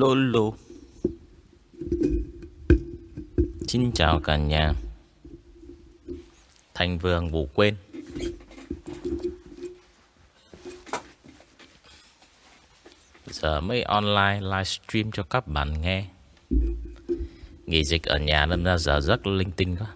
Lulu, lô Xin chào cả nhà. Thành vườn ngủ quên. Giờ mới online livestream cho các bạn nghe. Nghỉ dịch ở nhà nên ra giờ rất linh tinh quá.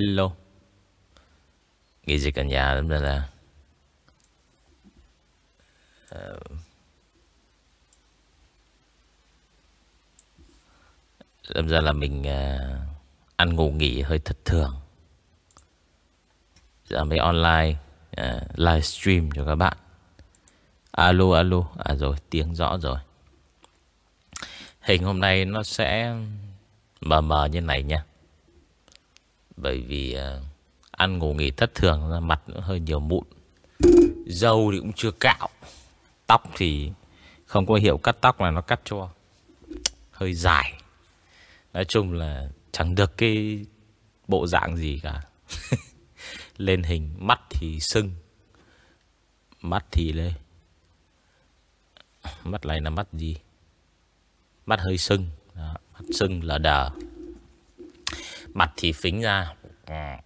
Hello. Nghỉ dịch ở nhà nên là ờ, Lâm ra là mình ờ, ăn ngủ nghỉ hơi thật thường. Dạ, Giờ mới online ờ, uh, livestream cho các bạn. Alo alo. À rồi tiếng rõ rồi. Hình hôm nay nó sẽ mờ mờ như này nha. Bởi vì à, ăn ngủ nghỉ thất thường Mặt nó hơi nhiều mụn. Dâu thì cũng chưa cạo. Tóc thì không có hiểu cắt tóc là nó cắt cho Hơi dài. Nói chung là chẳng được cái bộ dạng gì cả. Lên hình mắt thì sưng. Mắt thì lên Mắt này là mắt gì? Mắt hơi sưng. Đó, Mắt sưng là đờ. Mặt thì phính ra à,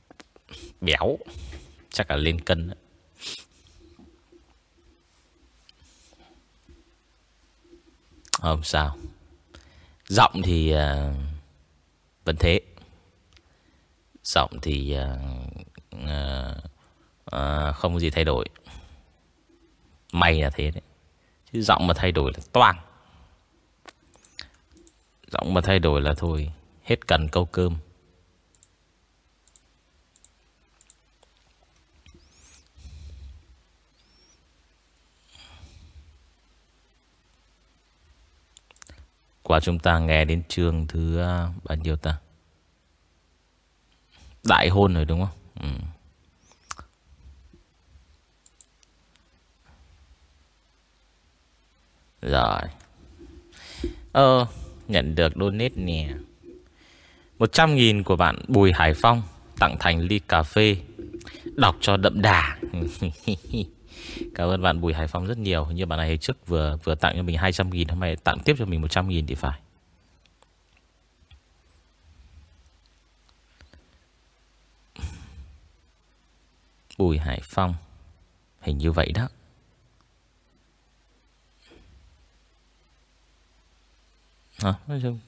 Béo. Chắc là lên cân đó. Không sao. Giọng thì uh, vẫn thế. Giọng thì uh, uh, uh, không có gì thay đổi. May là thế đấy. Chứ giọng mà thay đổi là toang. Giọng mà thay đổi là thôi Hết cần câu cơm. Qua chúng ta nghe đến chương thứ à, bao nhiêu ta? Đại hôn rồi đúng không? Ừ. Rồi. Ờ, nhận được donate nè. 100 nghìn của bạn Bùi Hải Phong tặng thành ly cà phê. Đọc cho đậm đà. Cảm ơn bạn Bùi Hải Phong rất nhiều. Như bạn này hồi trước vừa vừa tặng cho mình 200.000 Hôm nay tặng tiếp cho mình 100.000 thì phải. Bùi Hải Phong Hình như vậy đó. À,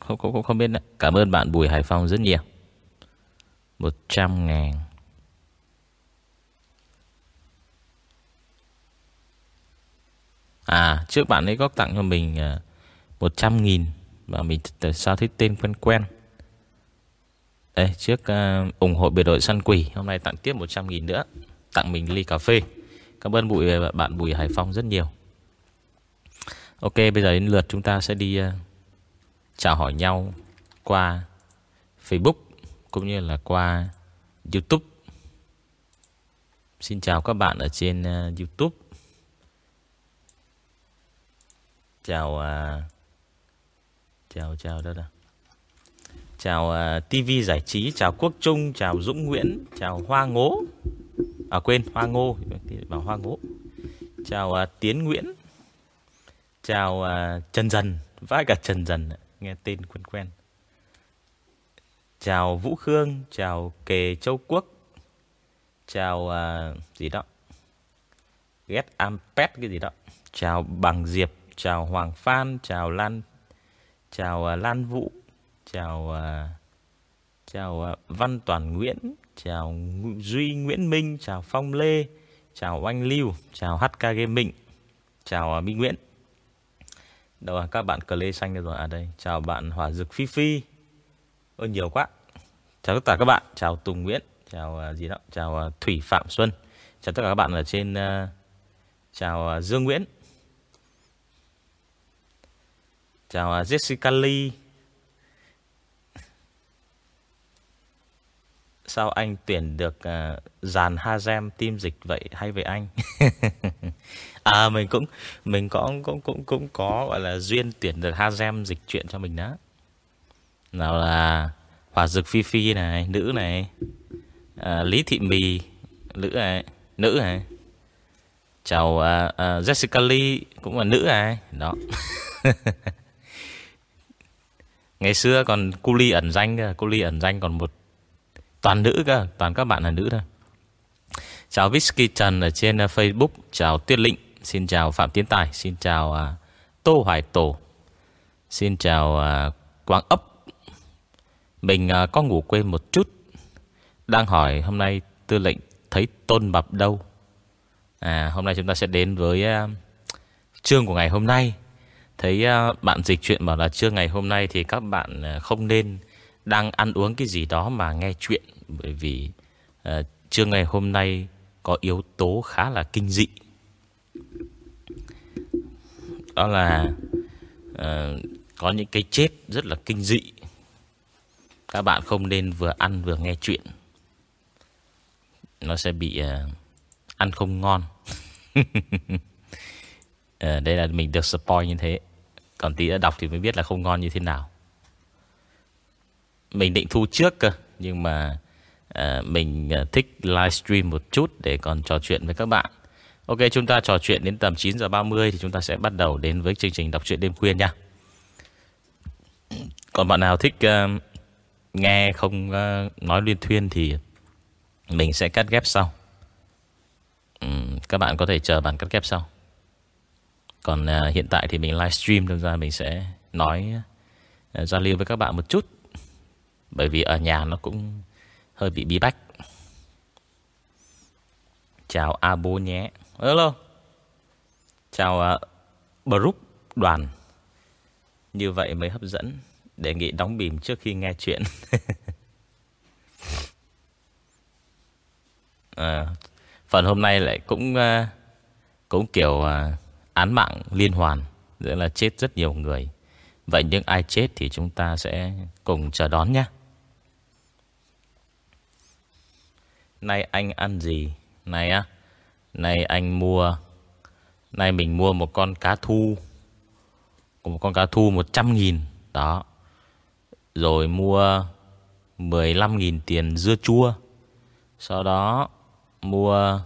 không, không, không biết nữa. Cảm ơn bạn Bùi Hải Phong rất nhiều. 100 ngàn. À trước bạn ấy có tặng cho mình 100 à, nghìn Và mình sao thấy tên quen quen. Đây trước uh, ủng hộ biệt đội săn quỷ Hôm nay tặng tiếp 100 nghìn nữa. Tặng mình ly cà phê. Cảm ơn bụi, à, bạn Bùi Hải Phong rất nhiều. Ok bây giờ đến lượt chúng ta sẽ đi uh, Chào hỏi nhau Qua Facebook Cũng như là qua Youtube. Xin chào các bạn ở trên uh, Youtube. Chào uh, chào chào đó đâu chào uh, à, TV giải trí chào Quốc Trung chào Dũng Nguyễn chào Hoa Ngố. À quên Hoa Ngô bảo Hoa Ngố. Chào uh, Tiến Nguyễn. Chào uh, Trần Dần vãi cả Trần Dần nghe tên quen quen. Chào Vũ Khương chào Kề Châu Quốc. Chào uh, gì đó? Get Ampet cái gì đó. Chào Bằng Diệp chào Hoàng Phan, chào Lan, chào à, Lan Vũ, chào à, chào à, Văn Toàn Nguyễn, chào Duy Nguyễn Minh, chào Phong Lê, chào Oanh Lưu, chào HK Gaming, chào Minh Nguyễn. Đâu à, các bạn cờ lê xanh rồi à đây. Chào bạn Hỏa Dực Phi Phi. Ôi nhiều quá. Chào tất cả các bạn, chào Tùng Nguyễn, chào gì đó, chào Thủy Phạm Xuân. Chào tất cả các bạn ở trên chào Dương Nguyễn, Chào à, Jessica Lee Sao anh tuyển được uh, dàn Hazem team dịch vậy hay về anh? à mình cũng mình có cũng cũng cũng có gọi là duyên tuyển được Hazem dịch chuyện cho mình đó. Nào là hòa Dực Phi Phi này, nữ này. À, Lý Thị Mì, nữ này, nữ này. Chào uh, uh, Jessica Lee cũng là nữ này. Đó. Ngày xưa còn cu Ly ẩn danh cơ, Cu Ly ẩn danh còn một toàn nữ cơ, toàn các bạn là nữ thôi. Chào Whisky Trần ở trên ờ, Facebook, chào Tuyết Lịnh, xin chào Phạm Tiến Tài, xin chào uh, Tô Hoài Tổ, xin chào uh, Quang Ấp. Mình uh, có ngủ quên một chút, đang hỏi hôm nay tư lệnh thấy tôn bập đâu. À, hôm nay chúng ta sẽ đến với uh, chương của ngày hôm nay. Thấy à, bạn dịch chuyện bảo là trưa ngày hôm nay thì các bạn à, không nên đang ăn uống cái gì đó mà nghe chuyện bởi vì uh, trưa ngày hôm nay có yếu tố khá là kinh dị. Đó là uh, có những cái chết rất là kinh dị. Các bạn không nên vừa ăn vừa nghe chuyện. Nó sẽ bị uh, ăn không ngon. Ờ, à, đây là mình được spoil như thế. Còn tí đã đọc thì mới biết là không ngon như thế nào. Mình định thu trước cơ Nhưng mà à, Mình ờ, thích livestream một chút Để còn trò chuyện với các bạn. Ok chúng ta trò chuyện đến tầm 9 giờ 30 Thì chúng ta sẽ bắt đầu đến với chương trình đọc truyện đêm khuya nha. Còn bạn nào thích uh, Nghe không uh, nói liên thuyên Thì Mình sẽ cắt ghép sau. Uhm, Các bạn có thể chờ bản cắt ghép sau còn uh, hiện tại thì mình livestream Nên ra mình sẽ nói uh, Giao lưu với các bạn một chút. Bởi vì ở nhà nó cũng Hơi bị bí bách. Chào A bố nhé. Hello. Chào à, uh, Brook đoàn. Như vậy mới hấp dẫn. Đề nghị đóng bìm trước khi nghe chuyện. À, Phần hôm nay lại cũng uh, Cũng kiểu uh, án mạng liên hoàn, Nghĩa là chết rất nhiều người. Vậy những ai chết thì chúng ta sẽ cùng chờ đón nhé. Nay anh ăn gì? Này á Nay anh mua, Nay mình mua một con cá thu Một con cá thu 100 nghìn. Đó. Rồi mua 15 nghìn tiền dưa chua. Sau đó Mua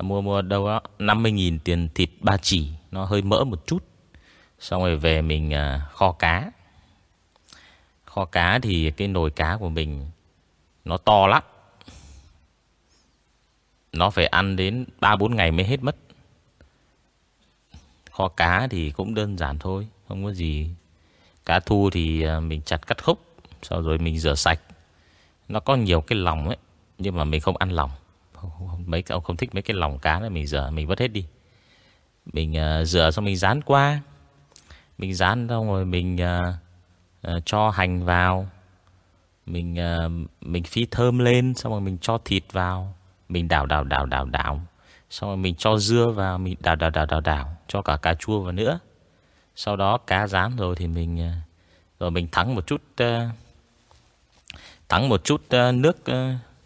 À, mua mua đâu đó 50.000 tiền thịt ba chỉ. Nó hơi mỡ một chút. Xong rồi về mình à, kho cá. Kho cá thì cái nồi cá của mình Nó to lắm. Nó phải ăn đến 3-4 ngày mới hết mất. Kho cá thì cũng đơn giản thôi Không có gì. Cá thu thì à, mình chặt cắt khúc Sau rồi mình rửa sạch. Nó có nhiều cái lòng ấy Nhưng mà mình không ăn lòng. mấy ông không thích mấy cái lòng cá này mình rửa mình vứt hết đi. Mình ờ, uh, rửa xong mình dán qua. Mình dán xong rồi mình uh, uh, cho hành vào. Mình uh, mình phi thơm lên xong rồi mình cho thịt vào. Mình đảo đảo đảo đảo đảo. Xong rồi mình cho dưa vào mình đảo đảo đảo đảo đảo. Cho cả cà chua vào nữa. Sau đó cá rán rồi thì mình uh, rồi mình thắng một chút uh, thắng một chút uh, nước uh,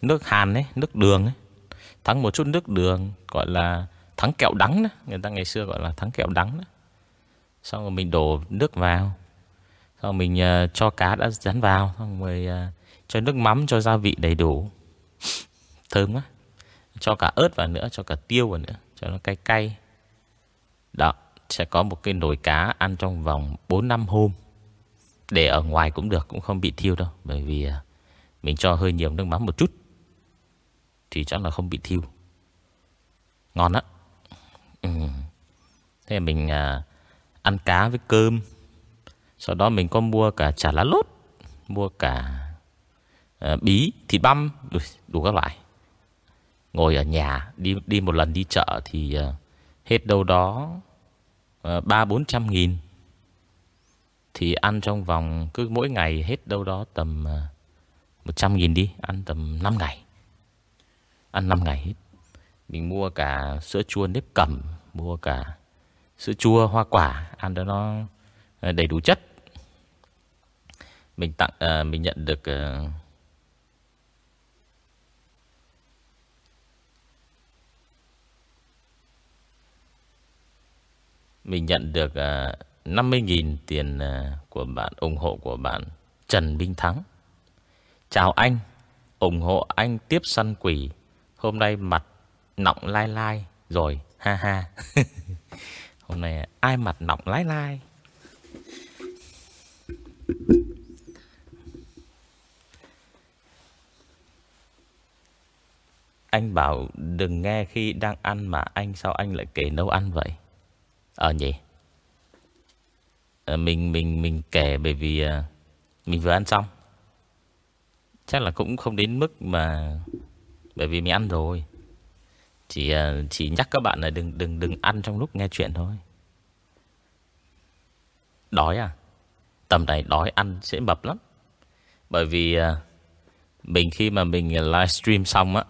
nước hàn ấy nước đường ấy thắng một chút nước đường gọi là thắng kẹo đắng đó. người ta ngày xưa gọi là thắng kẹo đắng đó. xong rồi mình đổ nước vào. Xong rồi mình uh, cho cá đã rán vào. Xong rồi uh, cho nước mắm cho gia vị đầy đủ. Thơm quá. Cho cả ớt vào nữa cho cả tiêu vào nữa cho nó cay cay. Đó sẽ có một cái nồi cá ăn trong vòng 4 năm hôm. Để ở ngoài cũng được cũng không bị thiêu đâu. Bởi vì uh, mình cho hơi nhiều nước mắm một chút thì chắc là không bị thiêu. Ngon á. Ừ. Thế mình à, ăn cá với cơm. Sau đó mình có mua cả chả lá lốt Mua cả à, bí, thịt băm đủ, đủ các loại. Ngồi ở nhà Đi đi một lần đi chợ thì à, Hết đâu đó à, Ba bốn trăm nghìn. Thì ăn trong vòng Cứ mỗi ngày hết đâu đó tầm à, một trăm nghìn đi Ăn tầm 5 ngày ăn 5 ngày hết. Mình mua cả sữa chua nếp cẩm, mua cả sữa chua hoa quả, ăn đó nó ờ, đầy đủ chất. Mình tặng à, mình nhận được à, Mình nhận được à, 50.000 tiền à, của bạn ủng hộ của bạn Trần Minh Thắng. Chào anh, ủng hộ anh tiếp săn quỷ Hôm nay mặt nọng lai lai rồi, ha ha. Hôm nay ai mặt nọng lai lai. Anh bảo đừng nghe khi đang ăn mà anh sao anh lại kể nấu ăn vậy? Ờ nhỉ? À, mình mình mình kể bởi vì à, mình vừa ăn xong. Chắc là cũng không đến mức mà bởi vì mình ăn rồi. Chỉ ờ, chỉ nhắc các bạn là đừng đừng đừng ăn trong lúc nghe chuyện thôi. Đói à? Tầm này đói ăn sẽ mập lắm. Bởi vì ờ, mình khi mà mình livestream xong á,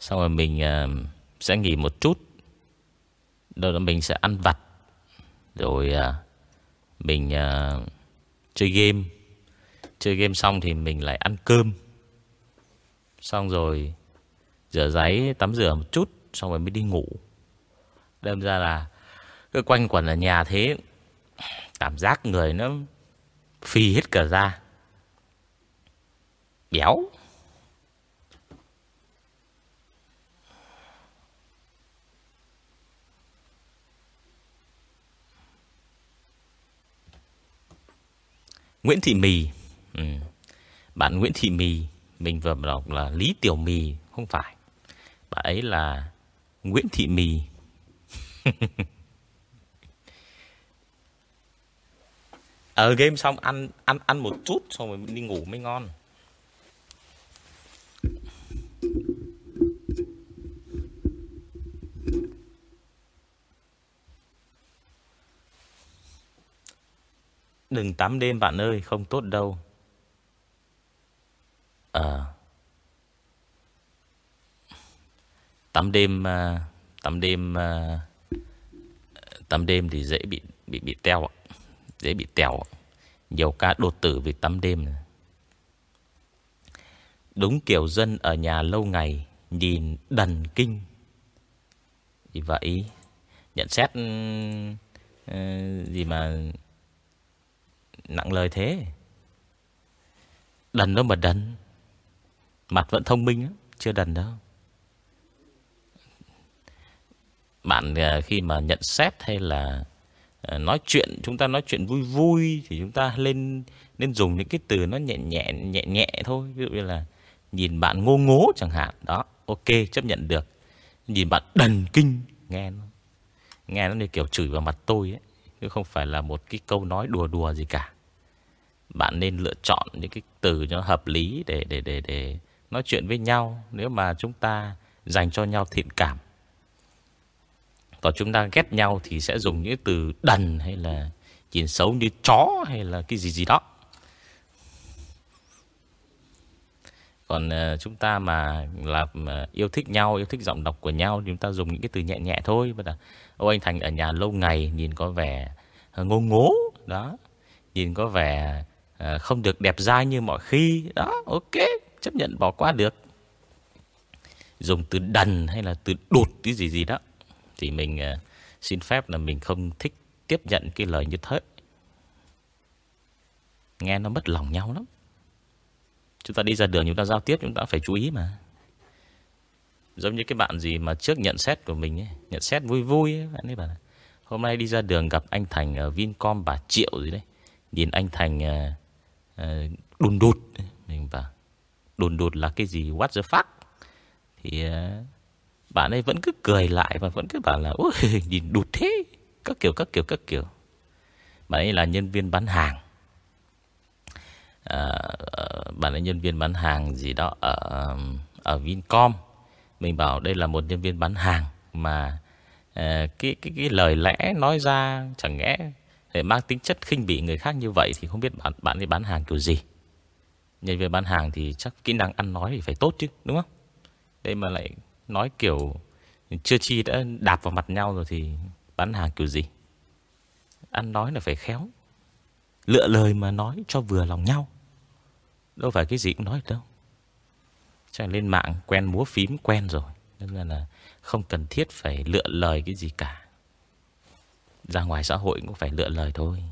Xong rồi mình ờ, sẽ nghỉ một chút Đâu là mình sẽ ăn vặt Rồi mình chơi game Chơi game xong thì mình lại ăn cơm Xong rồi, Rửa giấy, tắm rửa một chút, Xong rồi mới đi ngủ. Đâm ra là Cứ quanh quẩn ở nhà thế, Cảm giác người nó Phi hết cả ra Béo. Nguyễn Thị Mì. Ừ. Bạn Nguyễn Thị Mì. Mình vừa đọc là Lý Tiểu Mì Không phải. Bà ấy là Nguyễn Thị Mì. Ở ờ, game xong ăn ăn ăn một chút Xong rồi đi ngủ mới ngon. Đừng tắm đêm bạn ơi, không tốt đâu. Ờ. À. Tắm đêm ờ, tắm đêm ờ, tắm đêm thì dễ bị bị bị teo dễ bị tèo. Nhiều ca đột tử vì tắm đêm. Đúng kiểu dân ở nhà lâu ngày nhìn đần kinh. Vì vậy, nhận xét ừ, ờ, gì mà Nặng lời thế Đần đâu mà đần Mặt vẫn thông minh Chưa đần đâu. Bạn à, khi mà nhận xét hay là à, nói chuyện, chúng ta nói chuyện vui vui thì chúng ta lên, nên dùng những cái từ nó nhẹ nhẹ nhẹ nhẹ thôi. Ví dụ như là nhìn bạn ngô ngố chẳng hạn, đó, ok, chấp nhận được. Nhìn bạn đần kinh, nghe nó nghe nó như kiểu chửi vào mặt tôi ấy, chứ không phải là một cái câu nói đùa đùa gì cả. Bạn nên lựa chọn những cái từ cho hợp lý để để để để nói chuyện với nhau nếu mà chúng ta dành cho nhau thiện cảm. Còn chúng ta ghét nhau thì sẽ dùng những từ đần hay là nhìn xấu như chó hay là cái gì gì đó. Còn ờ, chúng ta mà là yêu thích nhau, yêu thích giọng đọc của nhau thì chúng ta dùng những cái từ nhẹ nhẹ thôi. Bây giờ, ô anh Thành ở nhà lâu ngày nhìn có vẻ ờ, ngô ngố đó, nhìn có vẻ ờ, không được đẹp dai như mọi khi đó ok chấp nhận bỏ qua được. Dùng từ đần hay là từ đột cái gì gì đó thì mình uh, xin phép là mình không thích tiếp nhận cái lời như thế nghe nó mất lòng nhau lắm. Chúng ta đi ra đường chúng ta giao tiếp chúng ta phải chú ý mà. Giống như cái bạn gì mà trước nhận xét của mình ấy, nhận xét vui vui ấy, bạn ấy bảo hôm nay đi ra đường gặp anh Thành ở Vincom bà Triệu gì đấy. Nhìn anh Thành uh, đùn đụt mình bảo đùn đùn là cái gì what the fuck? Thì ờ, bạn ấy vẫn cứ cười lại và vẫn cứ bảo là ôi nhìn đụt thế. Các kiểu các kiểu các kiểu. Bạn ấy là nhân viên bán hàng. À, bạn ấy nhân viên bán hàng gì đó ở ở Vincom. Mình bảo đây là một nhân viên bán hàng mà à, cái cái cái lời lẽ nói ra chẳng lẽ để mang tính chất khinh bỉ người khác như vậy thì không biết bạn bạn ấy bán hàng kiểu gì. Nhân viên bán hàng thì chắc kỹ năng ăn nói thì phải tốt chứ, đúng không? Đây mà lại nói kiểu chưa chi đã đạp vào mặt nhau rồi thì bán hàng kiểu gì? Ăn nói là phải khéo. Lựa lời mà nói cho vừa lòng nhau. Đâu phải cái gì cũng nói được đâu. Chắc lên mạng quen múa phím quen rồi. Nên là, là không cần thiết phải lựa lời cái gì cả. Ra ngoài xã hội cũng phải lựa lời thôi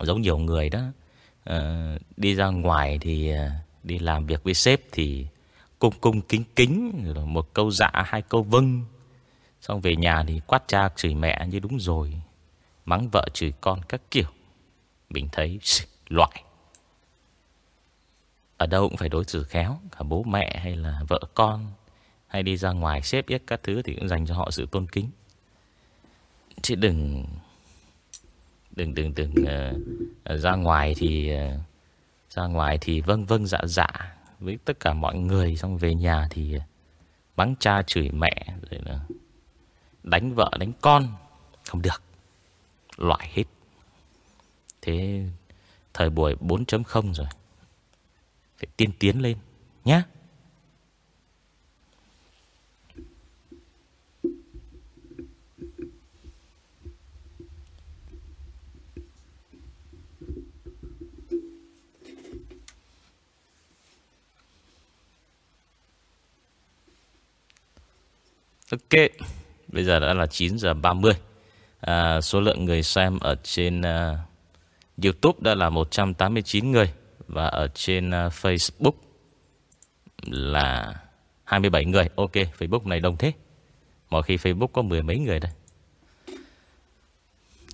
Giống nhiều người đó uh, Đi ra ngoài thì uh, Đi làm việc với sếp thì Cung cung kính kính rồi Một câu dạ hai câu vâng. Xong về nhà thì quát cha chửi mẹ như đúng rồi Mắng vợ chửi con các kiểu. Mình thấy loại. Ở đâu cũng phải đối xử khéo Cả bố mẹ hay là vợ con. Hay đi ra ngoài xếp yết các thứ Thì cũng dành cho họ sự tôn kính. Chứ đừng Đừng đừng đừng uh, Ra ngoài thì uh, Ra ngoài thì vâng vâng dạ dạ. Với tất cả mọi người Xong về nhà thì Bắn cha chửi mẹ Rồi là Đánh vợ đánh con. Không được. Loại hết. Thế Thời buổi 4.0 rồi. Phải tiên tiến lên nhé Ok Bây giờ đã là 9 giờ 30 à, Số lượng người xem ở trên uh, Youtube đã là 189 người Và ở trên uh, Facebook Là 27 người. Ok Facebook này đông thế. Mọi khi Facebook có mười mấy người đây.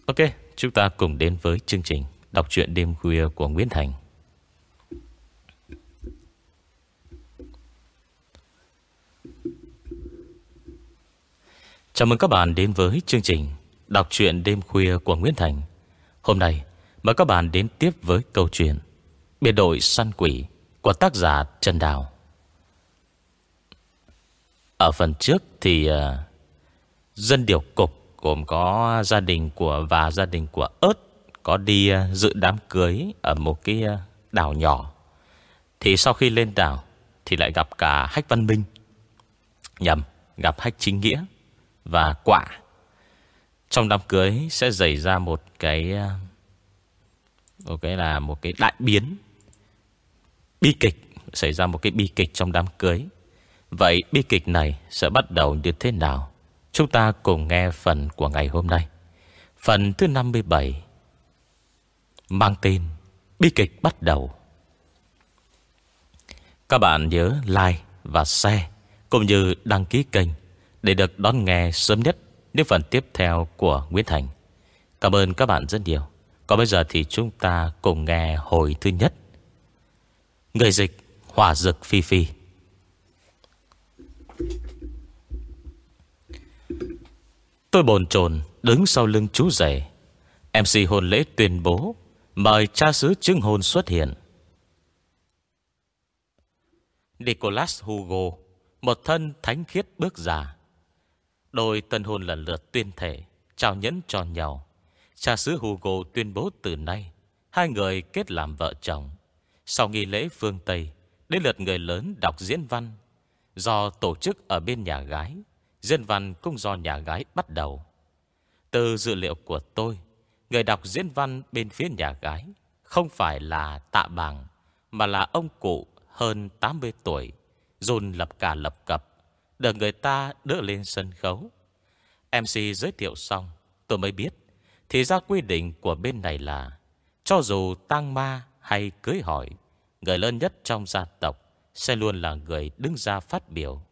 Ok Chúng ta cùng đến với chương trình Đọc truyện đêm khuya của Nguyễn Thành. Chào mừng các bạn đến với chương trình Đọc truyện đêm khuya của Nguyễn Thành. Hôm nay mời các bạn đến tiếp với câu chuyện Biệt đội săn quỷ của tác giả Trần Đào. Ở phần trước thì uh, Dân điều cục gồm có gia đình của và gia đình của ớt Có đi uh, dự đám cưới ở một cái uh, đảo nhỏ. Thì sau khi lên đảo Thì lại gặp cả Hách Văn Minh. Nhầm, gặp Hách Chính Nghĩa và quả. Trong đám cưới sẽ xảy ra một cái ờ, một cái là một cái đại biến, bi kịch, xảy ra một cái bi kịch trong đám cưới. Vậy bi kịch này sẽ bắt đầu như thế nào? Chúng ta cùng nghe phần của ngày hôm nay. Phần thứ 57 mang tên bi kịch bắt đầu. Các bạn nhớ like và share, cũng như đăng ký kênh để được đón nghe sớm nhất những phần tiếp theo của Nguyễn Thành. Cảm ơn các bạn rất nhiều. Còn bây giờ thì chúng ta cùng nghe hồi thứ nhất. Người dịch Hỏa Dực Phi Phi Tôi bồn chồn đứng sau lưng chú rể. MC hôn lễ tuyên bố mời cha xứ chứng hôn xuất hiện. Nicholas Hugo, một thân thánh khiết bước ra. Đôi tân hôn lần lượt tuyên thể Trao nhẫn cho nhau. Cha xứ Hugo tuyên bố từ nay, Hai người kết làm vợ chồng. Sau nghi lễ phương Tây, Đến lượt người lớn đọc diễn văn. Do tổ chức ở bên nhà gái, Diễn văn cũng do nhà gái bắt đầu. Từ dữ liệu của tôi, Người đọc diễn văn bên phía nhà gái Không phải là tạ bàng, Mà là ông cụ hơn 80 tuổi, Dồn lập cả lập cập được người ta đỡ lên sân khấu. MC giới thiệu xong, Tôi mới biết. Thì ra quy định của bên này là, Cho dù tang ma hay cưới hỏi, Người lớn nhất trong gia tộc Sẽ luôn là người đứng ra phát biểu.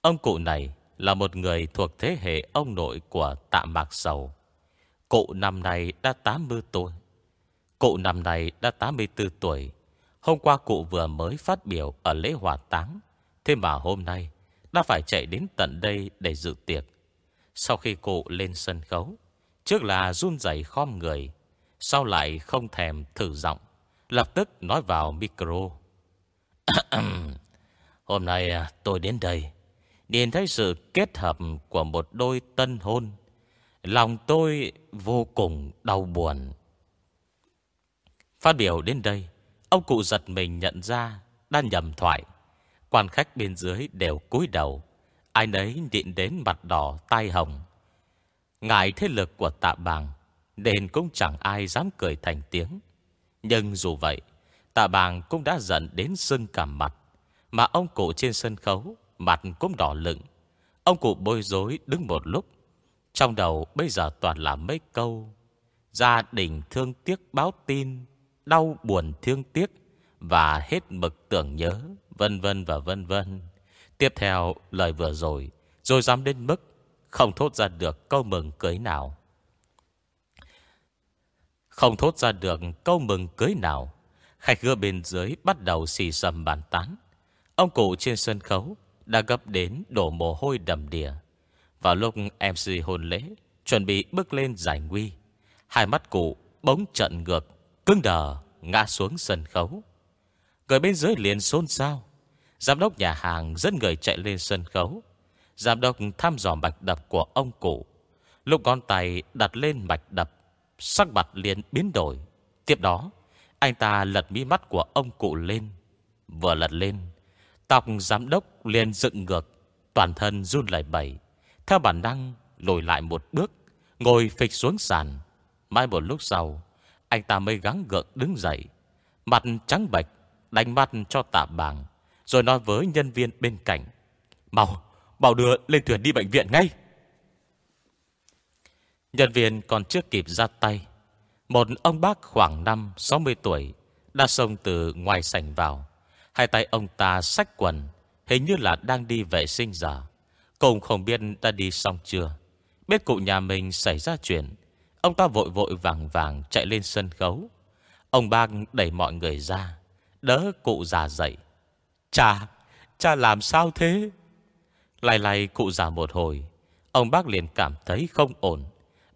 Ông cụ này Là một người thuộc thế hệ ông nội Của tạ mạc sầu. Cụ năm nay đã 80 tuổi. Cụ năm nay đã 84 tuổi. Hôm qua cụ vừa mới phát biểu Ở lễ hòa táng. Thế mà hôm nay, Đã phải chạy đến tận đây để dự tiệc. Sau khi cụ lên sân khấu, Trước là run rẩy khom người, Sau lại không thèm thử giọng, Lập tức nói vào micro. Hôm nay à, tôi đến đây, Nhìn thấy sự kết hợp của một đôi tân hôn, Lòng tôi vô cùng đau buồn. Phát biểu đến đây, Ông cụ giật mình nhận ra Đã nhầm thoại. Quan khách bên dưới đều cúi đầu. Ai nấy nhịn đến mặt đỏ tai hồng. Ngại thế lực của tạ bàng, Nên cũng chẳng ai dám cười thành tiếng. Nhưng dù vậy, Tạ bàng cũng đã giận đến sưng cả mặt. Mà ông cụ trên sân khấu, Mặt cũng đỏ lựng. Ông cụ bối rối đứng một lúc. Trong đầu bây giờ toàn là mấy câu. Gia đình thương tiếc báo tin, Đau buồn thương tiếc Và hết mực tưởng nhớ. Vân vân và vân vân. Tiếp theo, lời vừa rồi Rồi dám đến mức Không thốt ra được câu mừng cưới nào. Không thốt ra được câu mừng cưới nào, Khách gưa bên dưới bắt đầu xì xầm bàn tán. Ông cụ trên sân khấu Đã gấp đến đổ mồ hôi đầm đìa. Vào lúc MC hôn lễ, Chuẩn bị bước lên giải nguy, Hai mắt cụ bỗng trận ngược, Cứng đờ, ngã xuống sân khấu. Người bên dưới liền xôn xao. Giám đốc nhà hàng dẫn người chạy lên sân khấu. Giám đốc thăm dò mạch đập của ông cụ. Lúc con tay đặt lên mạch đập, Sắc mặt liền biến đổi. Tiếp đó, Anh ta lật mí mắt của ông cụ lên. Vừa lật lên tọc giám đốc liền dựng ngược, Toàn thân run lại bẩy. Theo bản năng, lùi lại một bước, Ngồi phịch xuống sàn. Mai một lúc sau, Anh ta mới gắng gượng đứng dậy. Mặt trắng bạch Đánh mắt cho tạ bàng Rồi nói với nhân viên bên cạnh Mau, bảo đưa lên thuyền đi bệnh viện ngay. Nhân viên còn chưa kịp ra tay Một ông bác khoảng năm 60 tuổi Đã xông từ ngoài sảnh vào. Hai tay ông ta xách quần Hình như là đang đi vệ sinh giờ Cũng không biết đã đi xong chưa. Biết cụ nhà mình xảy ra chuyện Ông ta vội vội vàng vàng chạy lên sân khấu. Ông bác đẩy mọi người ra. Đỡ cụ già dậy. Cha, cha làm sao thế? Lại lại cụ già một hồi Ông bác liền cảm thấy không ổn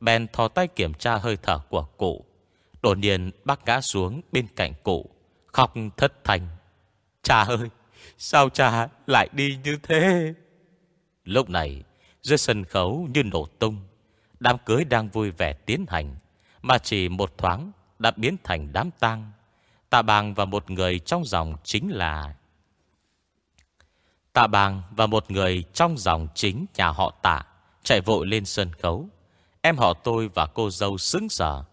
Bèn thò tay kiểm tra hơi thở của cụ. Đột nhiên bác ngã xuống bên cạnh cụ Khóc thất thành. Cha ơi Sao cha lại đi như thế? Lúc này Dưới sân khấu như nổ tung Đám cưới đang vui vẻ tiến hành Mà chỉ một thoáng Đã biến thành đám tang. Tạ bàng và một người trong dòng chính là Tạ bàng và một người trong dòng chính nhà họ tạ Chạy vội lên sân khấu. Em họ tôi và cô dâu sững sờ.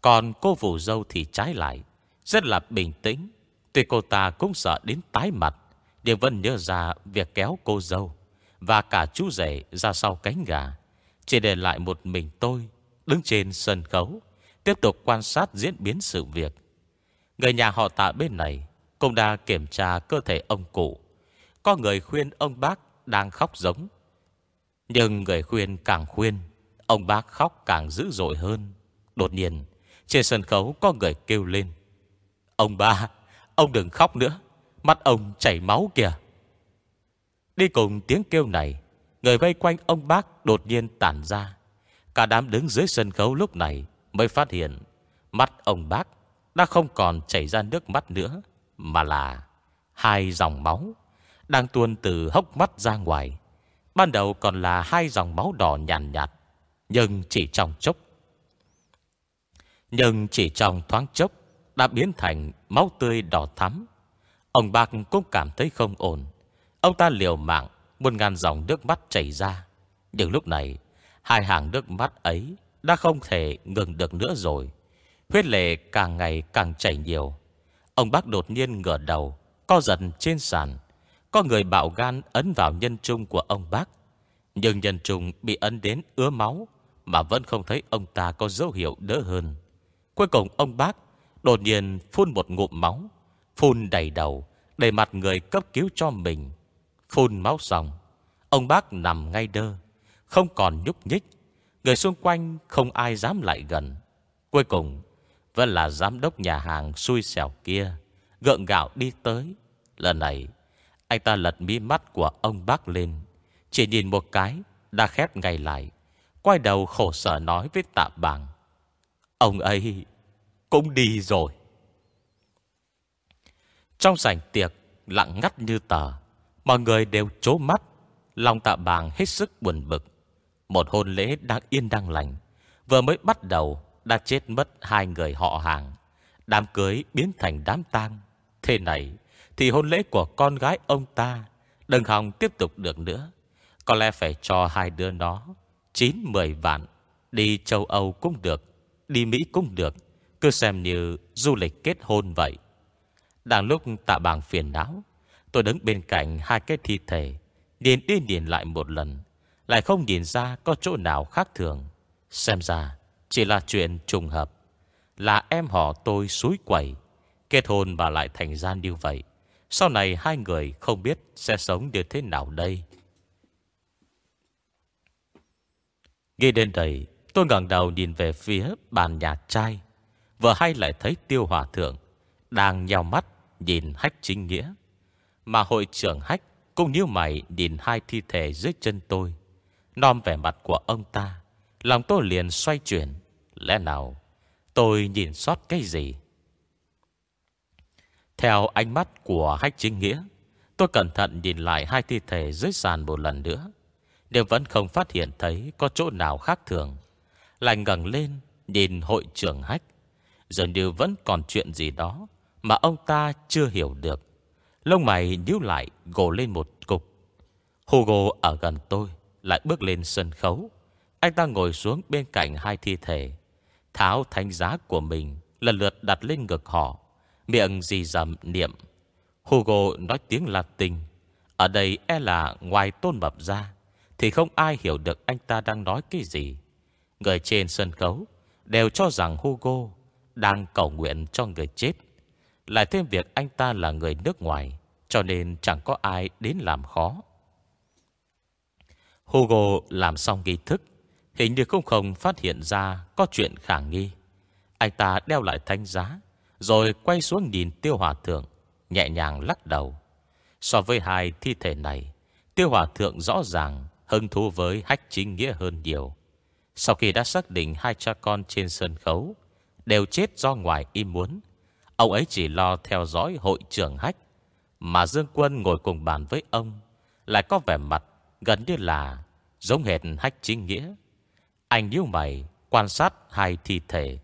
Còn cô vụ dâu thì trái lại, Rất là bình tĩnh. Tuy cô ta cũng sợ đến tái mặt, Nhưng vẫn nhớ ra việc kéo cô dâu Và cả chú rể ra sau cánh gà. Chỉ để lại một mình tôi Đứng trên sân khấu, Tiếp tục quan sát diễn biến sự việc. Người nhà họ tạ bên này Cũng đã kiểm tra cơ thể ông cụ. Có người khuyên ông bác đang khóc giống. Nhưng người khuyên càng khuyên, Ông bác khóc càng dữ dội hơn. Đột nhiên, Trên sân khấu có người kêu lên. Ông ba, Ông đừng khóc nữa, Mắt ông chảy máu kìa. Đi cùng tiếng kêu này, Người vây quanh ông bác đột nhiên tản ra. Cả đám đứng dưới sân khấu lúc này Mới phát hiện Mắt ông bác đã không còn chảy ra nước mắt nữa Mà là Hai dòng máu Đang tuôn từ hốc mắt ra ngoài. Ban đầu còn là hai dòng máu đỏ nhàn nhạt, nhạt Nhưng chỉ trong chốc Nhưng chỉ trong thoáng chốc Đã biến thành máu tươi đỏ thắm. Ông bác cũng cảm thấy không ổn. Ông ta liều mạng muôn ngàn dòng nước mắt chảy ra. Nhưng lúc này Hai hàng nước mắt ấy Đã không thể ngừng được nữa rồi. Huyết lệ càng ngày càng chảy nhiều. Ông bác đột nhiên ngửa đầu, Co giật trên sàn. Có người bạo gan ấn vào nhân trung của ông bác. Nhưng nhân trung bị ấn đến ứa máu, Mà vẫn không thấy ông ta có dấu hiệu đỡ hơn. Cuối cùng ông bác Đột nhiên phun một ngụm máu, Phun đầy đầu, Để mặt người cấp cứu cho mình. Phun máu xong, Ông bác nằm ngay đơ, Không còn nhúc nhích. Người xung quanh không ai dám lại gần. Cuối cùng vẫn là giám đốc nhà hàng xui xẻo kia, Gượng gạo đi tới. Lần này, Anh ta lật mí mắt của ông bác lên, Chỉ nhìn một cái, Đã khép ngay lại, Quay đầu khổ sở nói với tạ bàng, Ông ấy cũng đi rồi. Trong sảnh tiệc Lặng ngắt như tờ, Mọi người đều trố mắt, Lòng tạ bàng hết sức buồn bực. Một hôn lễ đang yên đang lành, Vừa mới bắt đầu đã chết mất hai người họ hàng. Đám cưới biến thành đám tang. Thế này Thì hôn lễ của con gái ông ta Đừng hòng tiếp tục được nữa. Có lẽ phải cho hai đứa nó 9-10 vạn, Đi châu Âu cũng được, Đi Mỹ cũng được. Cứ xem như du lịch kết hôn vậy. Đang lúc tạ bàng phiền não, Tôi đứng bên cạnh hai cái thi thể, Nhìn đi nhìn lại một lần, Lại không nhìn ra có chỗ nào khác thường. Xem ra chỉ là chuyện trùng hợp. Là em họ tôi suối quẩy. Kết hôn mà lại thành ra như vậy. Sau này hai người không biết Sẽ sống như thế nào đây. Nghe đến đây, Tôi ngẩng đầu nhìn về phía bàn nhà trai. Vừa hay lại thấy tiêu hòa thượng Đang nhào mắt nhìn hách chính nghĩa. Mà hội trưởng hách Cũng như mày nhìn hai thi thể dưới chân tôi. Nom vẻ mặt của ông ta, Lòng tôi liền xoay chuyển. Lẽ nào tôi nhìn sót cái gì? Theo ánh mắt của hách chính nghĩa, Tôi cẩn thận nhìn lại hai thi thể dưới sàn một lần nữa đều vẫn không phát hiện thấy có chỗ nào khác thường. Lại ngẩng lên nhìn hội trưởng hách, Dường như vẫn còn chuyện gì đó Mà ông ta chưa hiểu được. Lông mày nhíu lại, gồ lên một cục. Hugo ở gần tôi, Lại bước lên sân khấu. Anh ta ngồi xuống bên cạnh hai thi thể. Tháo thánh giá của mình, Lần lượt đặt lên ngực họ. Miệng gì dầm niệm. Hugo nói tiếng Latin. Ở đây e là ngoài tôn mập ra, Thì không ai hiểu được anh ta đang nói cái gì. Người trên sân khấu Đều cho rằng Hugo Đang cầu nguyện cho người chết. Lại thêm việc anh ta là người nước ngoài, Cho nên chẳng có ai đến làm khó. Hugo làm xong nghi thức Hình như không không phát hiện ra Có chuyện khả nghi. Anh ta đeo lại thanh giá, Rồi quay xuống nhìn tiêu hòa thượng, Nhẹ nhàng lắc đầu. So với hai thi thể này, Tiêu hòa thượng rõ ràng Hứng thú với hách chính nghĩa hơn nhiều. Sau khi đã xác định Hai cha con trên sân khấu Đều chết do ngoài ý muốn, Ông ấy chỉ lo theo dõi hội trưởng hách, Mà Dương Quân ngồi cùng bàn với ông Lại có vẻ mặt Gần như là giống hệt hách chính nghĩa. Anh nhíu mày, Quan sát hai thi thể.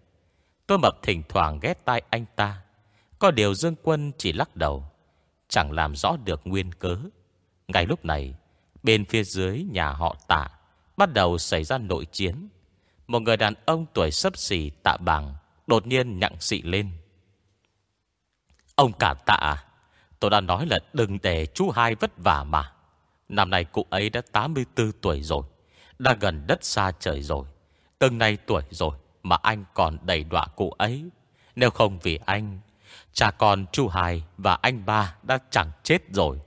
Tôi mập thỉnh thoảng ghét tai anh ta. Có điều Dương Quân chỉ lắc đầu, Chẳng làm rõ được nguyên cớ. Ngay lúc này, Bên phía dưới nhà họ tạ Bắt đầu xảy ra nội chiến. Một người đàn ông tuổi sấp xỉ tạ bằng Đột nhiên nhặng xị lên. Ông cả tạ à, Tôi đã nói là đừng để chú hai vất vả mà. Năm nay cụ ấy đã 84 tuổi rồi. Đã gần đất xa trời rồi. Từng nay tuổi rồi Mà anh còn đầy đọa cụ ấy. Nếu không vì anh, Cha con chú Hải và anh ba Đã chẳng chết rồi.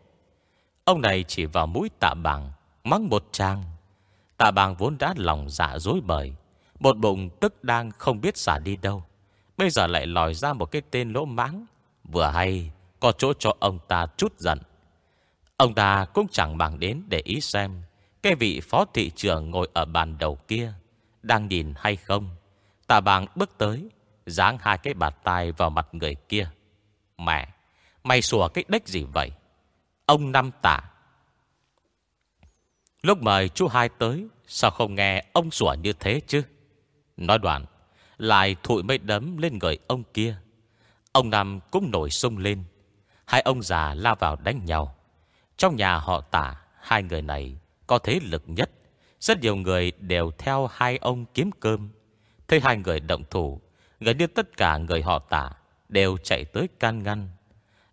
Ông này chỉ vào mũi tạ bằng Mắng một trang. Tạ bằng vốn đã lòng dạ dối bời. Một bụng tức đang không biết xả đi đâu. Bây giờ lại lòi ra một cái tên lỗ mãng. Vừa hay, Có chỗ cho ông ta chút giận. Ông ta cũng chẳng bằng đến để ý xem. Cái vị phó thị trưởng ngồi ở bàn đầu kia, Đang nhìn hay không? Tà bàng bước tới, Giáng hai cái bạt tay vào mặt người kia. Mẹ, Mày sủa cái đếch gì vậy? Ông năm tả. Lúc mời chú hai tới, Sao không nghe ông sủa như thế chứ? Nói đoạn, Lại thụi mấy đấm lên người ông kia. Ông Năm cũng nổi sung lên. Hai ông già la vào đánh nhau. Trong nhà họ tả, Hai người này có thế lực nhất. Rất nhiều người đều theo hai ông kiếm cơm. Thấy hai người động thủ Gần như tất cả người họ tả Đều chạy tới can ngăn.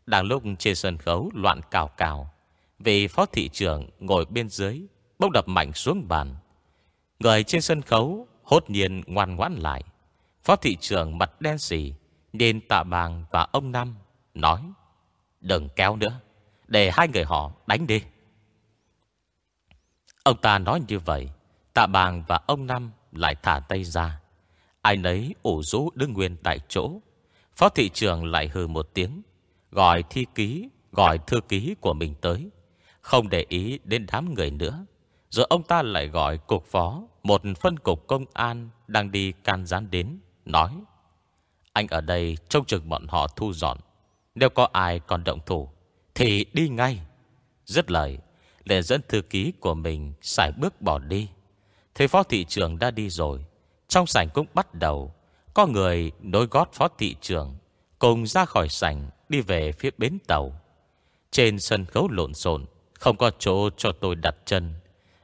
Đang lúc trên sân khấu loạn cào cào Vì phó thị trưởng ngồi bên dưới Bốc đập mạnh xuống bàn. Người trên sân khấu Hốt nhiên ngoan ngoãn lại. Phó thị trưởng mặt đen xỉ, nên tạ bàng và ông Năm Nói Đừng kéo nữa Để hai người họ đánh đi. Ông ta nói như vậy, Tạ bàng và ông Năm lại thả tay ra. Ai nấy ủ rũ đứng nguyên tại chỗ. Phó thị trường lại hừ một tiếng, Gọi thi ký, Gọi thư ký của mình tới. Không để ý đến đám người nữa, Rồi ông ta lại gọi cục phó, Một phân cục công an Đang đi can gián đến, Nói, Anh ở đây trông chừng bọn họ thu dọn. Nếu có ai còn động thủ, Thì đi ngay. Dứt lời Lệ dẫn thư ký của mình Xài bước bỏ đi. Thế phó thị trưởng đã đi rồi, Trong sảnh cũng bắt đầu. Có người nối gót phó thị trưởng, Cùng ra khỏi sảnh Đi về phía bến tàu. Trên sân khấu lộn xộn, Không có chỗ cho tôi đặt chân.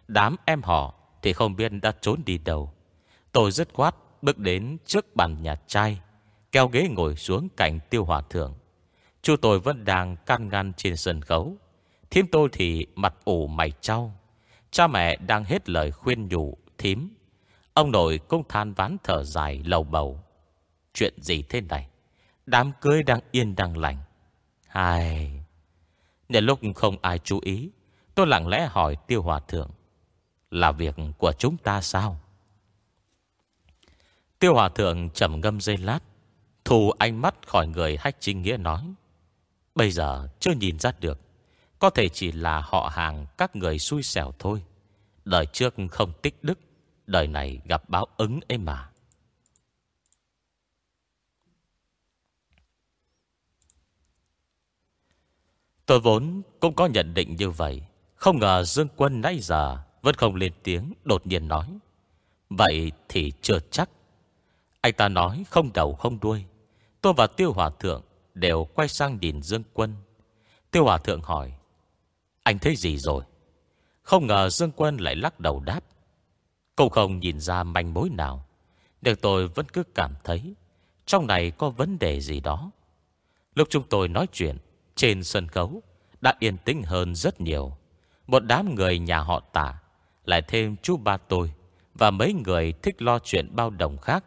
Đám em họ Thì không biết đã trốn đi đâu. Tôi rất quát bước đến trước bàn nhà trai, Kéo ghế ngồi xuống cạnh tiêu hòa thượng. Chú tôi vẫn đang can ngăn trên sân khấu thím tôi thì mặt ủ mày trao Cha mẹ đang hết lời khuyên nhủ, thím. Ông nội cũng than ván thở dài lầu bầu. Chuyện gì thế này? Đám cưới đang yên đang lành. Ai Nhân lúc không ai chú ý, Tôi lặng lẽ hỏi tiêu hòa thượng, Là việc của chúng ta sao? Tiêu hòa thượng trầm ngâm dây lát Thù ánh mắt khỏi người hách trinh nghĩa nói, Bây giờ chưa nhìn ra được có thể chỉ là họ hàng các người xui xẻo thôi. Đời trước không tích đức, Đời này gặp báo ứng ấy mà. Tôi vốn cũng có nhận định như vậy. Không ngờ Dương Quân nãy giờ Vẫn không lên tiếng, đột nhiên nói. Vậy thì chưa chắc. Anh ta nói không đầu không đuôi. Tôi và Tiêu Hòa Thượng Đều quay sang nhìn Dương Quân. Tiêu Hòa Thượng hỏi anh thấy gì rồi? Không ngờ Dương Quân lại lắc đầu đáp. Cũng không nhìn ra manh mối nào, Nhưng tôi vẫn cứ cảm thấy Trong này có vấn đề gì đó. Lúc chúng tôi nói chuyện, trên sân khấu Đã yên tĩnh hơn rất nhiều. Một đám người nhà họ tả, Lại thêm chú ba tôi Và mấy người thích lo chuyện bao đồng khác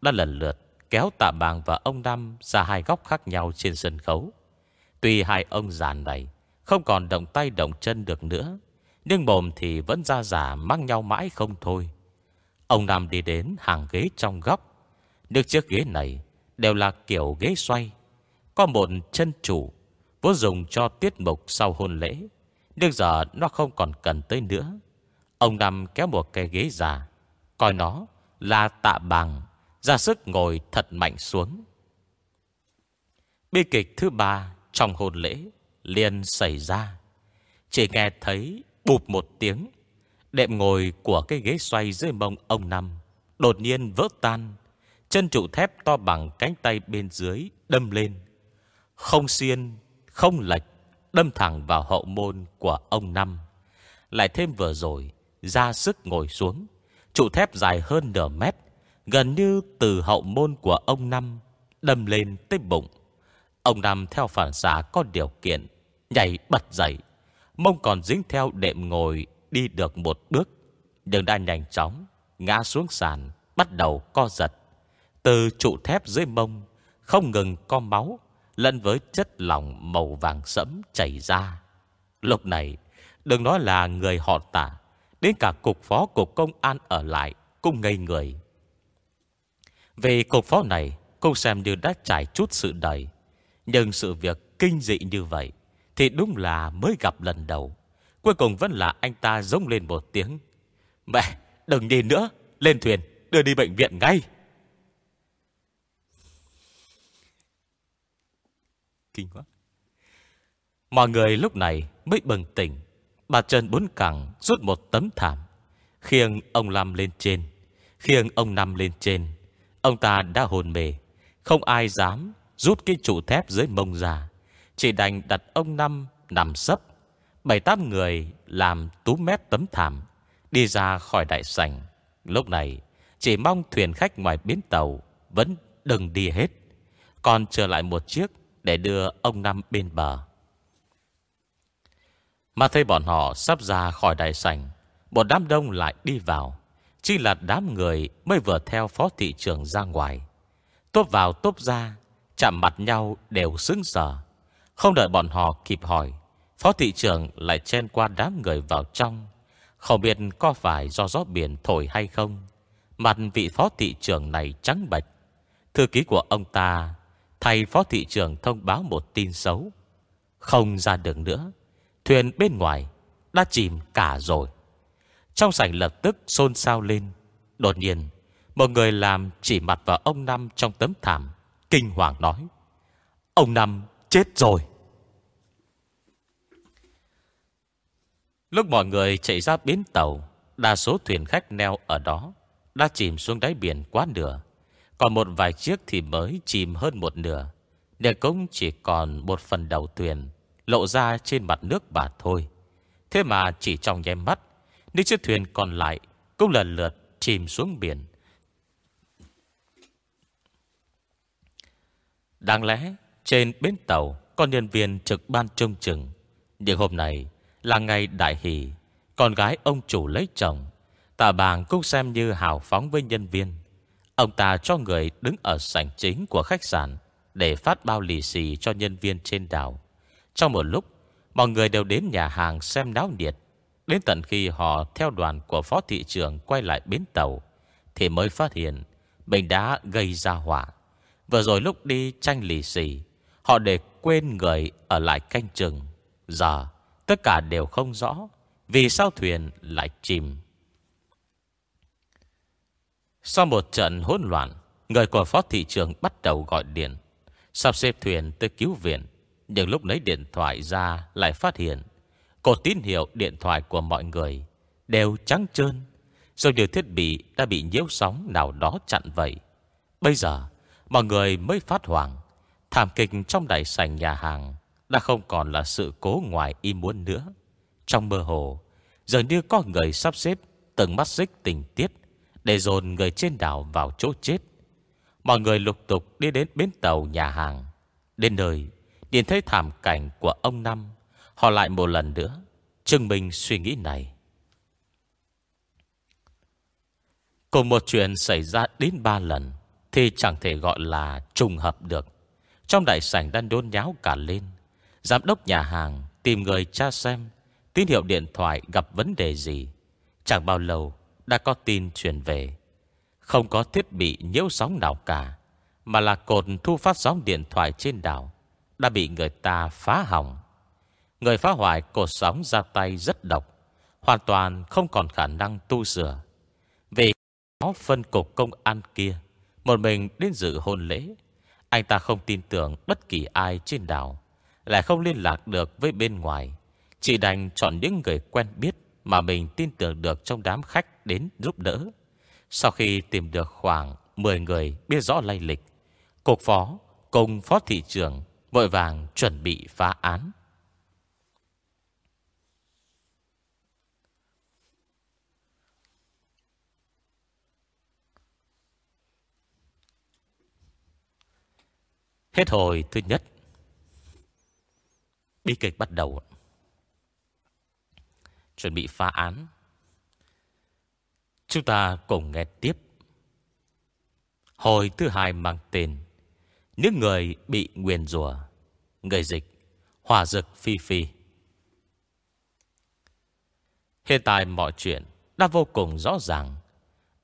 Đã lần lượt kéo tạ bàng và ông Năm Ra hai góc khác nhau trên sân khấu. Tuy hai ông già này không còn động tay động chân được nữa. Nhưng mồm thì vẫn ra giả Mắc nhau mãi không thôi. Ông Nam đi đến hàng ghế trong góc. Được chiếc ghế này Đều là kiểu ghế xoay. Có một chân chủ Vốn dùng cho tiết mục sau hôn lễ. Nhưng giờ nó không còn cần tới nữa. Ông Nam kéo một cái ghế già, Coi nó là tạ bằng Ra sức ngồi thật mạnh xuống. Bi kịch thứ ba Trong hôn lễ liền xảy ra Chỉ nghe thấy bụp một tiếng Đệm ngồi của cái ghế xoay dưới mông ông Năm Đột nhiên vỡ tan Chân trụ thép to bằng cánh tay bên dưới đâm lên Không xiên không lệch, đâm thẳng vào hậu môn của ông Năm. Lại thêm vừa rồi, ra sức ngồi xuống, trụ thép dài hơn nửa mét, gần như từ hậu môn của ông Năm, đâm lên tới bụng. Ông Năm theo phản xạ có điều kiện, nhảy bật dậy, mông còn dính theo đệm ngồi đi được một bước, nhưng đã nhanh chóng, ngã xuống sàn, bắt đầu co giật. Từ trụ thép dưới mông, không ngừng co máu, lẫn với chất lỏng màu vàng sẫm chảy ra. Lúc này, đừng nói là người họ tả, đến cả cục phó cục công an ở lại cũng ngây người. Về cục phó này, cũng xem như đã trải chút sự đời. Nhưng sự việc kinh dị như vậy, thì đúng là mới gặp lần đầu. Cuối cùng vẫn là anh ta giống lên một tiếng. Mẹ, đừng nhìn nữa, lên thuyền, đưa đi bệnh viện ngay. Kinh quá. Mọi người lúc này mới bừng tỉnh. Bà Trần bốn cẳng rút một tấm thảm. Khiêng ông Lâm lên trên. Khiêng ông Năm lên trên. Ông ta đã hồn mề. Không ai dám rút cái trụ thép dưới mông ra. Chỉ đành đặt ông Năm nằm sấp. Bảy tám người làm tú mép tấm thảm. Đi ra khỏi đại sảnh. Lúc này chỉ mong thuyền khách ngoài bến tàu vẫn đừng đi hết. Còn trở lại một chiếc để đưa ông Năm bên bờ. Mà thấy bọn họ sắp ra khỏi đại sảnh, một đám đông lại đi vào. Chỉ là đám người mới vừa theo phó thị trưởng ra ngoài. Tốt vào tốt ra, chạm mặt nhau đều xứng sở không đợi bọn họ kịp hỏi, phó thị trưởng lại chen qua đám người vào trong. Không biết có phải do gió biển thổi hay không. Mặt vị phó thị trưởng này trắng bạch. Thư ký của ông ta thay phó thị trưởng thông báo một tin xấu Không ra đường nữa Thuyền bên ngoài Đã chìm cả rồi Trong sảnh lập tức xôn xao lên Đột nhiên Một người làm chỉ mặt vào ông Năm trong tấm thảm Kinh hoàng nói Ông Năm chết rồi. Lúc mọi người chạy ra bến tàu, Đa số thuyền khách neo ở đó Đã chìm xuống đáy biển quá nửa. Còn một vài chiếc thì mới chìm hơn một nửa. Để cũng chỉ còn một phần đầu thuyền Lộ ra trên mặt nước bà thôi. Thế mà chỉ trong nháy mắt, Những chiếc thuyền còn lại Cũng lần lượt chìm xuống biển. Đáng lẽ trên bến tàu Có nhân viên trực ban trông chừng. Nhưng hôm này Là ngày đại hỷ, Con gái ông chủ lấy chồng. Tạ bàng cũng xem như hào phóng với nhân viên. Ông ta cho người đứng ở sảnh chính của khách sạn Để phát bao lì xì cho nhân viên trên đảo. Trong một lúc, Mọi người đều đến nhà hàng xem náo nhiệt. Đến tận khi họ theo đoàn của phó thị trưởng quay lại bến tàu, Thì mới phát hiện Mình đã gây ra hỏa Vừa rồi lúc đi tranh lì xì Họ để quên người ở lại canh chừng. Giờ, tất cả đều không rõ, Vì sao thuyền lại chìm? Sau một trận hỗn loạn, Người của phó thị trường bắt đầu gọi điện. Sắp xếp thuyền tới cứu viện, Nhưng lúc lấy điện thoại ra Lại phát hiện Cột tín hiệu điện thoại của mọi người Đều trắng trơn Rồi như thiết bị đã bị nhiễu sóng nào đó chặn vậy. Bây giờ, Mọi người mới phát hoảng. Thảm kịch trong đại sảnh nhà hàng Đã không còn là sự cố ngoài ý muốn nữa. Trong mơ hồ Giờ như có người sắp xếp Từng mắt xích tình tiết Để dồn người trên đảo vào chỗ chết. Mọi người lục tục đi đến bến tàu nhà hàng. Đến nơi, Nhìn thấy thảm cảnh của ông Năm, Họ lại một lần nữa Chứng minh suy nghĩ này. Cùng một chuyện xảy ra đến ba lần Thì chẳng thể gọi là trùng hợp được. Trong đại sảnh đang đôn nháo cả lên, Giám đốc nhà hàng Tìm người tra xem, Tín hiệu điện thoại gặp vấn đề gì. Chẳng bao lâu, Đã có tin truyền về. Không có thiết bị nhiễu sóng nào cả, Mà là cột thu phát sóng điện thoại trên đảo, Đã bị người ta phá hỏng. Người phá hoại cột sóng ra tay rất độc, Hoàn toàn không còn khả năng tu sửa. Vì có phân cục công an kia, Một mình đến dự hôn lễ anh ta không tin tưởng bất kỳ ai trên đảo, Lại không liên lạc được với bên ngoài. Chỉ đành chọn những người quen biết Mà mình tin tưởng được trong đám khách đến giúp đỡ. Sau khi tìm được khoảng 10 người biết rõ lay lịch, Cục phó cùng phó thị trưởng Vội vàng chuẩn bị phá án. Hết hồi thứ nhất. Bi kịch bắt đầu. Chuẩn bị phá án. Chúng ta cùng nghe tiếp. Hồi thứ hai mang tên Những người bị nguyền rùa Người dịch Hòa dực phi phi. Hiện tại mọi chuyện Đã vô cùng rõ ràng.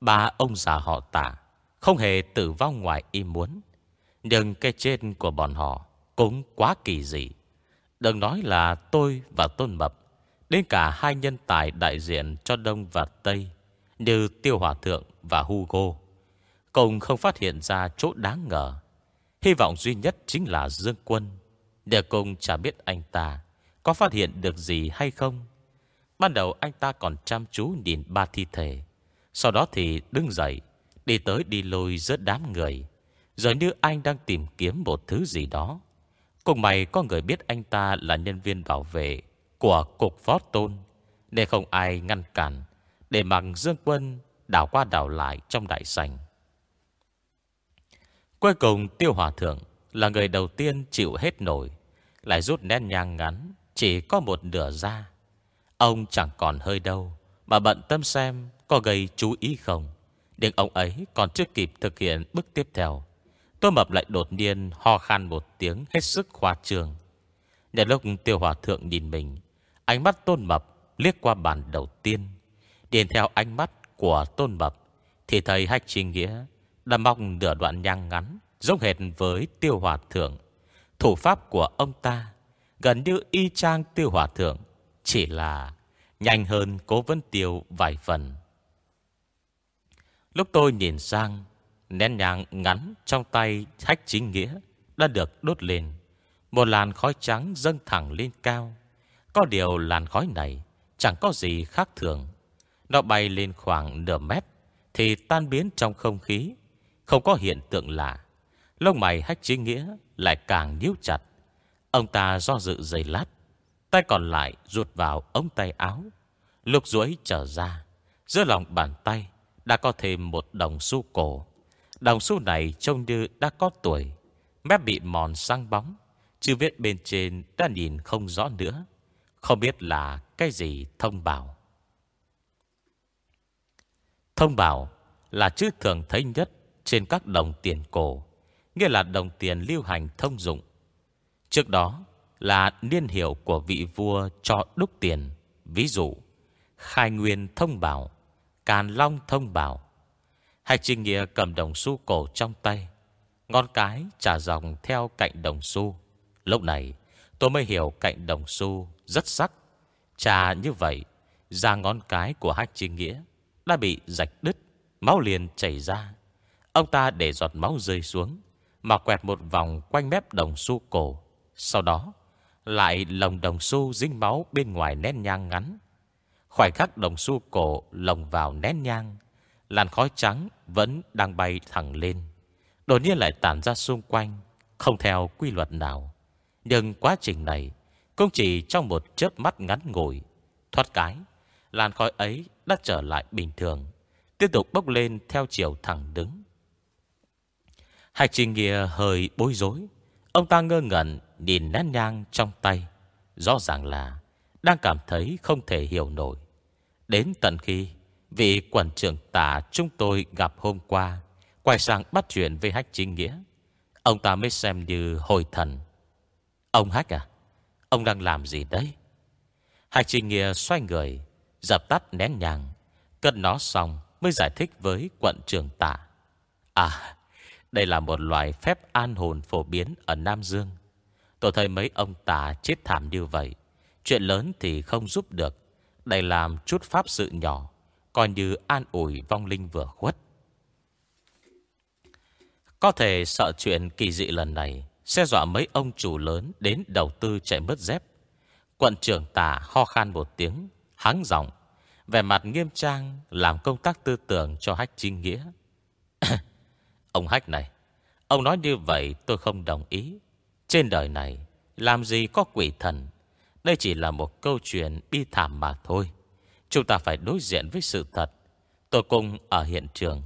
Ba ông già họ tả Không hề tử vong ngoài ý muốn nhưng cái chết của bọn họ Cũng quá kỳ dị. Đừng nói là tôi và Tôn Mập, Đến cả hai nhân tài đại diện cho Đông và Tây Như Tiêu Hòa Thượng và Hugo Cùng không phát hiện ra chỗ đáng ngờ. Hy vọng duy nhất chính là Dương Quân, Để cùng chả biết anh ta Có phát hiện được gì hay không. Ban đầu anh ta còn chăm chú nhìn ba thi thể, Sau đó thì đứng dậy, Đi tới đi lôi giữa đám người. Giờ như anh đang tìm kiếm một thứ gì đó. Cùng mày có người biết anh ta là nhân viên bảo vệ Của cục phó tôn, Nên không ai ngăn cản Để mặc Dương Quân đảo qua đảo lại trong đại sảnh. Cuối cùng, Tiêu Hòa Thượng Là người đầu tiên chịu hết nổi, Lại rút nét nhang ngắn, Chỉ có một nửa ra. Ông chẳng còn hơi đâu, Mà bận tâm xem có gây chú ý không, Nhưng ông ấy còn chưa kịp thực hiện bước tiếp theo. Tô mập lại đột nhiên ho khan một tiếng hết sức khoa trường. Nhận lúc tiêu hòa thượng nhìn mình, ánh mắt tôn mập liếc qua bàn đầu tiên. Điền theo ánh mắt của tôn mập, thì thấy hách trình nghĩa đã mong nửa đoạn nhang ngắn, giống hệt với tiêu hòa thượng. Thủ pháp của ông ta gần như y chang tiêu hòa thượng, chỉ là nhanh hơn cố vấn tiêu vài phần. Lúc tôi nhìn sang, Nén nhang ngắn trong tay hách chính nghĩa đã được đốt lên. Một làn khói trắng dâng thẳng lên cao. Có điều làn khói này chẳng có gì khác thường. Nó bay lên khoảng nửa mét thì tan biến trong không khí. Không có hiện tượng lạ. Lông mày hách chính nghĩa lại càng nhíu chặt. Ông ta do dự dày lát. Tay còn lại ruột vào ống tay áo. Lục duỗi trở ra. Giữa lòng bàn tay đã có thêm một đồng xu cổ. Đồng xu này trông như đã có tuổi Mép bị mòn sang bóng Chữ viết bên trên đã nhìn không rõ nữa Không biết là cái gì thông bảo Thông bảo là chữ thường thấy nhất trên các đồng tiền cổ, nghĩa là đồng tiền lưu hành thông dụng. Trước đó là niên hiệu của vị vua cho đúc tiền, ví dụ Khai Nguyên Thông Bảo, Càn Long Thông Bảo. Hạch Trinh Nghĩa cầm đồng xu cổ trong tay, ngón cái trả dòng theo cạnh đồng xu. Lúc này tôi mới hiểu cạnh đồng xu rất sắc. Trà như vậy, da ngón cái của Hách Trinh Nghĩa đã bị rạch đứt, máu liền chảy ra. Ông ta để giọt máu rơi xuống, mà quẹt một vòng quanh mép đồng xu cổ. Sau đó, lại lồng đồng xu dính máu bên ngoài nén nhang ngắn. Khoảnh khắc đồng xu cổ lồng vào nén nhang, làn khói trắng vẫn đang bay thẳng lên. Đột nhiên lại tản ra xung quanh, không theo quy luật nào. Nhưng quá trình này cũng chỉ trong một chớp mắt ngắn ngủi. Thoát cái, làn khói ấy đã trở lại bình thường, tiếp tục bốc lên theo chiều thẳng đứng. Hạch Trình Nghĩa hơi bối rối. Ông ta ngơ ngẩn nhìn nét nhang trong tay. Rõ ràng là đang cảm thấy không thể hiểu nổi. Đến tận khi vị quần trưởng tả chúng tôi gặp hôm qua quay sang bắt chuyện với Hách Chính Nghĩa, ông ta mới xem như hồi thần. Ông Hách à? Ông đang làm gì đấy? Hách Chính Nghĩa xoay người, dập tắt nén nhàng cất nó xong mới giải thích với quận trưởng tả. À, đây là một loại phép an hồn phổ biến ở Nam Dương. Tôi thấy mấy ông tả chết thảm như vậy. Chuyện lớn thì không giúp được. Đây làm chút pháp sự nhỏ, coi như an ủi vong linh vừa khuất. Có thể sợ chuyện kỳ dị lần này sẽ dọa mấy ông chủ lớn đến đầu tư chạy mất dép. Quận trưởng tà ho khan một tiếng, hắng giọng, vẻ mặt nghiêm trang làm công tác tư tưởng cho Hách Trinh Nghĩa. Ông Hách này, ông nói như vậy tôi không đồng ý. Trên đời này, làm gì có quỷ thần. Đây chỉ là một câu chuyện bi thảm mà thôi. Chúng ta phải đối diện với sự thật. Tôi cùng ở hiện trường.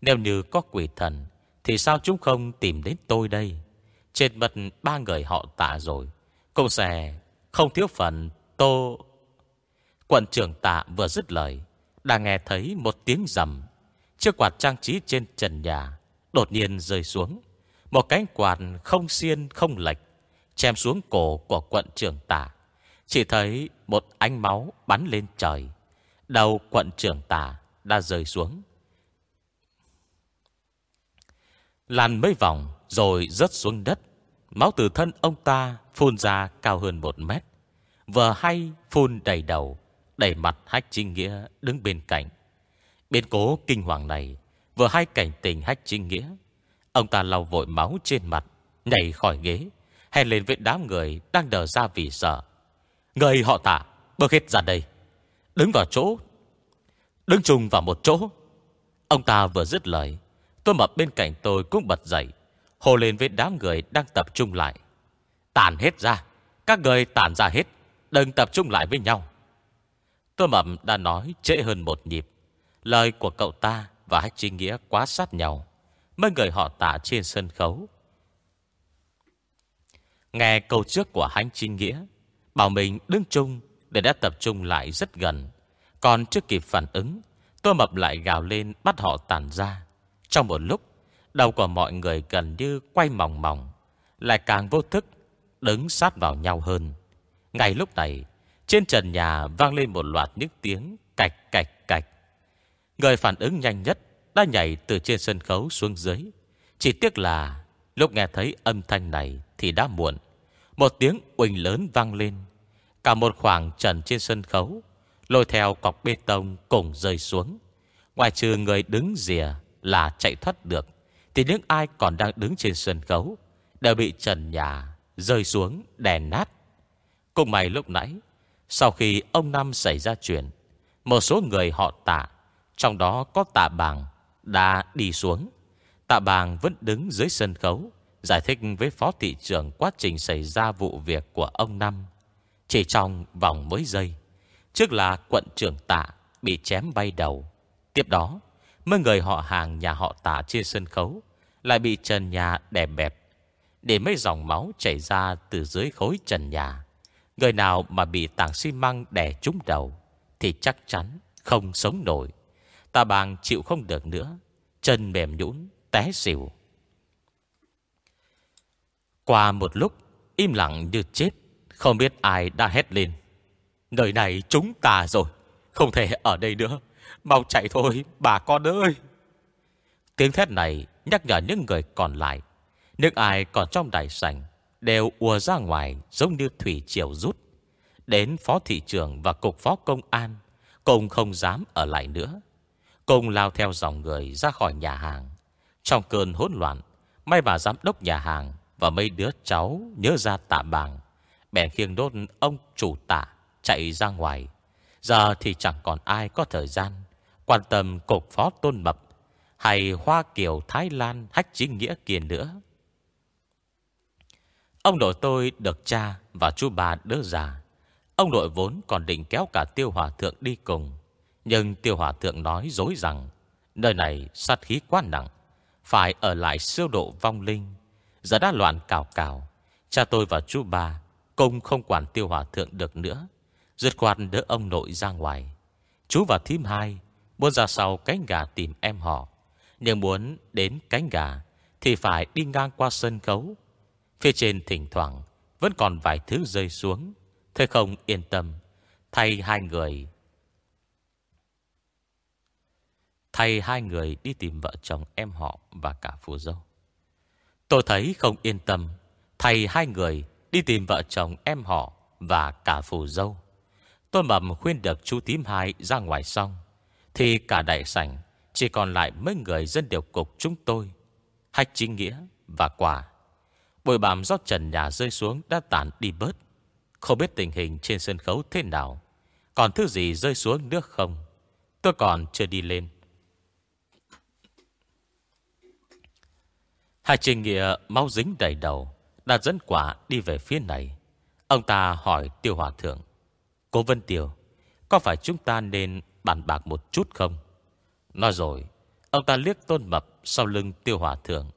Nếu như có quỷ thần, thì sao chúng không tìm đến tôi đây? Trên mặt ba người họ tạ rồi. Cũng sẽ không thiếu phần tô... Quận trưởng tạ vừa dứt lời, đã nghe thấy một tiếng rầm. Chiếc quạt trang trí trên trần nhà đột nhiên rơi xuống. Một cánh quạt không xiên không lệch Chém xuống cổ của quận trưởng tạ Chỉ thấy một ánh máu bắn lên trời Đầu quận trưởng tà đã rơi xuống. Lăn mấy vòng rồi rớt xuống đất. Máu từ thân ông ta phun ra cao hơn một mét. Vừa hay phun đầy đầu, Đầy mặt hách trinh nghĩa đứng bên cạnh. Biến cố kinh hoàng này Vừa hay cảnh tình hách trinh nghĩa. Ông ta lau vội máu trên mặt, Nhảy khỏi ghế Hèn lên với đám người đang đờ ra vì sợ. Người họ tả Bước hết ra đây. Đứng vào chỗ. Đứng chung vào một chỗ. Ông ta vừa dứt lời, Tôi mập bên cạnh tôi cũng bật dậy Hồ lên với đám người đang tập trung lại. Tàn hết ra, Các người tàn ra hết, Đừng tập trung lại với nhau. Tôi mập đã nói trễ hơn một nhịp, Lời của cậu ta và Hách Trinh Nghĩa quá sát nhau, Mấy người họ tả trên sân khấu. Nghe câu trước của Hách Trinh Nghĩa, Bảo mình đứng chung để đã tập trung lại rất gần. Còn chưa kịp phản ứng, Tôi mập lại gào lên bắt họ tàn ra. Trong một lúc, Đầu của mọi người gần như quay mỏng mỏng Lại càng vô thức, Đứng sát vào nhau hơn. Ngay lúc này, Trên trần nhà vang lên một loạt những tiếng Cạch cạch cạch. Người phản ứng nhanh nhất Đã nhảy từ trên sân khấu xuống dưới. Chỉ tiếc là, Lúc nghe thấy âm thanh này Thì đã muộn. Một tiếng uỳnh lớn vang lên. Cả một khoảng trần trên sân khấu, Lôi theo cọc bê tông cùng rơi xuống. Ngoài trừ người đứng rìa Là chạy thoát được, Thì những ai còn đang đứng trên sân khấu Đều bị trần nhà Rơi xuống đè nát. Cùng mày lúc nãy, Sau khi ông Năm xảy ra chuyện, Một số người họ tạ, Trong đó có tạ bàng, Đã đi xuống. Tạ bàng vẫn đứng dưới sân khấu, Giải thích với phó thị trưởng quá trình xảy ra vụ việc của ông Năm. Chỉ trong vòng mấy giây, trước là quận trưởng tạ bị chém bay đầu. Tiếp đó, mấy người họ hàng nhà họ tạ trên sân khấu lại bị trần nhà đè bẹp. Để mấy dòng máu chảy ra từ dưới khối trần nhà. Người nào mà bị tảng xi măng đè trúng đầu thì chắc chắn không sống nổi. Tạ bàng chịu không được nữa Chân mềm nhũn té xỉu Qua một lúc Im lặng như chết không biết ai đã hét lên. Nơi này chúng ta rồi. Không thể ở đây nữa. Mau chạy thôi, bà con ơi. Tiếng thét này nhắc nhở những người còn lại. Những ai còn trong đại sảnh Đều ùa ra ngoài Giống như thủy triều rút. Đến phó thị trường và cục phó công an Cùng không dám ở lại nữa. Cùng lao theo dòng người ra khỏi nhà hàng. Trong cơn hỗn loạn, May bà giám đốc nhà hàng Và mấy đứa cháu nhớ ra tạ bàng. Bèn khiêng đốt ông chủ tả Chạy ra ngoài. Giờ thì chẳng còn ai có thời gian Quan tâm cục phó tôn mập Hay Hoa Kiều, Thái Lan, Hách chính nghĩa kia nữa. Ông nội tôi được cha và chú bà đỡ già. Ông nội vốn còn định kéo cả tiêu hòa thượng đi cùng. Nhưng tiêu hòa thượng nói dối rằng, Nơi này sát khí quá nặng, Phải ở lại siêu độ vong linh. Giờ đã loạn cào cào, Cha tôi và chú bà công không quản tiêu hòa thượng được nữa. Dứt khoát đỡ ông nội ra ngoài. Chú và thím hai Muốn ra sau cánh gà tìm em họ. Nhưng muốn đến cánh gà Thì phải đi ngang qua sân khấu. Phía trên thỉnh thoảng Vẫn còn vài thứ rơi xuống. Thế không yên tâm, Thay hai người. Thay hai người đi tìm vợ chồng em họ Và cả phù dâu. Tôi thấy không yên tâm, Thay hai người đi tìm vợ chồng em họ Và cả phù dâu. Tôi mầm khuyên được chú tím hai ra ngoài xong, Thì cả đại sảnh Chỉ còn lại mấy người dân điều cục chúng tôi, Hách chính nghĩa và quả Bồi bàm do trần nhà rơi xuống Đã tản đi bớt. Không biết tình hình trên sân khấu thế nào. Còn thứ gì rơi xuống nước không? Tôi còn chưa đi lên. Hai trình nghĩa máu dính đầy đầu. Đã dẫn quả đi về phía này. Ông ta hỏi tiêu hòa thượng Cô Vân tiêu, Có phải chúng ta nên bàn bạc một chút không? Nói rồi Ông ta liếc tôn mập sau lưng tiêu hòa thượng.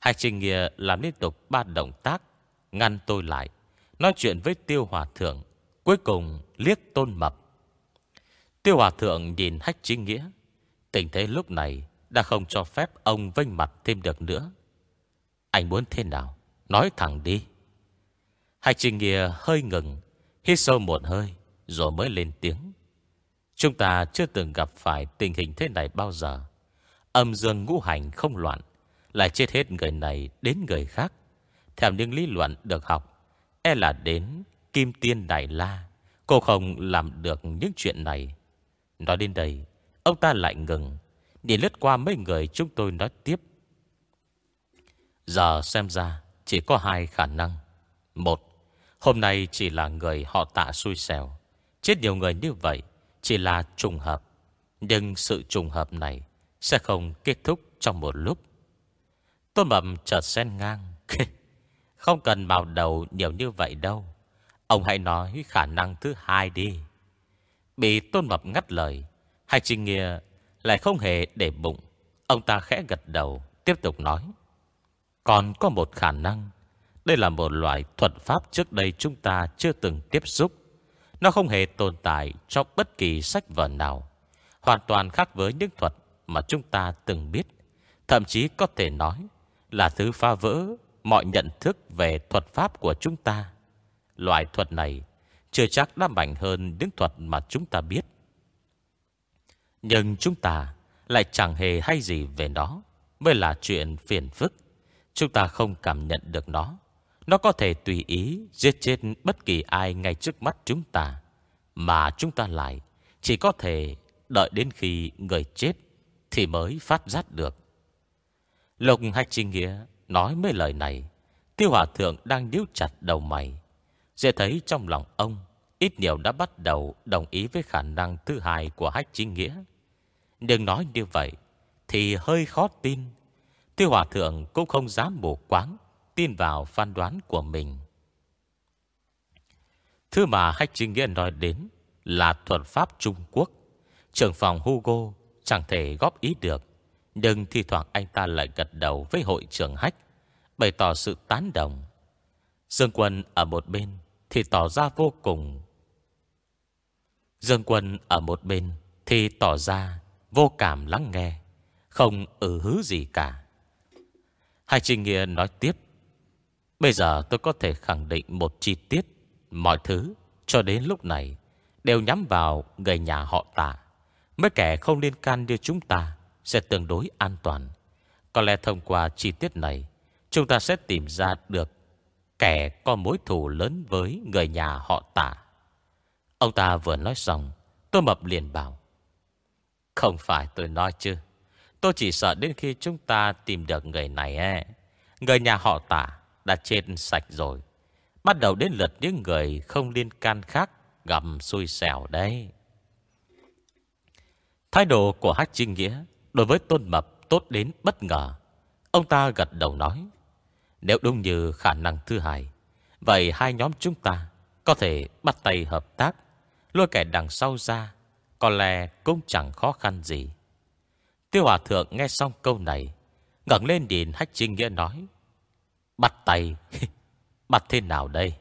Hai trình nghĩa làm liên tục ba động tác Ngăn tôi lại Nói chuyện với tiêu hòa thượng Cuối cùng liếc tôn mập. Tiêu hòa thượng nhìn hách chính nghĩa Tình thế lúc này Đã không cho phép ông vênh mặt thêm được nữa. Anh muốn thế nào? Nói thẳng đi. Hách trình nghĩa hơi ngừng, Hít sâu một hơi, Rồi mới lên tiếng. Chúng ta chưa từng gặp phải tình hình thế này bao giờ. Âm dương ngũ hành không loạn, lại chết hết người này đến người khác. Theo những lý luận được học E là đến Kim Tiên Đại La, Cô không làm được những chuyện này. Nói đến đây, Ông ta lại ngừng, Nhìn lướt qua mấy người chúng tôi nói tiếp. Giờ xem ra chỉ có hai khả năng Một Hôm nay chỉ là người họ tạ xui xẻo Chết nhiều người như vậy Chỉ là trùng hợp Nhưng sự trùng hợp này Sẽ không kết thúc trong một lúc Tôn Mập chợt sen ngang. Không cần bào đầu nhiều như vậy đâu. Ông hãy nói khả năng thứ hai đi. Bị Tôn Mập ngắt lời. Hai Trinh Nghĩa lại không hề để bụng. Ông ta khẽ gật đầu, tiếp tục nói. Còn có một khả năng. Đây là một loại thuật pháp trước đây chúng ta chưa từng tiếp xúc. Nó không hề tồn tại trong bất kỳ sách vở nào. Hoàn toàn khác với những thuật mà chúng ta từng biết. Thậm chí có thể nói là thứ phá vỡ mọi nhận thức về thuật pháp của chúng ta. Loại thuật này chưa chắc đã mạnh hơn những thuật mà chúng ta biết. Nhưng chúng ta lại chẳng hề hay gì về nó, mới là chuyện phiền phức. Chúng ta không cảm nhận được nó. Nó có thể tùy ý giết chết bất kỳ ai ngay trước mắt chúng ta. Mà chúng ta lại chỉ có thể đợi đến khi người chết thì mới phát giác được. Lục Hạch Trinh Nghĩa nói mấy lời này. Tiêu Hòa Thượng đang điếu chặt đầu mày. Dễ thấy trong lòng ông, ít nhiều đã bắt đầu đồng ý với khả năng thứ hai của Hách Trinh Nghĩa. Đừng nói như vậy, thì hơi khó tin. Tiêu Hòa Thượng cũng không dám mù quáng, tin vào phán đoán của mình. Thứ mà Hách Trinh Nghĩa nói đến là thuật pháp Trung Quốc. Trưởng phòng Hugo chẳng thể góp ý được. Nhưng thi thoảng anh ta lại gật đầu với hội trưởng hách Bày tỏ sự tán đồng Dương Quân ở một bên Thì tỏ ra vô cùng Dương Quân ở một bên Thì tỏ ra Vô cảm lắng nghe Không ừ hứ gì cả Hai Trinh Nghĩa nói tiếp. Bây giờ tôi có thể khẳng định một chi tiết. Mọi thứ, cho đến lúc này, Đều nhắm vào người nhà họ tạ. Mấy kẻ không liên can như chúng ta Sẽ tương đối an toàn. Có lẽ thông qua chi tiết này, Chúng ta sẽ tìm ra được Kẻ có mối thù lớn với người nhà họ tạ. Ông ta vừa nói xong, Tôi mập liền bảo, Không phải tôi nói chứ. Tôi chỉ sợ đến khi chúng ta tìm được người này ấy, Người nhà họ tả đã chết sạch rồi. Bắt đầu đến lượt những người không liên can khác Gặm xui xẻo đấy. Thái độ của Hách Trinh Nghĩa Đối với Tôn Mập tốt đến bất ngờ. Ông ta gật đầu nói Nếu đúng như khả năng thứ hai Vậy hai nhóm chúng ta Có thể bắt tay hợp tác. Lôi kẻ đằng sau ra Có lẽ cũng chẳng khó khăn gì. Tiêu Hòa Thượng nghe xong câu này, ngẩng lên nhìn Hách Trinh Nghĩa nói, Bắt tay, Bắt thế nào đây?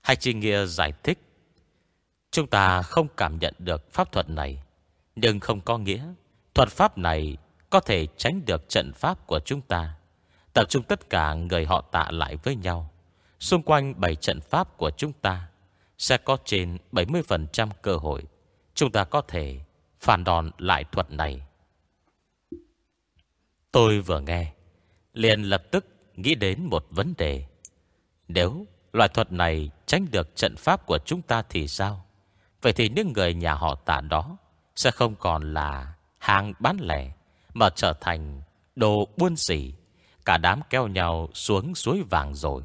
Hách Trinh Nghĩa giải thích, Chúng ta không cảm nhận được pháp thuật này, Nhưng không có nghĩa Thuật pháp này có thể tránh được trận pháp của chúng ta. Tập trung tất cả người họ tạ lại với nhau. Xung quanh bảy trận pháp của chúng ta Sẽ có trên 70% cơ hội. Chúng ta có thể phản đòn lại thuật này. Tôi vừa nghe, liền lập tức nghĩ đến một vấn đề. Nếu loại thuật này tránh được trận pháp của chúng ta thì sao? Vậy thì những người nhà họ tả đó Sẽ không còn là hàng bán lẻ, Mà trở thành đồ buôn xỉ. Cả đám keo nhau xuống suối vàng rồi.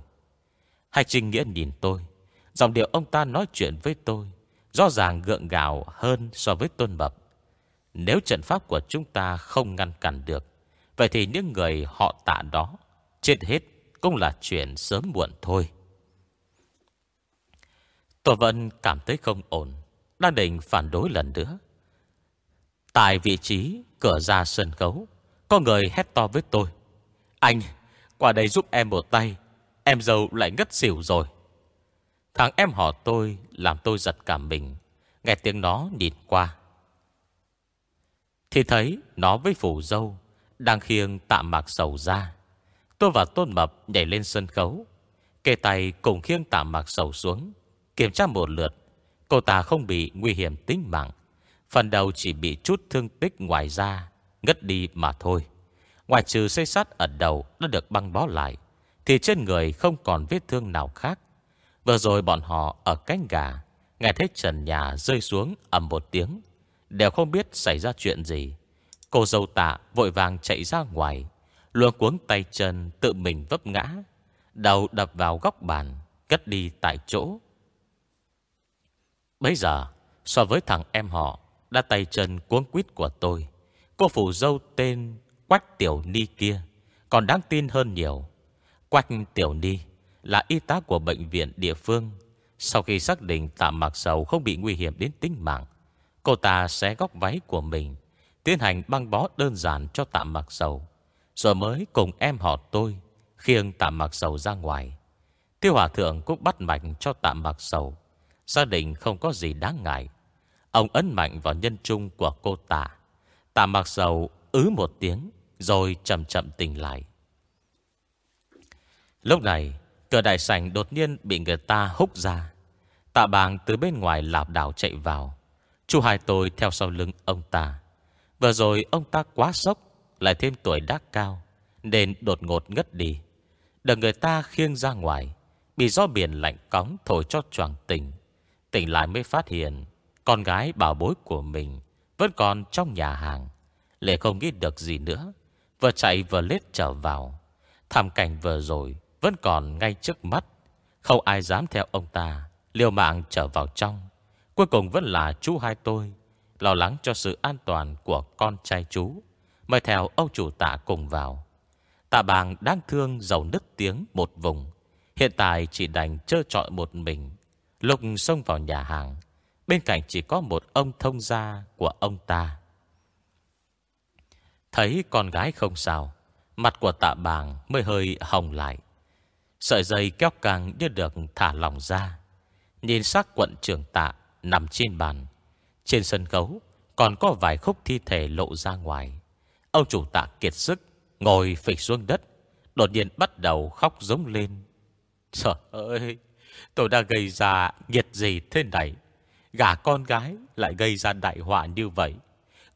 Hai Trinh Nghĩa nhìn tôi Dòng điệu ông ta nói chuyện với tôi Rõ ràng gượng gạo hơn so với tôn mập. Nếu trận pháp của chúng ta không ngăn cản được Vậy thì những người họ tạ đó, Chết hết cũng là chuyện sớm muộn thôi. Tôi vẫn cảm thấy không ổn, Đang định phản đối lần nữa. Tại vị trí cửa ra sân khấu, Có người hét to với tôi. Anh, qua đây giúp em một tay, Em dâu lại ngất xỉu rồi. Thằng em họ tôi Làm tôi giật cả mình, Nghe tiếng nó nhìn qua. Thì thấy nó với phủ dâu đang khiêng tạm mạc sầu ra. Tôi và Tôn Mập nhảy lên sân khấu, Kê tay cùng khiêng tạm mạc sầu xuống, Kiểm tra một lượt. Cô ta không bị nguy hiểm tính mạng, Phần đầu chỉ bị chút thương tích ngoài da, Ngất đi mà thôi. Ngoài trừ xây sắt ở đầu Đã được băng bó lại, Thì trên người không còn vết thương nào khác. Vừa rồi bọn họ ở cánh gà, Nghe thấy trần nhà rơi xuống ầm một tiếng, Đều không biết xảy ra chuyện gì. Cô dâu tạ vội vàng chạy ra ngoài. Luôn cuống tay chân, tự mình vấp ngã. Đầu đập vào góc bàn, Cất đi tại chỗ. Bây giờ, So với thằng em họ, Đã tay chân cuống quýt của tôi. Cô phụ dâu tên Quách Tiểu Ni kia, Còn đáng tin hơn nhiều. Quách Tiểu Ni Là y tá của bệnh viện địa phương. Sau khi xác định tạm mặc sầu Không bị nguy hiểm đến tính mạng, Cô ta sẽ góc váy của mình Tiến hành băng bó đơn giản cho tạm mặc sầu Rồi mới cùng em họ tôi Khiêng tạm mặc sầu ra ngoài. Tiêu Hòa Thượng cũng bắt mạnh cho tạm mặc sầu Gia đình không có gì đáng ngại. Ông ấn mạnh vào nhân trung của cô ta Tạm mặc sầu ứ một tiếng, Rồi chậm chậm tỉnh lại. Lúc này, Cửa đại sảnh đột nhiên bị người ta húc ra. Tạ bàng từ bên ngoài lạp đảo chạy vào. Chú hai tôi theo sau lưng ông ta. Vừa rồi ông ta quá sốc, Lại thêm tuổi đã cao, Nên đột ngột ngất đi. Được người ta khiêng ra ngoài, Bị gió biển lạnh cóng thổi cho choàng tỉnh. Tỉnh lại mới phát hiện, Con gái bảo bối của mình Vẫn còn trong nhà hàng Lệ không nghĩ được gì nữa. Vừa chạy vừa lết trở vào. Thảm cảnh vừa rồi Vẫn còn ngay trước mắt. Không ai dám theo ông ta, Liều mạng trở vào trong. Cuối cùng vẫn là chú hai tôi Lo lắng cho sự an toàn của con trai chú. Mời theo ông chủ tạ cùng vào. Tạ bàng đang thương giàu nứt tiếng một vùng. Hiện tại chỉ đành trơ trọi một mình. Lục xông vào nhà hàng. Bên cạnh chỉ có một ông thông gia của ông ta. Thấy con gái không sao, Mặt của tạ bàng mới hơi hồng lại. Sợi dây kéo càng như được thả lòng ra. Nhìn xác quận trưởng tạ nằm trên bàn. Trên sân khấu, Còn có vài khúc thi thể lộ ra ngoài. Ông chủ tạ kiệt sức, Ngồi phịch xuống đất, Đột nhiên bắt đầu khóc giống lên. Trời ơi, Tôi đã gây ra nghiệt gì thế này? Gả con gái lại gây ra đại họa như vậy.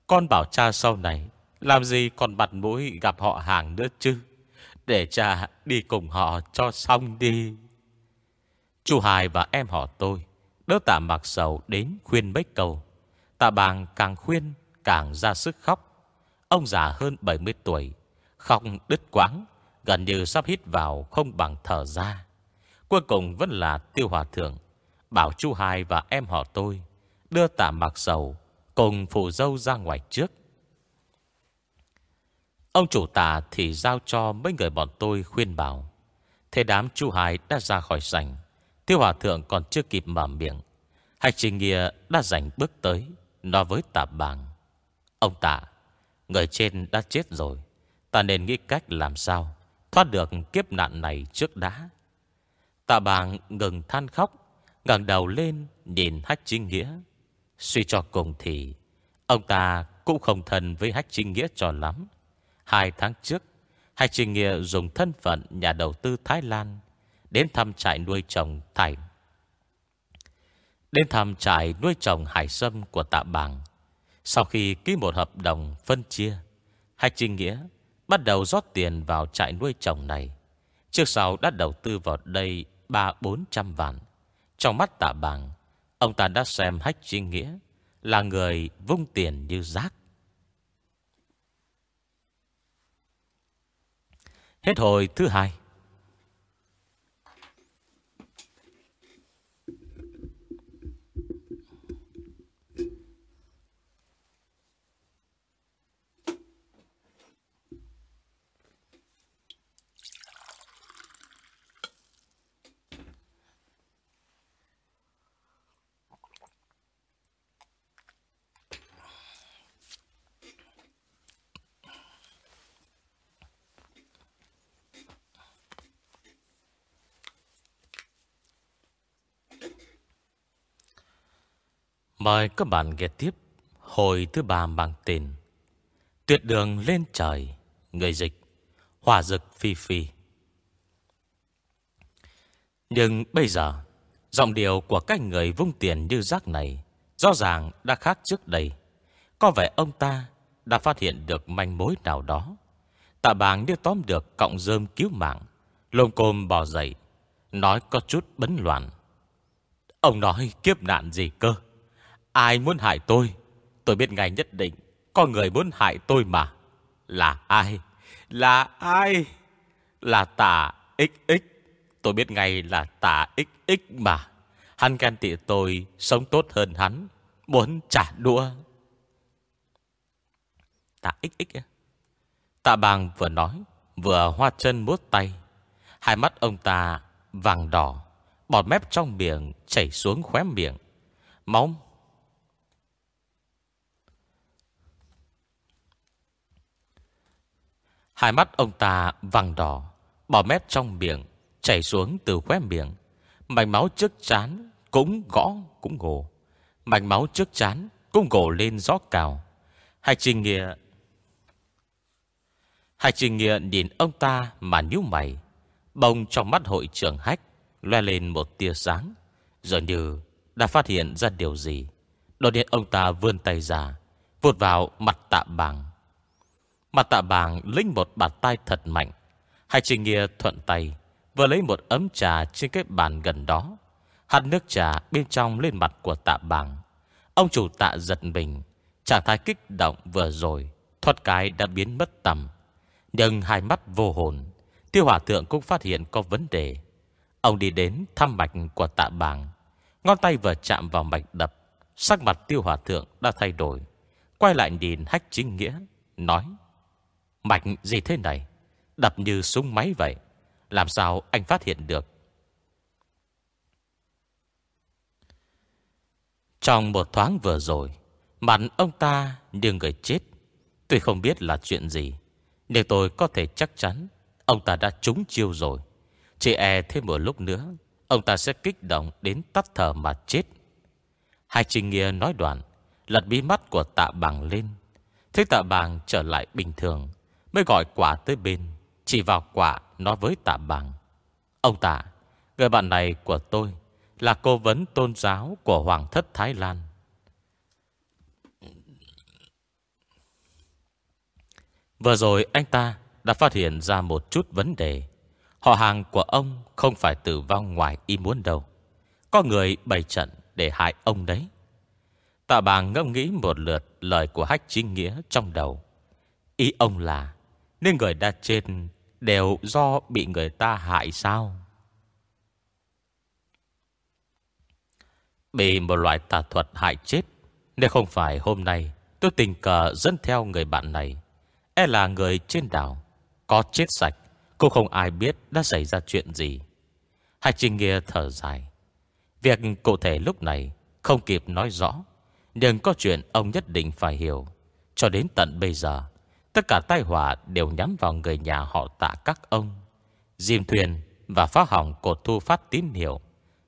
Con bảo cha sau này, Làm gì còn mặt mũi gặp họ hàng nữa chứ? Để cha đi cùng họ cho xong đi. Chú Hải và em họ tôi Đỡ tạ mặc sầu đến khuyên mấy câu. Tạ bàng càng khuyên, Càng ra sức khóc. Ông già hơn 70 tuổi, Khóc đứt quãng, Gần như sắp hít vào không bằng thở ra. Cuối cùng vẫn là tiêu hòa thượng, Bảo chú hai và em họ tôi Đưa tạ mặc sầu Cùng phụ dâu ra ngoài trước. Ông chủ tạ thì giao cho mấy người bọn tôi khuyên bảo. Thế đám chú hai đã ra khỏi sảnh, Tiêu hòa thượng còn chưa kịp mở miệng. Hạch trình nghĩa đã giành bước tới. Nói với tạ bàng, Ông tạ, Người trên đã chết rồi, Ta nên nghĩ cách làm sao Thoát được kiếp nạn này trước đã. Tạ bàng ngừng than khóc, ngẩng đầu lên Nhìn Hách Chính Nghĩa. Suy cho cùng thì, Ông ta cũng không thân với Hách Chính Nghĩa cho lắm. Hai tháng trước, Hách Chính Nghĩa dùng thân phận Nhà đầu tư Thái Lan Đến thăm trại nuôi trồng thải Đến thăm trại nuôi trồng hải sâm của tạ bàng. Sau khi ký một hợp đồng phân chia Hạch Trinh Nghĩa bắt đầu rót tiền vào trại nuôi trồng này. Trước sau đã đầu tư vào đây ba bốn trăm vạn. Trong mắt tạ bàng, Ông ta đã xem Hách Trinh Nghĩa Là người vung tiền như rác. Hết hồi thứ hai. Mời các bạn nghe tiếp Hồi thứ ba mang tên Tuyệt đường lên trời, Người dịch Hòa dực phi phi. Nhưng bây giờ, Giọng điệu của các người vung tiền như rác này Rõ ràng đã khác trước đây. Có vẻ ông ta Đã phát hiện được manh mối nào đó. Tạ bàng như tóm được cọng rơm cứu mạng Lông côm bò dậy, Nói có chút bấn loạn. Ông nói kiếp nạn gì cơ? Ai muốn hại tôi Tôi biết ngay nhất định Có người muốn hại tôi mà. Là ai? Là ai? Là tà XX Tôi biết ngay là tà XX mà. Hắn ghen tị tôi, Sống tốt hơn hắn, Muốn trả đũa. Tà XX Tạ bàng vừa nói, Vừa hoa chân mốt tay. Hai mắt ông ta vàng đỏ, Bọt mép trong miệng chảy xuống khóe miệng. Máu Hai mắt ông ta vàng đỏ Bỏ mép trong miệng, Chảy xuống từ khóe miệng. Mạch máu trước chán Cũng gõ, cũng gồ. Mạch máu trước chán Cũng gồ lên gió cào Hai trình nghĩa Hai trình nghĩa nhìn ông ta mà nhíu mày. Bông trong mắt hội trưởng hách Loe lên một tia sáng, Dường như đã phát hiện ra điều gì. Đột nhiên ông ta vươn tay ra, Vụt vào mặt tạ bằng mà tạ bàng linh một bàn tay thật mạnh. Hai trình nghĩa thuận tay, vừa lấy một ấm trà trên cái bàn gần đó. Hạt nước trà bên trong lên mặt của tạ bàng. Ông chủ tạ giật mình. Trạng thái kích động vừa rồi, thoát cái đã biến mất tầm. Nhưng hai mắt vô hồn, tiêu hỏa thượng cũng phát hiện có vấn đề. Ông đi đến thăm mạch của tạ bàng. Ngón tay vừa chạm vào mạch đập. Sắc mặt tiêu hỏa thượng đã thay đổi. Quay lại nhìn hách chính nghĩa, nói. Mạch gì thế này? Đập như súng máy vậy. Làm sao anh phát hiện được? Trong một thoáng vừa rồi, Mặt ông ta như người chết. Tuy không biết là chuyện gì, Nhưng tôi có thể chắc chắn Ông ta đã trúng chiêu rồi. Chỉ e thêm một lúc nữa, Ông ta sẽ kích động đến tắt thở mà chết. Hai trình nghĩa nói đoạn, Lật bí mắt của tạ bàng lên. Thế tạ bàng trở lại bình thường Mới gọi quả tới bên, Chỉ vào quả nói với tạ bằng Ông tạ, Người bạn này của tôi Là cố vấn tôn giáo của Hoàng thất Thái Lan. Vừa rồi anh ta đã phát hiện ra một chút vấn đề. Họ hàng của ông không phải tử vong ngoài ý muốn đâu. Có người bày trận để hại ông đấy. Tạ bàng ngẫm nghĩ một lượt lời của hách chính nghĩa trong đầu. Ý ông là nên người đã chết đều do bị người ta hại sao? Bị một loại tà thuật hại chết, Nếu không phải hôm nay Tôi tình cờ dẫn theo người bạn này E là người trên đảo, Có chết sạch, Cũng không ai biết đã xảy ra chuyện gì. Hạch Trinh nghe thở dài. Việc cụ thể lúc này Không kịp nói rõ, Nhưng có chuyện ông nhất định phải hiểu. Cho đến tận bây giờ Tất cả tai họa đều nhắm vào người nhà họ tạ các ông. Diêm thuyền và phá hỏng cột thu phát tín hiệu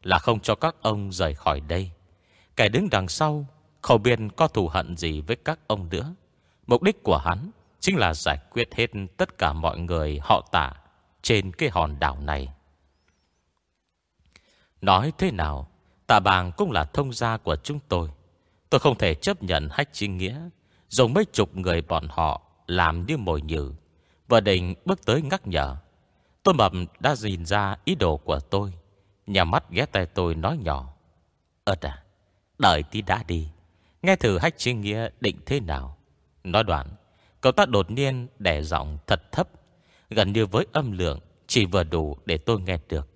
Là không cho các ông rời khỏi đây. Kẻ đứng đằng sau Không biết có thù hận gì với các ông nữa. Mục đích của hắn Chính là giải quyết hết tất cả mọi người họ tạ Trên cái hòn đảo này. Nói thế nào, Tạ bàng cũng là thông gia của chúng tôi. Tôi không thể chấp nhận hách chính nghĩa Dùng mấy chục người bọn họ làm như mồi nhử. Và định bước tới nhắc nhở. Tôi mập đã nhìn ra ý đồ của tôi. Nhà mắt ghé tay tôi nói nhỏ. Ơt à Đợi tí đã đi. Nghe thử hách chính nghĩa định thế nào? Nói đoạn, Cậu ta đột nhiên đẻ giọng thật thấp. Gần như với âm lượng, Chỉ vừa đủ để tôi nghe được.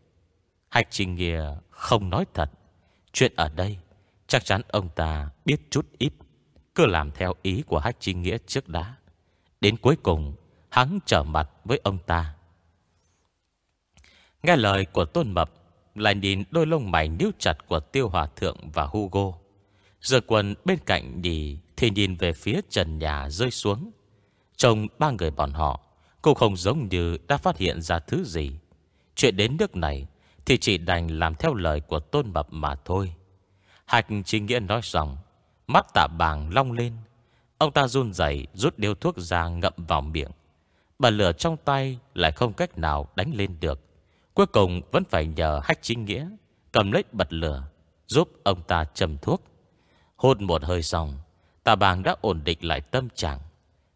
Hạch Trình Nghĩa không nói thật. Chuyện ở đây, Chắc chắn ông ta biết chút ít. Cứ làm theo ý của Hách Trình Nghĩa trước đã. Đến cuối cùng, Hắn trở mặt với ông ta. Nghe lời của Tôn Mập, Lại nhìn đôi lông mày níu chặt Của Tiêu Hòa Thượng và Hugo. Giờ quần bên cạnh đi, Thì nhìn về phía trần nhà rơi xuống. Trông ba người bọn họ, Cũng không giống như đã phát hiện ra thứ gì. Chuyện đến nước này, Thì chỉ đành làm theo lời của tôn mập mà thôi. Hạch chính nghĩa nói rằng, Mắt tạ bàng long lên Ông ta run dậy rút điếu thuốc ra ngậm vào miệng. Bà lửa trong tay lại không cách nào đánh lên được. Cuối cùng vẫn phải nhờ hách chính nghĩa Cầm lấy bật lửa, Giúp ông ta châm thuốc. Hôn một hơi xong, Tà bàng đã ổn định lại tâm trạng.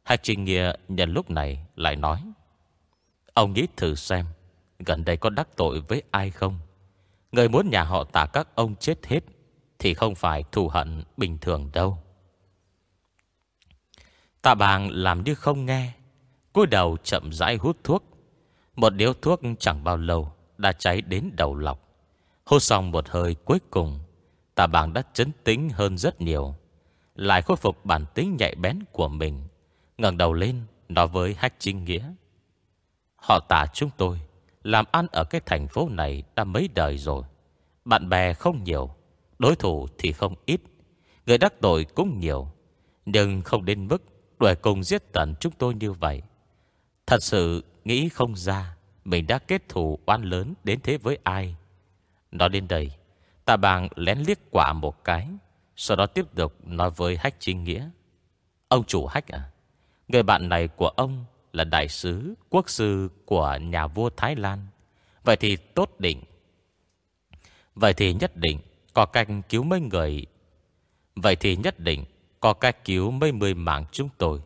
Hạch Trình Nghĩa nhận lúc này lại nói, Ông nghĩ thử xem, Gần đây có đắc tội với ai không? Người muốn nhà họ tả các ông chết hết Thì không phải thù hận bình thường đâu. Tạ bàng làm như không nghe. Cúi đầu chậm rãi hút thuốc. Một điếu thuốc chẳng bao lâu Đã cháy đến đầu lọc. Hút xong một hơi cuối cùng, Tạ bàng đã chấn tính hơn rất nhiều. Lại khôi phục bản tính nhạy bén của mình, ngẩng đầu lên Nói với Hách Trinh Nghĩa. Họ tả chúng tôi Làm ăn ở cái thành phố này đã mấy đời rồi. Bạn bè không nhiều, Đối thủ thì không ít. Người đắc tội cũng nhiều, Nhưng không đến mức Đuổi cùng giết tận chúng tôi như vậy Thật sự nghĩ không ra Mình đã kết thù oan lớn đến thế với ai Nói đến đây Tà bàng lén liếc quả một cái Sau đó tiếp tục nói với Hách Trinh Nghĩa Ông chủ Hách à Người bạn này của ông là đại sứ, quốc sư của nhà vua Thái Lan. Vậy thì tốt định. Vậy thì nhất định có canh cứu mấy người. Vậy thì nhất định có cách cứu mấy mươi mạng chúng tôi.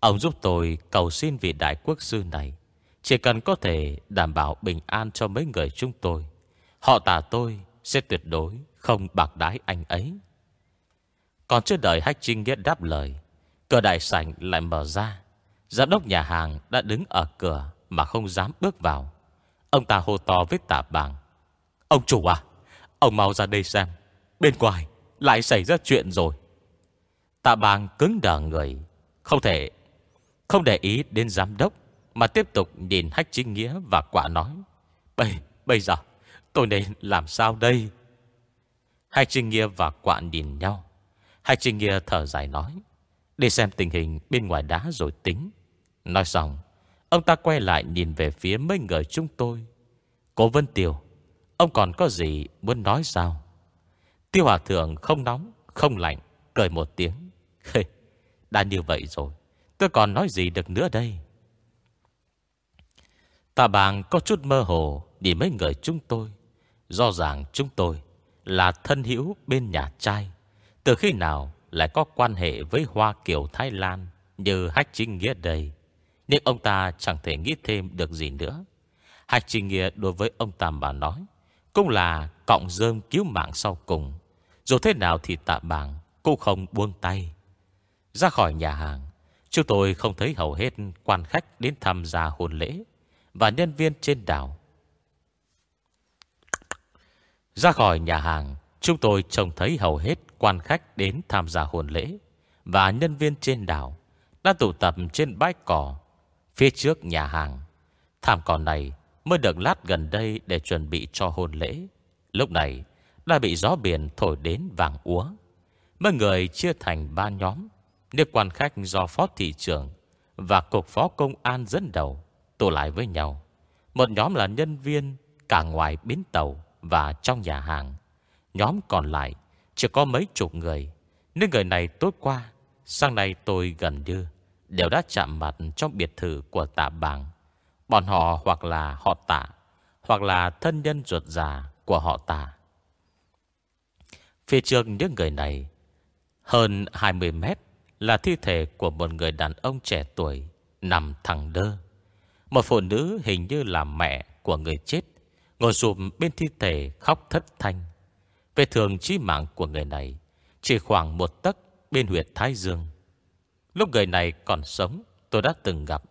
Ông giúp tôi cầu xin vị đại quốc sư này. Chỉ cần có thể đảm bảo bình an cho mấy người chúng tôi. Họ tả tôi sẽ tuyệt đối không bạc đái anh ấy. Còn chưa đợi Hách Trinh Nghĩa đáp lời, Cửa đại sảnh lại mở ra Giám đốc nhà hàng đã đứng ở cửa Mà không dám bước vào Ông ta hô to với tả bảng Ông chủ à Ông mau ra đây xem, Bên ngoài lại xảy ra chuyện rồi Tạ bàng cứng đờ người. Không thể Không để ý đến giám đốc Mà tiếp tục nhìn hách chính nghĩa và quả nói Bây, bây giờ tôi nên làm sao đây? Hách chính nghĩa và quả nhìn nhau. Hách chính nghĩa thở dài nói Đi xem tình hình bên ngoài đá rồi tính. Nói xong Ông ta quay lại nhìn về phía mấy người chúng tôi. Cố Vân tiều Ông còn có gì muốn nói sao? Tiêu Hòa Thượng không nóng Không lạnh Cười một tiếng. Đã như vậy rồi, Tôi còn nói gì được nữa đây? Tạ bàng có chút mơ hồ Nhìn mấy người chúng tôi. Do ràng chúng tôi Là thân hữu bên nhà trai. Từ khi nào lại có quan hệ Với Hoa Kiều Thái Lan Như Hách Chính Nghĩa đây? Nhưng ông ta chẳng thể nghĩ thêm được gì nữa. Hách Chính Nghĩa đối với ông ta mà nói, Cũng là cọng rơm cứu mạng sau cùng. Dù thế nào thì tạ bàng Cũng không buông tay. Ra khỏi nhà hàng Chúng tôi không thấy hầu hết quan khách đến tham gia hôn lễ và nhân viên trên đảo. Ra khỏi nhà hàng, chúng tôi trông thấy hầu hết quan khách đến tham gia hôn lễ và nhân viên trên đảo đã tụ tập trên bãi cỏ phía trước nhà hàng. Thảm cỏ này mới được lát gần đây để chuẩn bị cho hôn lễ. Lúc này đã bị gió biển thổi đến vàng úa. Mấy người chia thành ba nhóm. Nếu quan khách do phó thị trưởng và cục phó công an dẫn đầu tụ lại với nhau. Một nhóm là nhân viên cả ngoài bến tàu và trong nhà hàng. Nhóm còn lại chỉ có mấy chục người. Nếu người này tối qua, sang nay tôi gần như đều đã chạm mặt trong biệt thự của tạ bàng. Bọn họ hoặc là họ tạ, hoặc là thân nhân ruột già của họ tạ. Phía trước những người này, hơn 20 mét là thi thể của một người đàn ông trẻ tuổi nằm thẳng đơ. Một phụ nữ hình như là mẹ của người chết, Ngồi sụp bên thi thể khóc thất thanh. Về thường chí mạng của người này Chỉ khoảng một tấc bên huyệt Thái Dương. Lúc người này còn sống, Tôi đã từng gặp,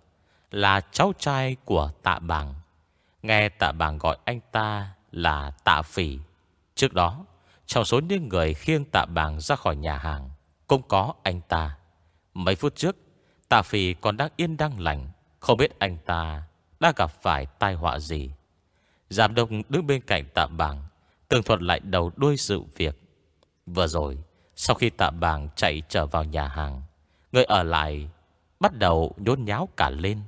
Là cháu trai của tạ bàng. Nghe tạ bàng gọi anh ta là tạ phỉ. Trước đó, Trong số những người khiêng tạ bàng ra khỏi nhà hàng, Cũng có anh ta. Mấy phút trước Tà Phi còn đang yên đang lành không biết anh ta đã gặp phải tai họa gì. Giám đốc đứng bên cạnh tạ bàng, tường thuật lại đầu đuôi sự việc. Vừa rồi, sau khi tạ bàng chạy trở vào nhà hàng, người ở lại bắt đầu nhốn nháo cả lên.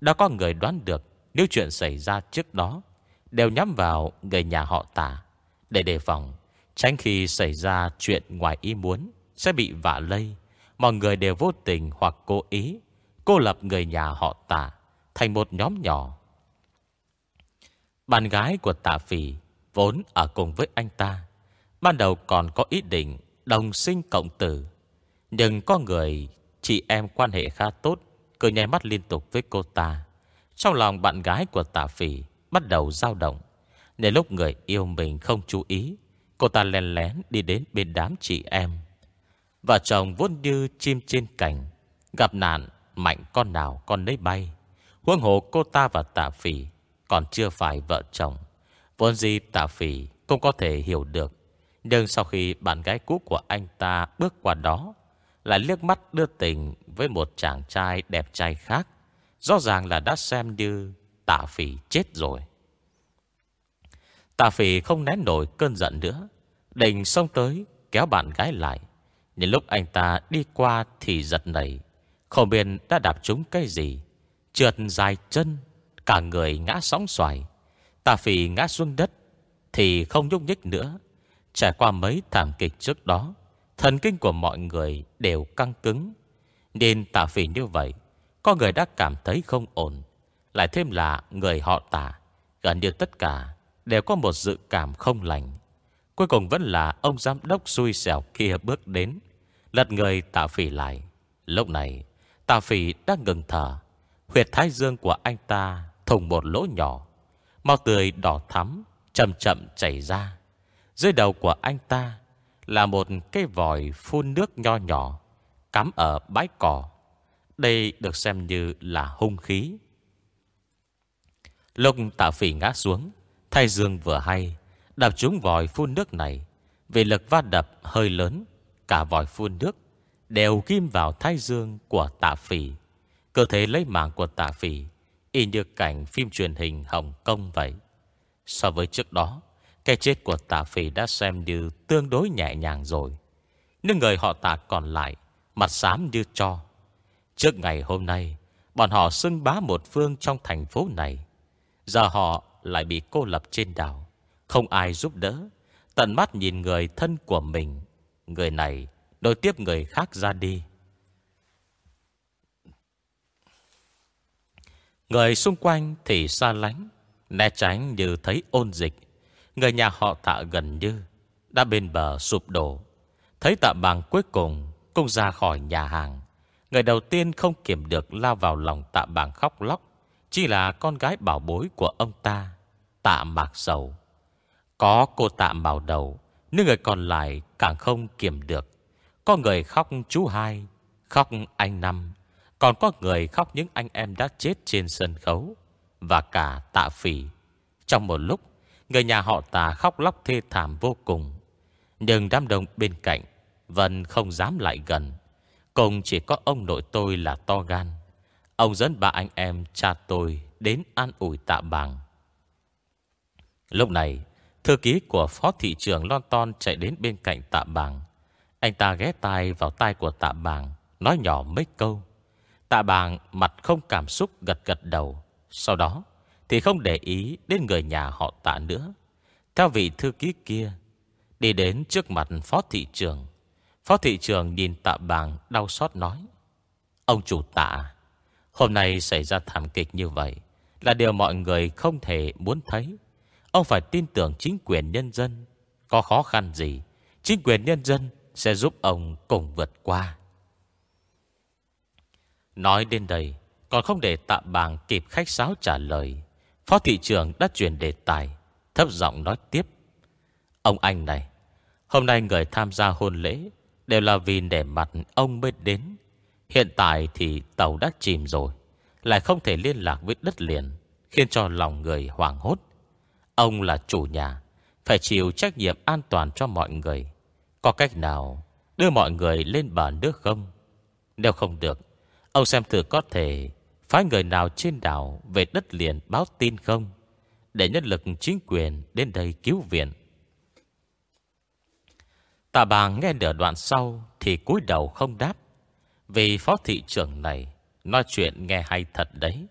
Đã có người đoán được nếu chuyện xảy ra trước đó đều nhắm vào người nhà họ tả để đề phòng. Tránh khi xảy ra chuyện ngoài ý muốn sẽ bị vạ lây. Mọi người đều vô tình hoặc cố ý, Cô lập người nhà họ tạ Thành một nhóm nhỏ. Bạn gái của tạ phỉ Vốn ở cùng với anh ta, Ban đầu còn có ý định Đồng sinh cộng tử. Nhưng có người Chị em quan hệ khá tốt Cười nhai mắt liên tục với cô ta. Trong lòng bạn gái của tạ phỉ Bắt đầu dao động, Nên lúc người yêu mình không chú ý, Cô ta lén lén đi đến bên đám chị em. Vợ chồng vốn như chim trên cành. Gặp nạn, Mạnh con nào con nấy bay. Huân hồ cô ta và tạ phỉ Còn chưa phải vợ chồng. Vốn gì tạ phỉ cũng có thể hiểu được. Nhưng sau khi bạn gái cũ của anh ta bước qua đó, Lại liếc mắt đưa tình Với một chàng trai đẹp trai khác, Rõ ràng là đã xem như Tạ phỉ chết rồi. Tạ phỉ không nén nổi cơn giận nữa Đình xông tới Kéo bạn gái lại. Nhưng lúc anh ta đi qua thì giật nảy. Không biết đã đạp trúng cái gì. Trượt dài chân, Cả người ngã sóng xoài. Tà phì ngã xuống đất, Thì không nhúc nhích nữa. Trải qua mấy thảm kịch trước đó, Thần kinh của mọi người đều căng cứng. Nên tà phì như vậy, Có người đã cảm thấy không ổn. Lại thêm là người họ tà Gần như tất cả Đều có một dự cảm không lành. Cuối cùng vẫn là ông giám đốc xui xẻo kia bước đến. Lật người tạ phỉ lại. Lúc này, Tà phỉ đang ngừng thở. Huyệt thái dương của anh ta Thùng một lỗ nhỏ. Màu tươi đỏ thắm, Chậm chậm chảy ra. Dưới đầu của anh ta Là một cái vòi phun nước nho nhỏ, Cắm ở bãi cỏ. Đây được xem như là hung khí. Lúc tạ phỉ ngã xuống, Thái dương vừa hay Đập trúng vòi phun nước này, Vì lực va đập hơi lớn. Cả vòi phun nước, Đều ghim vào thái dương của tạ phỉ. Cơ thể lấy mạng của tạ phỉ, Y như cảnh phim truyền hình Hồng Kông vậy. So với trước đó, Cái chết của tạ phỉ đã xem như Tương đối nhẹ nhàng rồi. Nhưng người họ tạ còn lại, Mặt xám như cho. Trước ngày hôm nay, Bọn họ xưng bá một phương trong thành phố này. Giờ họ lại bị cô lập trên đảo. Không ai giúp đỡ, Tận mắt nhìn người thân của mình. Người này đối tiếp người khác ra đi. Người xung quanh thì xa lánh, Né tránh như thấy ôn dịch. Người nhà họ tạ gần như Đã bên bờ sụp đổ. Thấy tạ bằng cuối cùng Cũng ra khỏi nhà hàng. Người đầu tiên không kiểm được lao vào lòng tạ bằng khóc lóc, Chỉ là con gái bảo bối của ông ta, Tạ mạc sầu. Có cô tạ màu đầu nhưng người còn lại càng không kiềm được. Có người khóc chú hai, Khóc anh năm. Còn có người khóc những anh em đã chết trên sân khấu Và cả tạ phỉ. Trong một lúc, Người nhà họ tạ khóc lóc thê thảm vô cùng. Nhưng đám đông bên cạnh Vẫn không dám lại gần. Cùng chỉ có ông nội tôi là to gan. Ông dẫn ba anh em cha tôi Đến an ủi tạ bàng. Lúc này Thư ký của phó thị trưởng Lon Ton chạy đến bên cạnh tạ bàng. Anh ta ghé tai vào tai của tạ bàng, Nói nhỏ mấy câu. Tạ bàng mặt không cảm xúc gật gật đầu. Sau đó Thì không để ý đến người nhà họ tạ nữa. Theo vị thư ký kia, Đi đến trước mặt phó thị trưởng. Phó thị trưởng nhìn tạ bàng đau xót nói, Ông chủ tạ, Hôm nay xảy ra thảm kịch như vậy Là điều mọi người không thể muốn thấy. Ông phải tin tưởng chính quyền nhân dân. Có khó khăn gì, Chính quyền nhân dân sẽ giúp ông cùng vượt qua. Nói đến đây, Còn không để tạ bàng kịp khách sáo trả lời, Phó thị trưởng đã chuyển đề tài, Thấp giọng nói tiếp. Ông anh này, Hôm nay người tham gia hôn lễ Đều là vì nể mặt ông mới đến. Hiện tại thì tàu đã chìm rồi, Lại không thể liên lạc với đất liền, Khiến cho lòng người hoảng hốt. Ông là chủ nhà, Phải chịu trách nhiệm an toàn cho mọi người. Có cách nào Đưa mọi người lên bờ nước không? Nếu không được, Ông xem thử có thể Phái người nào trên đảo Về đất liền báo tin không? Để nhân lực chính quyền đến đây cứu viện. Tạ bàng nghe nửa đoạn sau Thì cúi đầu không đáp. Vì phó thị trưởng này Nói chuyện nghe hay thật đấy.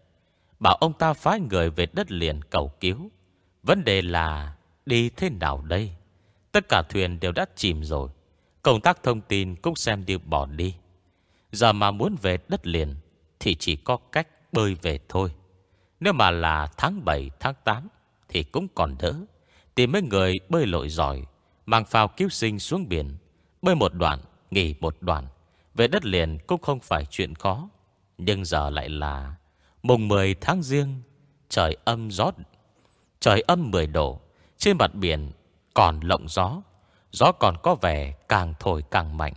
Bảo ông ta phái người về đất liền cầu cứu. Vấn đề là Đi thế nào đây? Tất cả thuyền đều đã chìm rồi. Công tác thông tin cũng xem như bỏ đi. Giờ mà muốn về đất liền Thì chỉ có cách bơi về thôi. Nếu mà là tháng 7, tháng 8 Thì cũng còn đỡ. Tìm mấy người bơi lội giỏi Mang phao cứu sinh xuống biển Bơi một đoạn, nghỉ một đoạn. Về đất liền cũng không phải chuyện khó. Nhưng giờ lại là Mùng 10 tháng riêng Trời âm gió Trời âm 10 độ Trên mặt biển còn lộng gió. Gió còn có vẻ càng thổi càng mạnh.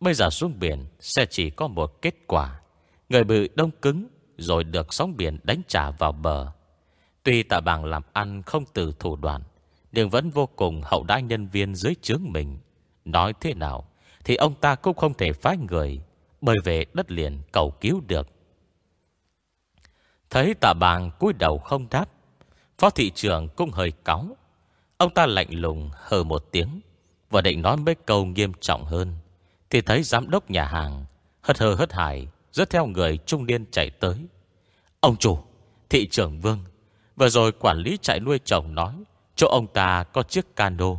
Bây giờ xuống biển Sẽ chỉ có một kết quả. Người bị đông cứng Rồi được sóng biển đánh trả vào bờ. Tuy tạ bàng làm ăn không từ thủ đoạn, nhưng vẫn vô cùng hậu đãi nhân viên dưới chướng mình. Nói thế nào Thì ông ta cũng không thể phái người bởi về đất liền cầu cứu được. Thấy tạ bàng cúi đầu không đáp Phó thị trưởng cũng hơi cáu. Ông ta lạnh lùng, hờ một tiếng, Và định nói mấy câu nghiêm trọng hơn, Thì thấy giám đốc nhà hàng Hất hờ hất hải Rất theo người trung niên chạy tới. Ông chủ, Thị trưởng Vương, Vừa rồi quản lý chạy nuôi chồng nói Chỗ ông ta có chiếc cano.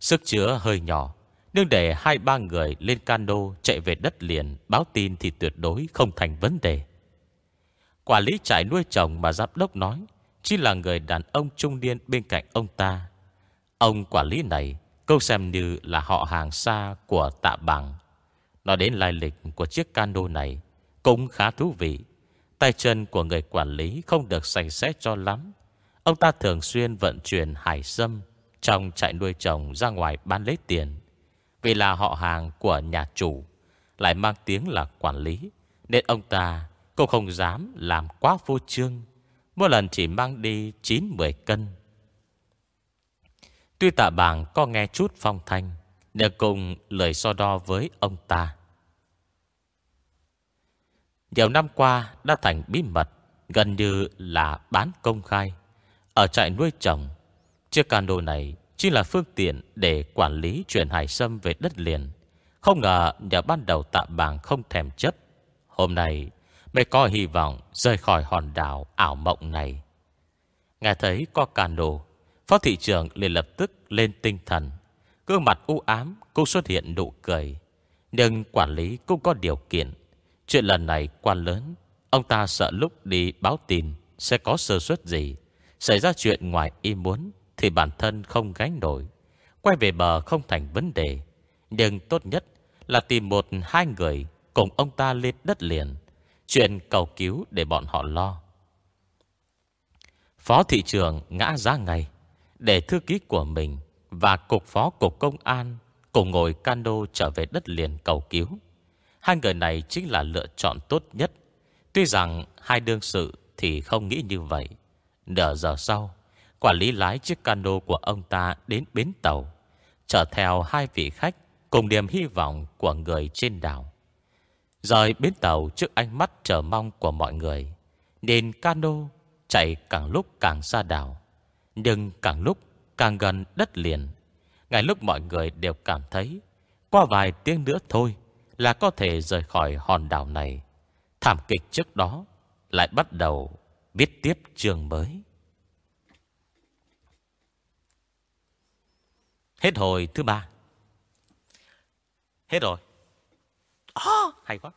Sức chứa hơi nhỏ, Nhưng để hai ba người lên cano Chạy về đất liền báo tin Thì tuyệt đối không thành vấn đề. Quản lý trại nuôi chồng mà giám đốc nói chỉ là người đàn ông trung niên bên cạnh ông ta. Ông quản lý này, Câu xem như là họ hàng xa của tạ bằng. Nói đến lai lịch của chiếc cano này Cũng khá thú vị. Tay chân của người quản lý không được sạch sẽ cho lắm. Ông ta thường xuyên vận chuyển hải sâm Trong trại nuôi chồng ra ngoài bán lấy tiền. Vì là họ hàng của nhà chủ, Lại mang tiếng là quản lý, Nên ông ta cũng không dám làm quá vô trương. Mỗi lần chỉ mang đi 9-10 cân. Tuy tạ bảng có nghe chút phong thanh, Nhưng cùng lời so đo với ông ta. Nhiều năm qua đã thành bí mật, Gần như là bán công khai. Ở trại nuôi trồng, Chiếc cano này chỉ là phương tiện Để quản lý chuyển hải sâm về đất liền. Không ngờ nhà ban đầu tạ bàng không thèm chấp Hôm nay Mới có hy vọng rời khỏi hòn đảo ảo mộng này. Nghe thấy có cano Phó thị trưởng liền lập tức lên tinh thần. Gương mặt u ám Cũng xuất hiện nụ cười. Nhưng quản lý cũng có điều kiện. Chuyện lần này quan lớn. Ông ta sợ lúc đi báo tin Sẽ có sơ suất gì. Xảy ra chuyện ngoài ý muốn Thì bản thân không gánh nổi. Quay về bờ không thành vấn đề. Nhưng tốt nhất là tìm một hai người Cùng ông ta lên đất liền. Chuyện cầu cứu để bọn họ lo. Phó thị trường ngã ra ngay, Để thư ký của mình Và cục phó cục công an Cùng ngồi cano trở về đất liền cầu cứu. Hai người này chính là lựa chọn tốt nhất. Tuy rằng hai đương sự Thì không nghĩ như vậy. Nửa giờ sau, Quản lý lái chiếc cano của ông ta đến bến tàu, Chở theo hai vị khách Cùng niềm hy vọng của người trên đảo. Rời bến tàu trước ánh mắt chờ mong của mọi người. Nên cano chạy càng lúc càng xa đảo, Nhưng càng lúc càng gần đất liền. Ngay lúc mọi người đều cảm thấy Qua vài tiếng nữa thôi Là có thể rời khỏi hòn đảo này. Thảm kịch trước đó Lại bắt đầu viết tiếp chương mới. Hết hồi thứ ba. Hết rồi oh, Hay quá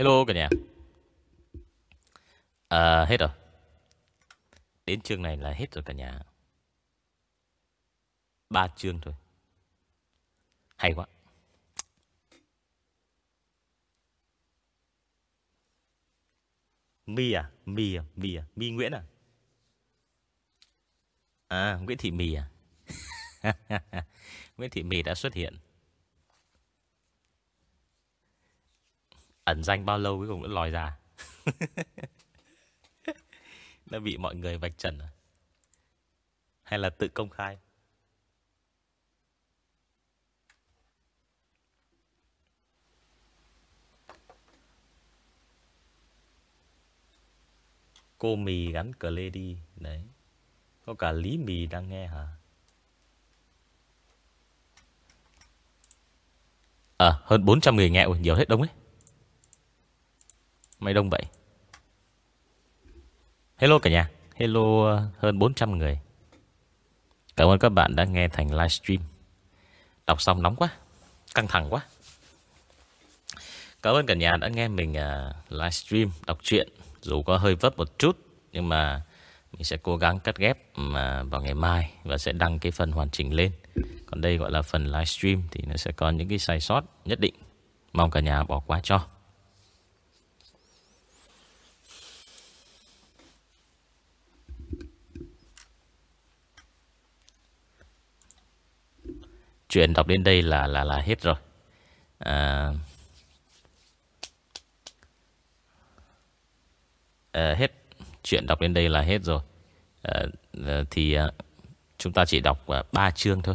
Hello, cả nhà. À hết rồi. Đến chương này là hết rồi, cả nhà. Ba chương thôi. Hay quá. Mi à? Mi à? Mi à? Mi Nguyễn à? À Nguyễn Thị Mì à? Nguyễn Thị Mì đã xuất hiện. Ẩn danh bao lâu cuối cùng vẫn lòi ra. Đã bị mọi người vạch trần à? Hay là tự công khai? Cô mì gắn cờ lê đi, Đấy. Có cả Lý Mì đang nghe hả? À hơn 400 người nghe Nhiều hết đông ấy. Mày đông vậy? Hello cả nhà. Hello ờ, hơn 400 người. Cảm ơn các bạn đã nghe thành livestream. Đọc xong nóng quá Căng thẳng quá. Cảm ơn cả nhà đã nghe mình uh, livestream Đọc truyện. Dù có hơi vấp một chút Nhưng mà Mình sẽ cố gắng cắt ghép ừ, mà vào ngày mai Và sẽ đăng cái phần hoàn chỉnh lên. Còn đây gọi là phần livestream Thì nó sẽ có những cái sai sót nhất định. Mong cả nhà bỏ qua cho. Chuyện đọc đến đây là là là hết rồi. À, à, hết chuyện đọc đến đây là hết rồi. À, à thì à, chúng ta chỉ đọc à, 3 chương thôi,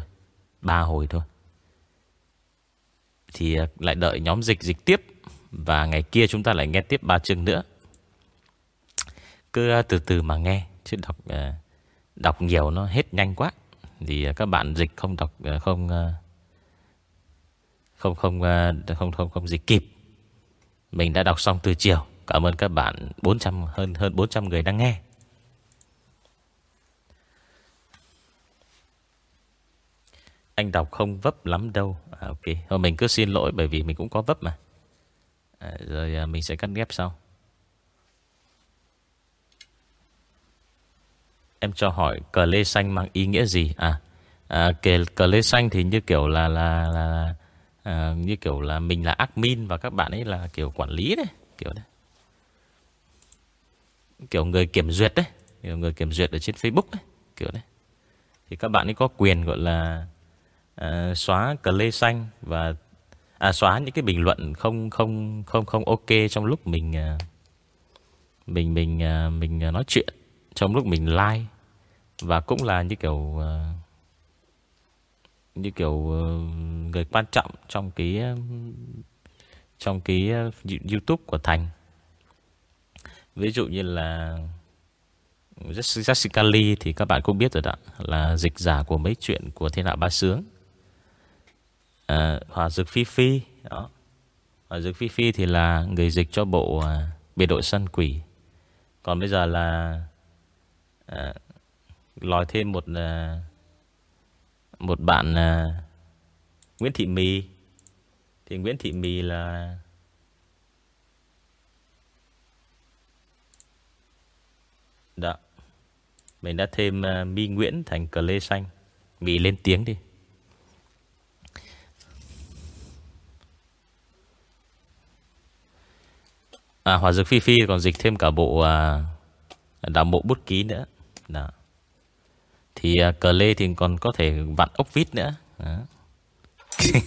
ba hồi thôi. Thì à, lại đợi nhóm dịch dịch tiếp và ngày kia chúng ta lại nghe tiếp ba chương nữa. Cứ à, từ từ mà nghe chứ đọc à, đọc nhiều nó hết nhanh quá thì à, các bạn dịch không đọc à, à, không không không không không không dịch kịp. Mình đã đọc xong từ chiều. Cảm ơn các bạn 400 hơn hơn 400 người đang nghe. Anh đọc không vấp lắm đâu. À, ok, thôi mình cứ xin lỗi bởi vì mình cũng có vấp mà. À, rồi mình sẽ cắt ghép sau. Em cho hỏi cờ lê xanh mang ý nghĩa gì? À, à cờ, cờ lê xanh thì như kiểu là là, là à, Như kiểu là mình là admin Và các bạn ấy là kiểu quản lý đấy Kiểu đấy. Kiểu người kiểm duyệt đấy kiểu Người kiểm duyệt ở trên Facebook đấy Kiểu đấy. Thì các bạn ấy có quyền gọi là à, xóa cờ lê xanh và à, xóa những cái bình luận không không không không ok trong lúc mình à, mình mình à, mình à, nói chuyện trong lúc mình like và cũng là như kiểu ờ, như kiểu ờ, người quan trọng trong cái ờ, trong cái YouTube của Thành. Ví dụ như là Jessica Lee thì các bạn cũng biết rồi đó Là dịch giả của mấy chuyện của Thiên Hạ Ba Sướng à, Hòa Dược Phi Phi đó. Hòa Dược Phi Phi thì là người dịch cho bộ à, Biệt đội sân quỷ Còn bây giờ là à, Lòi thêm một à, Một bạn à, Nguyễn Thị Mì. Thì Nguyễn Thị Mì là Đó mình đã thêm à, Mi Nguyễn thành cờ lê xanh. Mì lên tiếng đi. À Hòa Dược Phi Phi còn dịch thêm cả bộ à, Đạo bộ bút ký nữa. Đó. Thì à, cờ lê thì còn có thể vặn ốc vít nữa. Đó.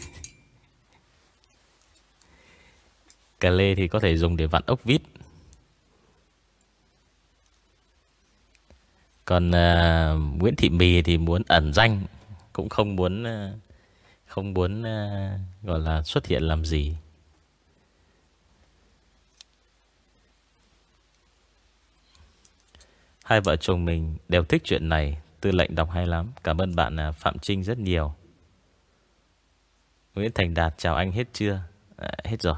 Cờ lê thì có thể dùng để vặn ốc vít. Còn uh, Nguyễn Thị Mì thì muốn ẩn danh Cũng không muốn uh, Không muốn uh, Gọi là xuất hiện làm gì. Hai vợ chồng mình đều thích chuyện này. Tư lệnh đọc hay lắm. Cảm ơn bạn à, Phạm Trinh rất nhiều. Nguyễn Thành Đạt chào anh hết chưa? À, Hết rồi.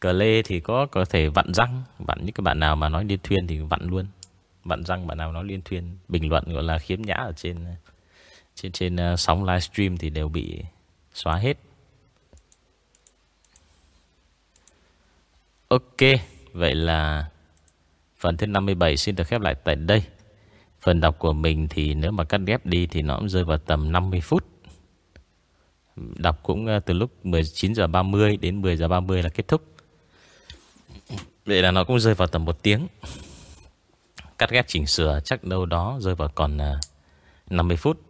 Cờ lê thì có có thể vặn răng. Vặn những cái bạn nào mà nói liên thuyên thì vặn luôn. Vặn răng bạn nào nói liên thuyên. Bình luận gọi là khiếm nhã ở trên à, Trên trên à, sóng livestream Thì đều bị xóa hết. Ok. Vậy là Phần thứ 57 xin được khép lại tại đây. Phần đọc của mình thì nếu mà cắt ghép đi Thì nó cũng rơi vào tầm 50 phút. Đọc cũng ờ, từ lúc 19h30 đến 10h30 là kết thúc. Vậy là nó cũng rơi vào tầm 1 tiếng. Cắt ghép chỉnh sửa chắc đâu đó rơi vào còn ờ, 50 phút.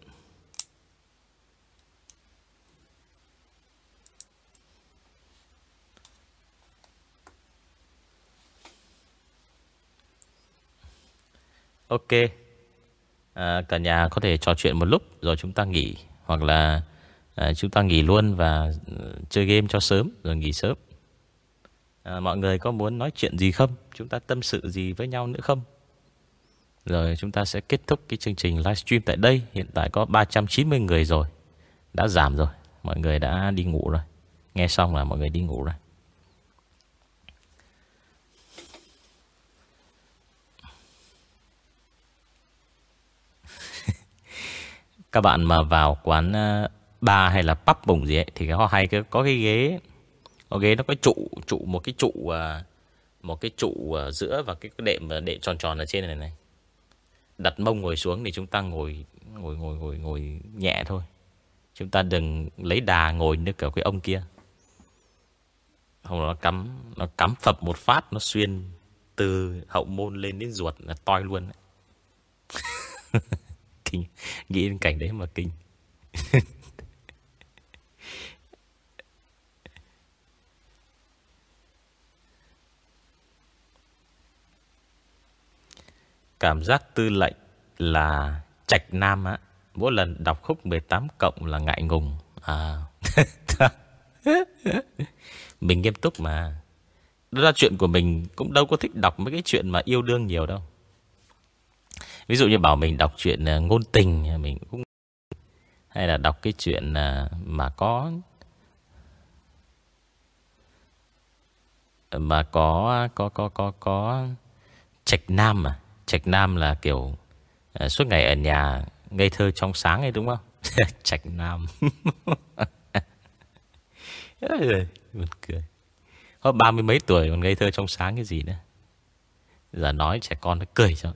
Ok. À, Cả nhà có thể trò chuyện một lúc Rồi chúng ta nghỉ Hoặc là à, chúng ta nghỉ luôn Và ừ, chơi game cho sớm Rồi nghỉ sớm. À, Mọi người có muốn nói chuyện gì không? Chúng ta tâm sự gì với nhau nữa không? Rồi chúng ta sẽ kết thúc cái chương trình livestream tại đây. Hiện tại có 390 người rồi. Đã giảm rồi. Mọi người đã đi ngủ rồi. Nghe xong là mọi người đi ngủ rồi. Các bạn mà vào quán ba bar hay là pub bùng gì ấy, Thì có hay có cái ghế. Có ghế nó có trụ trụ một cái trụ ờ, một cái trụ ờ, giữa và cái đệm đệm tròn tròn ở trên này này. Đặt mông ngồi xuống thì chúng ta ngồi ngồi ngồi ngồi ngồi nhẹ thôi. Chúng ta đừng lấy đà ngồi như kiểu cái ông kia. Không, nó cắm nó cắm phập một phát, nó xuyên từ hậu môn lên đến ruột là toi luôn kinh nghĩ đến cảnh đấy mà kinh Cảm giác tư lệnh là trạch nam á. Mỗi lần đọc khúc 18 cộng là ngại ngùng. À. mình nghiêm túc mà. Đó là chuyện của mình, cũng đâu có thích đọc mấy cái chuyện mà yêu đương nhiều đâu. Ví dụ như bảo mình đọc chuyện à, ngôn tình à, mình cũng hay là đọc cái chuyện à, mà có mà có có có có có trạch nam à Trạch Nam là kiểu suốt ngày ở nhà ngây thơ trong sáng ấy, đúng không? Trạch Nam. Buồn cười. Có ba mươi mấy tuổi còn ngây thơ trong sáng cái gì nữa. Giờ nói trẻ con nó cười cho.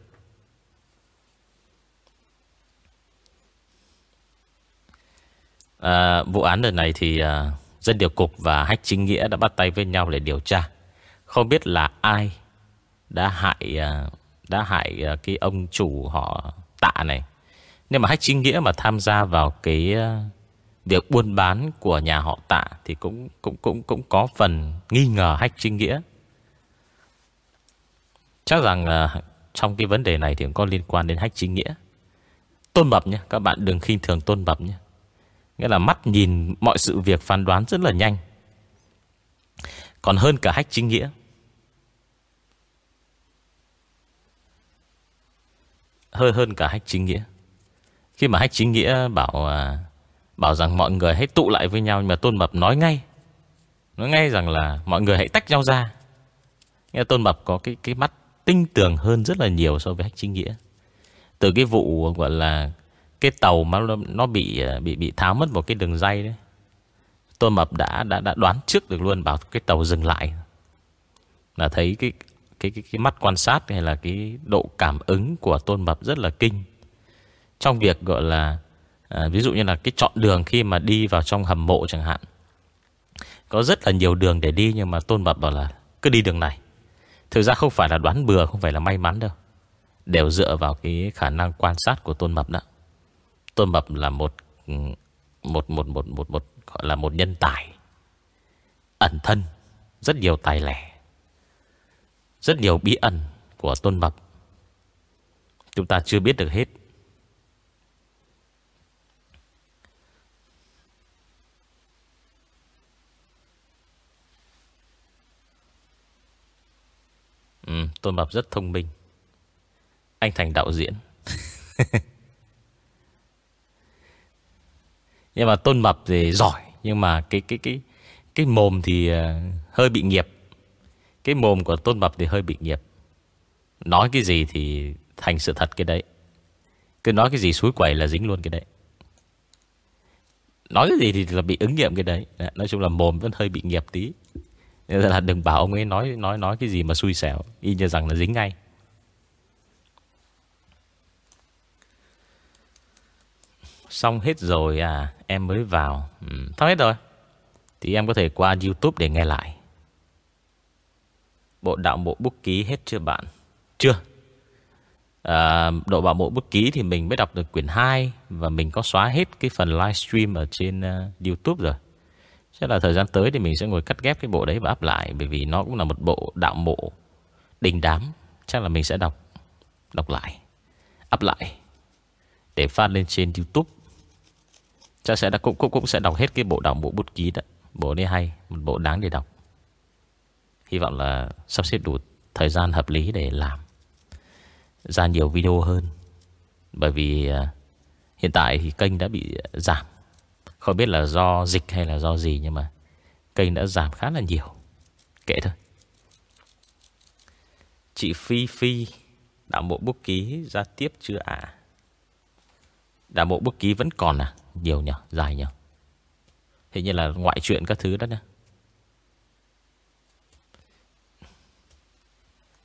À, vụ án lần này thì à, dân điều cục và hách chính nghĩa đã bắt tay với nhau để điều tra. Không biết là ai đã hại à, đã hại à, cái ông chủ họ tạ này Nhưng mà hách chính nghĩa mà tham gia vào cái à, việc buôn bán của nhà họ tạ thì cũng cũng cũng cũng có phần nghi ngờ hách chính nghĩa. Chắc rằng à, trong cái vấn đề này thì cũng có liên quan đến hách chính nghĩa. Tôn Mập nhé, các bạn đừng khinh thường Tôn Mập nhé. Nghĩa là mắt nhìn mọi sự việc phán đoán rất là nhanh. Còn hơn cả hách chính nghĩa. Hơi hơn cả hách chính nghĩa. Khi mà hách chính nghĩa bảo à, bảo rằng mọi người hãy tụ lại với nhau, nhưng mà Tôn Mập nói ngay. Nói ngay rằng là mọi người hãy tách nhau ra. Nghe Tôn Mập có cái cái mắt tinh tường hơn rất là nhiều so với hách chính nghĩa. Từ cái vụ, gọi là cái tàu mà nó bị ờ, bị bị tháo mất một cái đường dây đấy. Tôn Mập đã đã đã đoán trước được luôn bảo cái tàu dừng lại. Là thấy cái cái cái cái mắt quan sát hay là cái độ cảm ứng của Tôn Mập rất là kinh. Trong việc gọi là à, ví dụ như là cái chọn đường khi mà đi vào trong hầm mộ chẳng hạn. Có rất là nhiều đường để đi nhưng mà Tôn Mập bảo là cứ đi đường này. Thực ra không phải là đoán bừa, không phải là may mắn đâu. Đều dựa vào cái khả năng quan sát của Tôn Mập đó. Tôn Mập là một một một một một một gọi là một nhân tài ẩn thân, rất nhiều tài lẻ, rất nhiều bí ẩn của Tôn Mập. Chúng ta chưa biết được hết. Ừ, Tôn Mập rất thông minh. Anh thành đạo diễn. nhưng mà Tôn Mập thì giỏi, nhưng mà cái cái cái cái mồm thì ờ, hơi bị nghiệp. Cái mồm của Tôn Mập thì hơi bị nghiệp. Nói cái gì thì thành sự thật cái đấy. Cứ nói cái gì suối quẩy là dính luôn cái đấy. Nói cái gì thì là bị ứng nghiệm cái đấy. Nói chung là mồm vẫn hơi bị nghiệp tí. Nên là đừng bảo ông ấy nói nói nói cái gì mà xui xẻo, y như rằng là dính ngay. Xong hết rồi à Em mới vào. Ừ, Xong hết rồi. Thì em có thể qua Youtube để nghe lại. Bộ đạo bộ bút ký hết chưa bạn? Chưa. À, Độ bảo bộ bút ký thì mình mới đọc được quyển 2 Và mình có xóa hết cái phần livestream Ở trên uh, Youtube rồi. Chắc là thời gian tới thì mình sẽ ngồi cắt ghép cái bộ đấy và áp lại Bởi vì nó cũng là một bộ đạo mộ đình đám. Chắc là mình sẽ đọc Đọc lại Áp lại Để phát lên trên Youtube. Chắc sẽ đã, cũng, cũng, cũng sẽ đọc hết cái bộ đảo bộ bút ký đó. Bộ này hay Một bộ đáng để đọc. Hy vọng là sắp xếp đủ thời gian hợp lý để làm. Ra nhiều video hơn. Bởi vì à, Hiện tại thì kênh đã bị giảm. Không biết là do dịch hay là do gì Nhưng mà kênh đã giảm khá là nhiều. Kệ thôi. Chị Phi Phi Đạo bộ bút ký ra tiếp chưa ạ? À? Đạo bộ bút ký vẫn còn à? Nhiều nhỉ, dài nhỉ Hình như là ngoại truyện các thứ đó nhỉ.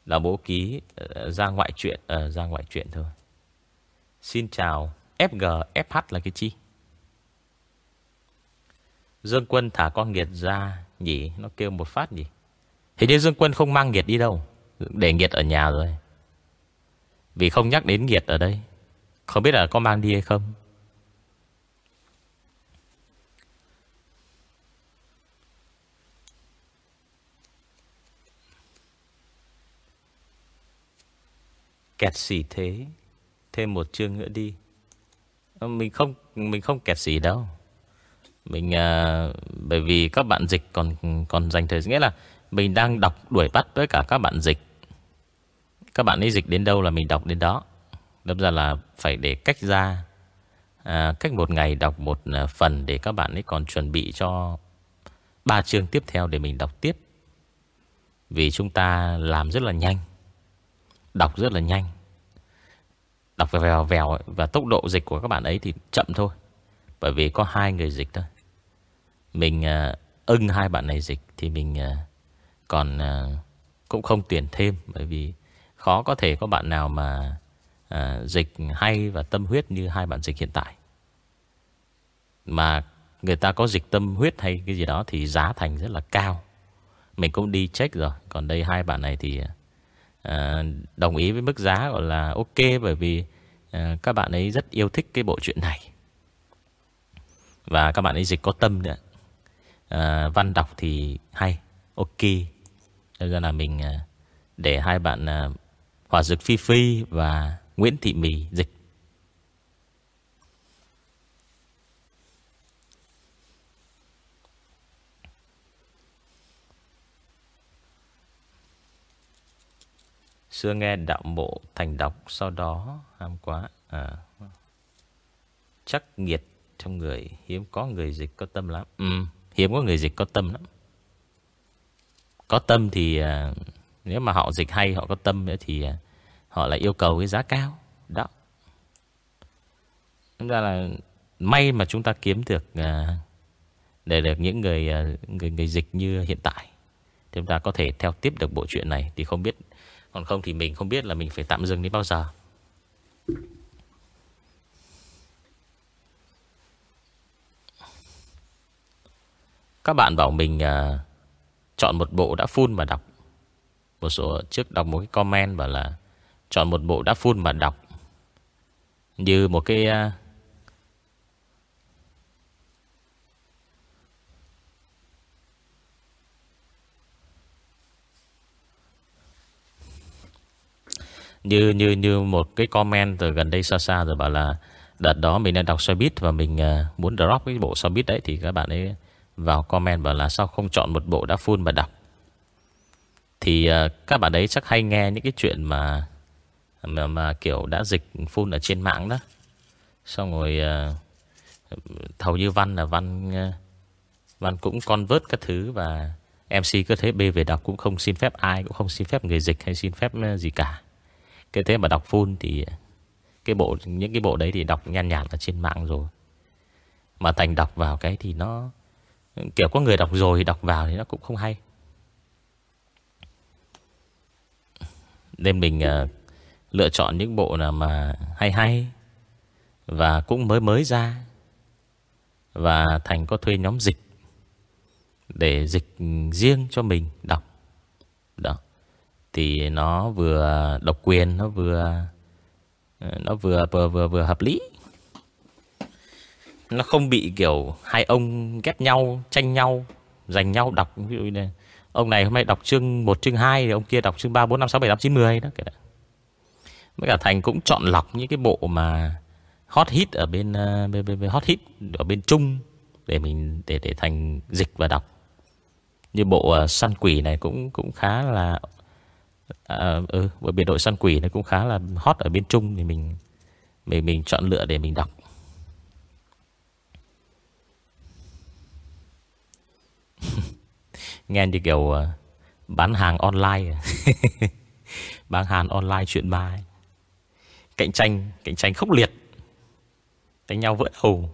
Là bố ký ờ, ra ngoại truyện à, Ra ngoại truyện thôi. Xin chào FG, FH là cái chi? Dương Quân thả con nghiệt ra nhỉ? Nó kêu một phát nhỉ? Hình như Dương Quân không mang nghiệt đi đâu. Để nghiệt ở nhà rồi. Vì không nhắc đến nghiệt ở đây. Không biết là có mang đi hay không. Kẹt xỉ thế Thêm một chương nữa đi ờ, Mình không Mình không kẹt xỉ đâu mình à, bởi vì các bạn dịch còn còn dành thời gian nghĩa là mình đang đọc đuổi bắt với cả các bạn dịch. Các bạn ấy dịch đến đâu là mình đọc đến đó. Đâm ra là phải để cách ra à, cách một ngày đọc một à, phần để các bạn ấy còn chuẩn bị cho ba chương tiếp theo để mình đọc tiếp. Vì chúng ta làm rất là nhanh. Đọc rất là nhanh. Đọc vèo vèo và tốc độ dịch của các bạn ấy thì chậm thôi. Bởi vì có hai người dịch thôi Mình uh, ưng hai bạn này dịch Thì mình uh, còn uh, cũng không tuyển thêm Bởi vì khó có thể có bạn nào mà uh, dịch hay và tâm huyết như hai bạn dịch hiện tại Mà người ta có dịch tâm huyết hay cái gì đó Thì giá thành rất là cao Mình cũng đi check rồi Còn đây hai bạn này thì Ờ, đồng ý với mức giá gọi là ok Bởi vì à, Các bạn ấy rất yêu thích cái bộ truyện này. Và các bạn ấy dịch có tâm nữa à, ờ, Văn đọc thì hay Ok. Nên ra là mình à, để hai bạn à, Hòa Dực Phi Phi và Nguyễn Thị Mì dịch. Xưa nghe đạo mộ thành đọc Sau đó ham quá à, Chắc nghiệt trong người Hiếm có người dịch có tâm lắm. Ừ, Hiếm có người dịch có tâm lắm. Có tâm thì à, Nếu mà họ dịch hay Họ có tâm nữa thì à, Họ lại yêu cầu cái giá cao. Đó. Chúng ta là May mà chúng ta kiếm được à, Để được những người, à, người người dịch như hiện tại Chúng ta có thể theo tiếp được bộ truyện này. Thì không biết còn không thì mình không biết là mình phải tạm dừng đến bao giờ. Các bạn bảo mình uh, Chọn một bộ đã full mà đọc. Một số trước đọc một cái comment bảo là Chọn một bộ đã full mà đọc. Như một cái uh, Như như như một cái comment từ gần đây xa xa rồi bảo là Đợt đó mình đang đọc xoay Và mình uh, muốn drop cái bộ xoay đấy Thì các bạn ấy vào comment bảo là Sao không chọn một bộ đã full mà đọc. Thì uh, các bạn ấy chắc hay nghe những cái chuyện mà Mà, mà kiểu đã dịch full ở trên mạng đó. Xong rồi uh, Thầu như văn là văn uh, Văn cũng convert các thứ Và MC cứ thế bê về đọc Cũng không xin phép ai Cũng không xin phép người dịch hay xin phép gì cả cái thế mà đọc full thì cái bộ những cái bộ đấy thì đọc nhan nhạt ở trên mạng rồi. Mà Thành đọc vào cái thì nó kiểu có người đọc rồi đọc vào thì nó cũng không hay. Nên mình uh, lựa chọn những bộ nào mà hay hay và cũng mới mới ra. Và Thành có thuê nhóm dịch để dịch riêng cho mình đọc. Đó thì nó vừa độc quyền nó vừa nó vừa vừa vừa vừa hợp lý nó không bị kiểu hai ông ghép nhau tranh nhau giành nhau đọc ví dụ như ông này hôm nay đọc chương 1 chương 2 thì ông kia đọc chương 3 4 5 6 7 8 9 10 đó cái đó. Cả Thành cũng chọn lọc những cái bộ mà hot hit ở bên, ờ, bên, bên, bên hot hit ở bên Trung để mình để để Thành dịch và đọc. Như bộ uh, săn quỷ này cũng cũng khá là à, ừ, bởi biệt đội săn quỷ nó cũng khá là hot ở bên Trung thì mình mình mình chọn lựa để mình đọc. Nghe như kiểu uh, bán hàng online. Bán hàng online chuyện bài cạnh tranh cạnh tranh khốc liệt. Đánh nhau vỡ đầu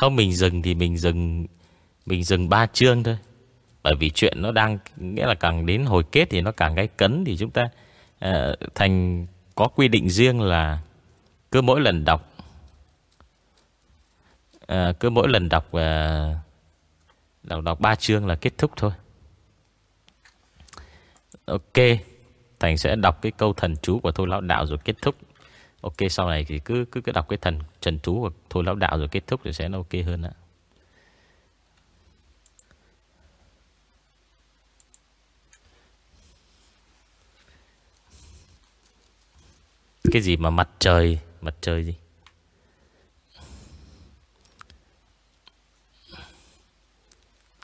Không mình dừng thì mình dừng Mình dừng ba chương thôi. Bởi vì chuyện nó đang Nghĩa là càng đến hồi kết thì nó càng gây cấn Thì chúng ta uh, Thành có quy định riêng là Cứ mỗi lần đọc uh, Cứ mỗi lần đọc uh, Đọc đọc ba chương là kết thúc thôi. Ok Thành sẽ đọc cái câu thần chú của Thôi Lão Đạo rồi kết thúc. Ok sau này thì cứ cứ cứ đọc cái thần trần trú hoặc thôi lão đạo rồi kết thúc thì sẽ nó ok hơn ạ. Cái gì mà mặt trời Mặt trời gì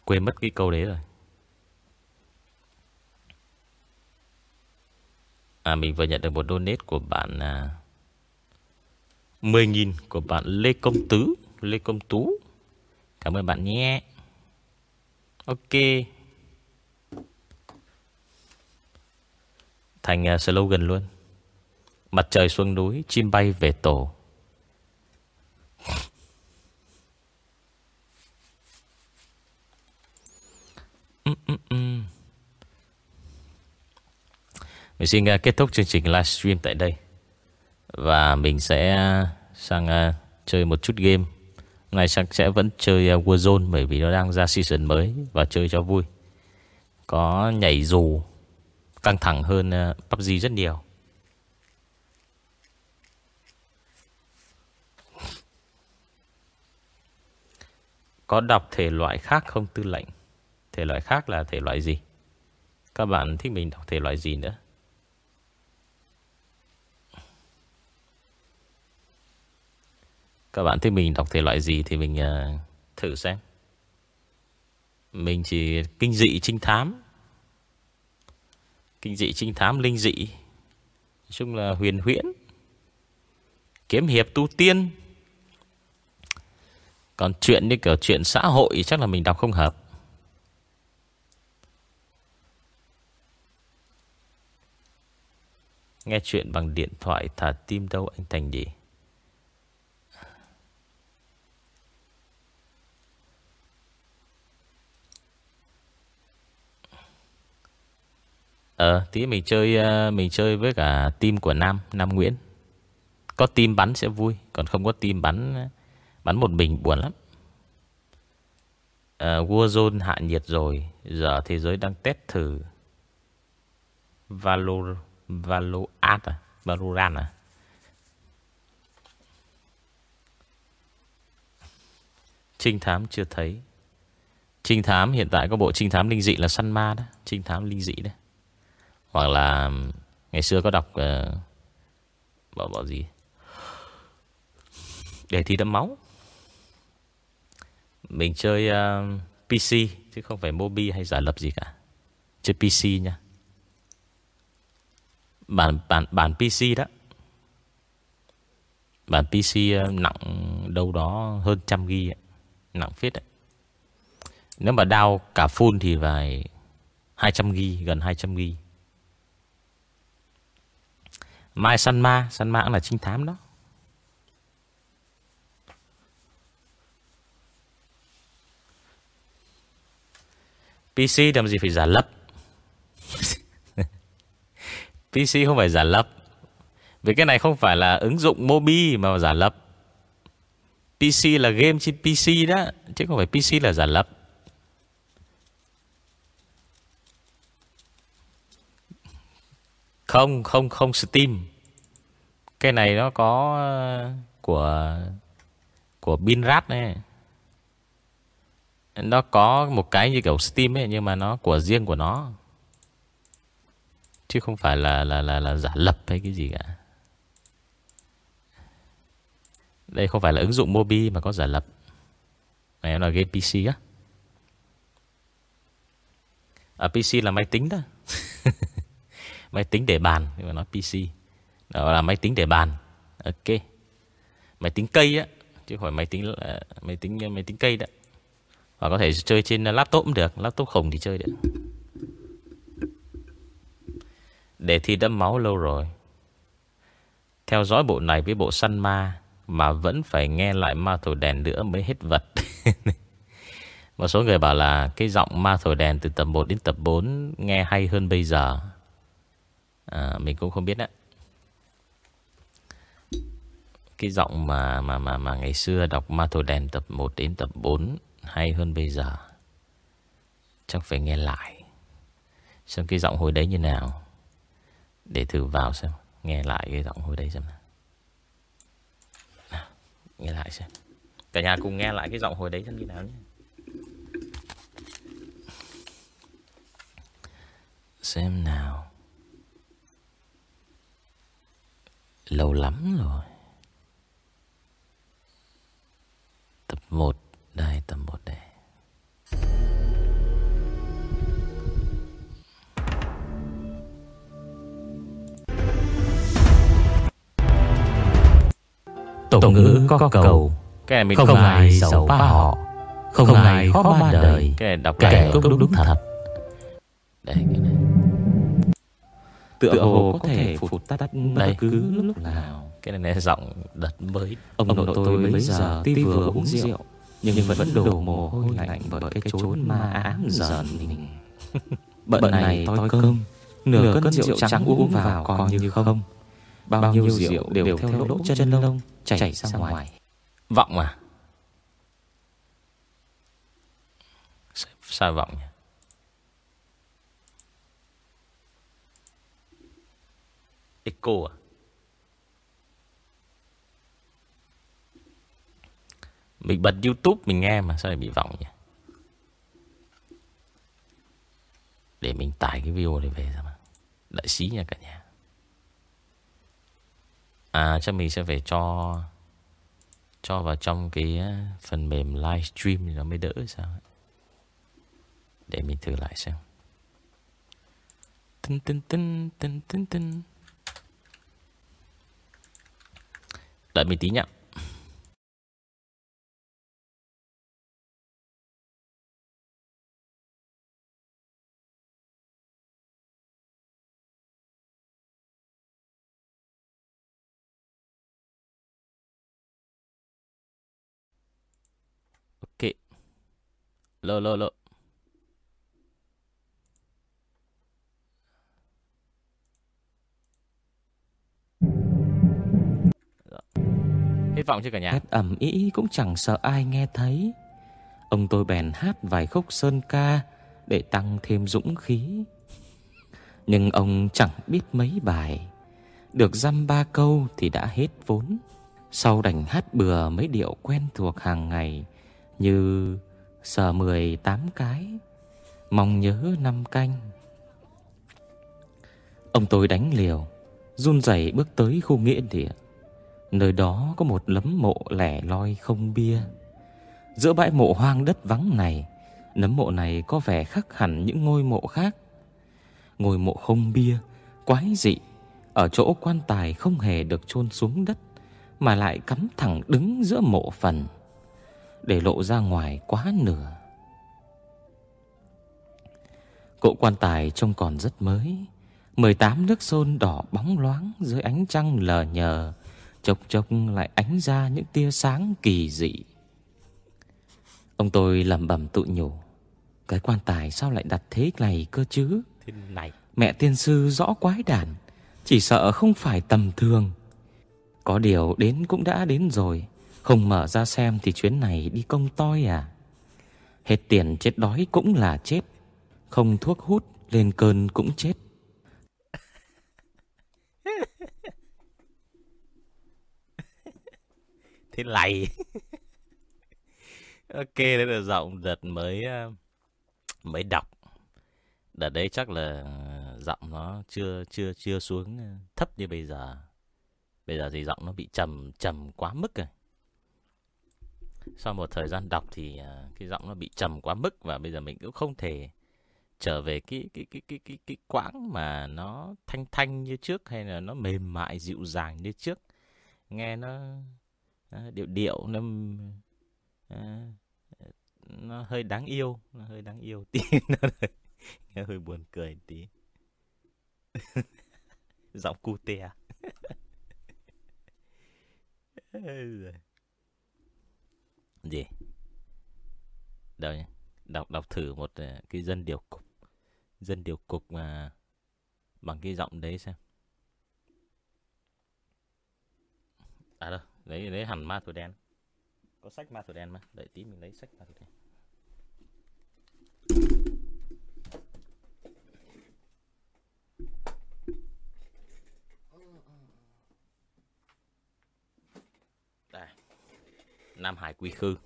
Quên mất cái câu đấy rồi À mình vừa nhận được một donate của bạn à, 10.000 của bạn Lê Công Tứ. Lê Công Tú. Cảm ơn bạn nhé. Ok. Thành à, slogan luôn. Mặt trời xuống núi, Chim bay về tổ. Mình xin à, kết thúc chương trình livestream tại đây. Và mình sẽ sang uh, chơi một chút game. Hôm nay sẽ vẫn chơi uh, Warzone Bởi vì nó đang ra season mới Và chơi cho vui. Có nhảy dù Căng thẳng hơn à, uh, PUBG rất nhiều. Có đọc thể loại khác không tư lệnh? Thể loại khác là thể loại gì? Các bạn thích mình đọc thể loại gì nữa? Các bạn thích mình đọc thể loại gì Thì mình uh, thử xem. Mình chỉ kinh dị trinh thám. Kinh dị trinh thám linh dị. Nói chung là huyền huyễn. Kiếm hiệp tu tiên. Còn chuyện như kiểu chuyện xã hội Chắc là mình đọc không hợp. Nghe chuyện bằng điện thoại Thả tim đâu anh Thành gì Ờ tí mình chơi ờ, Mình chơi với cả team của Nam Nam Nguyễn. Có team bắn sẽ vui Còn không có team bắn Bắn một mình buồn lắm. À, Warzone hạ nhiệt rồi Giờ thế giới đang test thử. Valor Valorant à? Valorant à? Trinh thám chưa thấy. Trinh thám hiện tại có bộ trinh thám linh dị là săn ma đó. Trinh thám linh dị đấy hoặc là Ngày xưa có đọc uh, Bảo bảo gì? Để thi đẫm máu. Mình chơi ờ, uh, PC Chứ không phải mobi hay giả lập gì cả. Chơi PC nha. Bản, bản, bản PC đó. Bản PC uh, ờ, nặng đâu đó hơn trăm ghi Nặng phết đấy. Nếu mà đao cả full thì vài 200 ghi Gần 200 ghi. Mai săn ma Săn ma cũng là trinh thám đó. PC làm gì phải giả lập PC không phải giả lập Vì cái này không phải là ứng dụng Mobi mà giả lập PC là game trên PC đó, Chứ không phải PC là giả lập Không, không, không Steam. Cái này nó có ờ, Của Của Binrat này Nó có một cái như kiểu Steam ấy Nhưng mà nó của riêng của nó. Chứ không phải là là là, là giả lập hay cái gì cả. Đây không phải là ứng dụng Mobi Mà có giả lập. Này là game PC á. À PC là máy tính đó. Máy tính để bàn, Nhưng mà nói PC Đó là máy tính để bàn. Ok. Máy tính cây á, Chứ khỏi máy tính ờ, máy tính máy tính cây đó Và có thể chơi trên laptop cũng được, Laptop khổng thì chơi được Để thi đẫm máu lâu rồi. Theo dõi bộ này với bộ săn ma Mà vẫn phải nghe lại ma thổi đèn nữa mới hết vật. Một số người bảo là Cái giọng ma thổi đèn từ tập 1 đến tập 4 Nghe hay hơn bây giờ à, Mình cũng không biết đấy Cái giọng mà mà mà mà ngày xưa đọc Ma Thổi Đèn tập 1 đến tập 4 hay hơn bây giờ. Chắc phải nghe lại. Xem cái giọng hồi đấy như nào. Để thử vào xem. Nghe lại cái giọng hồi đấy xem nào. nào nghe lại xem. Cả nhà cùng nghe lại cái giọng hồi đấy xem như nào nhé. Xem nào. Lâu lắm rồi. Tập 1 Đây tập 1 đây. Tổng ngữ có cầu. Cái này mình không, không ai giàu ba họ. Không, không ai khó ba đời. Cái này đọc kẻ cũng đúng, đúng thật. Đây cái này Tựa hồ có thể phụt tắt đây. cứ lúc nào. Cái này là giọng đợt mới Ông, ông nội tôi bây giờ tuy vừa uống rượu Nhưng vẫn đổ mồ hôi lạnh Bởi cái chốn ma ám giờn mình Bận này tôi cơm Nửa cân rượu trắng uống vào còn như không. Bao nhiêu rượu đều theo lỗ chân lông Chảy ra ngoài. Vọng mà. Sao vọng nhỉ Echo à? Mình bật Youtube mình nghe mà, Sao lại bị vọng nhỉ? Để mình tải cái video này về ra mà Đợi xí nha cả nhà. À chắc mình sẽ phải cho Cho vào trong cái phần mềm livestream thì nó mới đỡ sao Để mình thử lại xem. Tân tân tân tân tân tân Đợi mình tí nhá Ok. Lô lô lô. Hết vọng chưa cả nhà? Hét ẩm ý cũng chẳng sợ ai nghe thấy. Ông tôi bèn hát vài khúc sơn ca Để tăng thêm dũng khí. Nhưng ông chẳng biết mấy bài. Được dăm ba câu thì đã hết vốn. Sau đành hát bừa mấy điệu quen thuộc hàng ngày Như sờ mười tám cái, Mong nhớ năm canh. Ông tôi đánh liều, Run rẩy bước tới khu nghĩa địa. Nơi đó có một lấm mộ lẻ loi không bia. Giữa bãi mộ hoang đất vắng này Nấm mộ này có vẻ khác hẳn những ngôi mộ khác. Ngôi mộ không bia, quái dị Ở chỗ quan tài không hề được chôn xuống đất Mà lại cắm thẳng đứng giữa mộ phần Để lộ ra ngoài quá nửa. Cỗ quan tài trông còn rất mới 18 nước sơn đỏ bóng loáng dưới ánh trăng lờ nhờ Chốc chốc lại ánh ra những tia sáng kỳ dị. Ông tôi lẩm bẩm tự nhủ Cái quan tài sao lại đặt thế này cơ chứ? Thế này. Mẹ tiên sư rõ quái đản Chỉ sợ không phải tầm thường. Có điều đến cũng đã đến rồi Không mở ra xem thì chuyến này đi công toi à? Hết tiền chết đói cũng là chết Không thuốc hút lên cơn cũng chết Thế lầy ok, đấy là giọng đợt mới ờ, mới đọc. Đợt đấy chắc là giọng nó chưa chưa chưa xuống ờ, thấp như bây giờ. Bây giờ thì giọng nó bị trầm trầm quá mức rồi. Sau một thời gian đọc thì ờ, cái giọng nó bị trầm quá mức và bây giờ mình cũng không thể trở về cái cái cái cái cái cái quãng mà nó thanh thanh như trước hay là nó mềm mại dịu dàng như trước. Nghe nó à, điệu điệu nó à, nó hơi đáng yêu nó hơi đáng yêu tí. Nó hơi, nghe hơi buồn cười tí. Giọng cu tè à? gì? Đâu nhỉ? Đọc đọc thử một à, cái dân điều cục dân điều cục mà bằng cái giọng đấy xem. À đâu? Lấy lấy hẳn ma thuật đen. Có sách ma thuật đen mà. Đợi tí mình lấy sách ma thuật đen. Đây. Nam hải quy khư.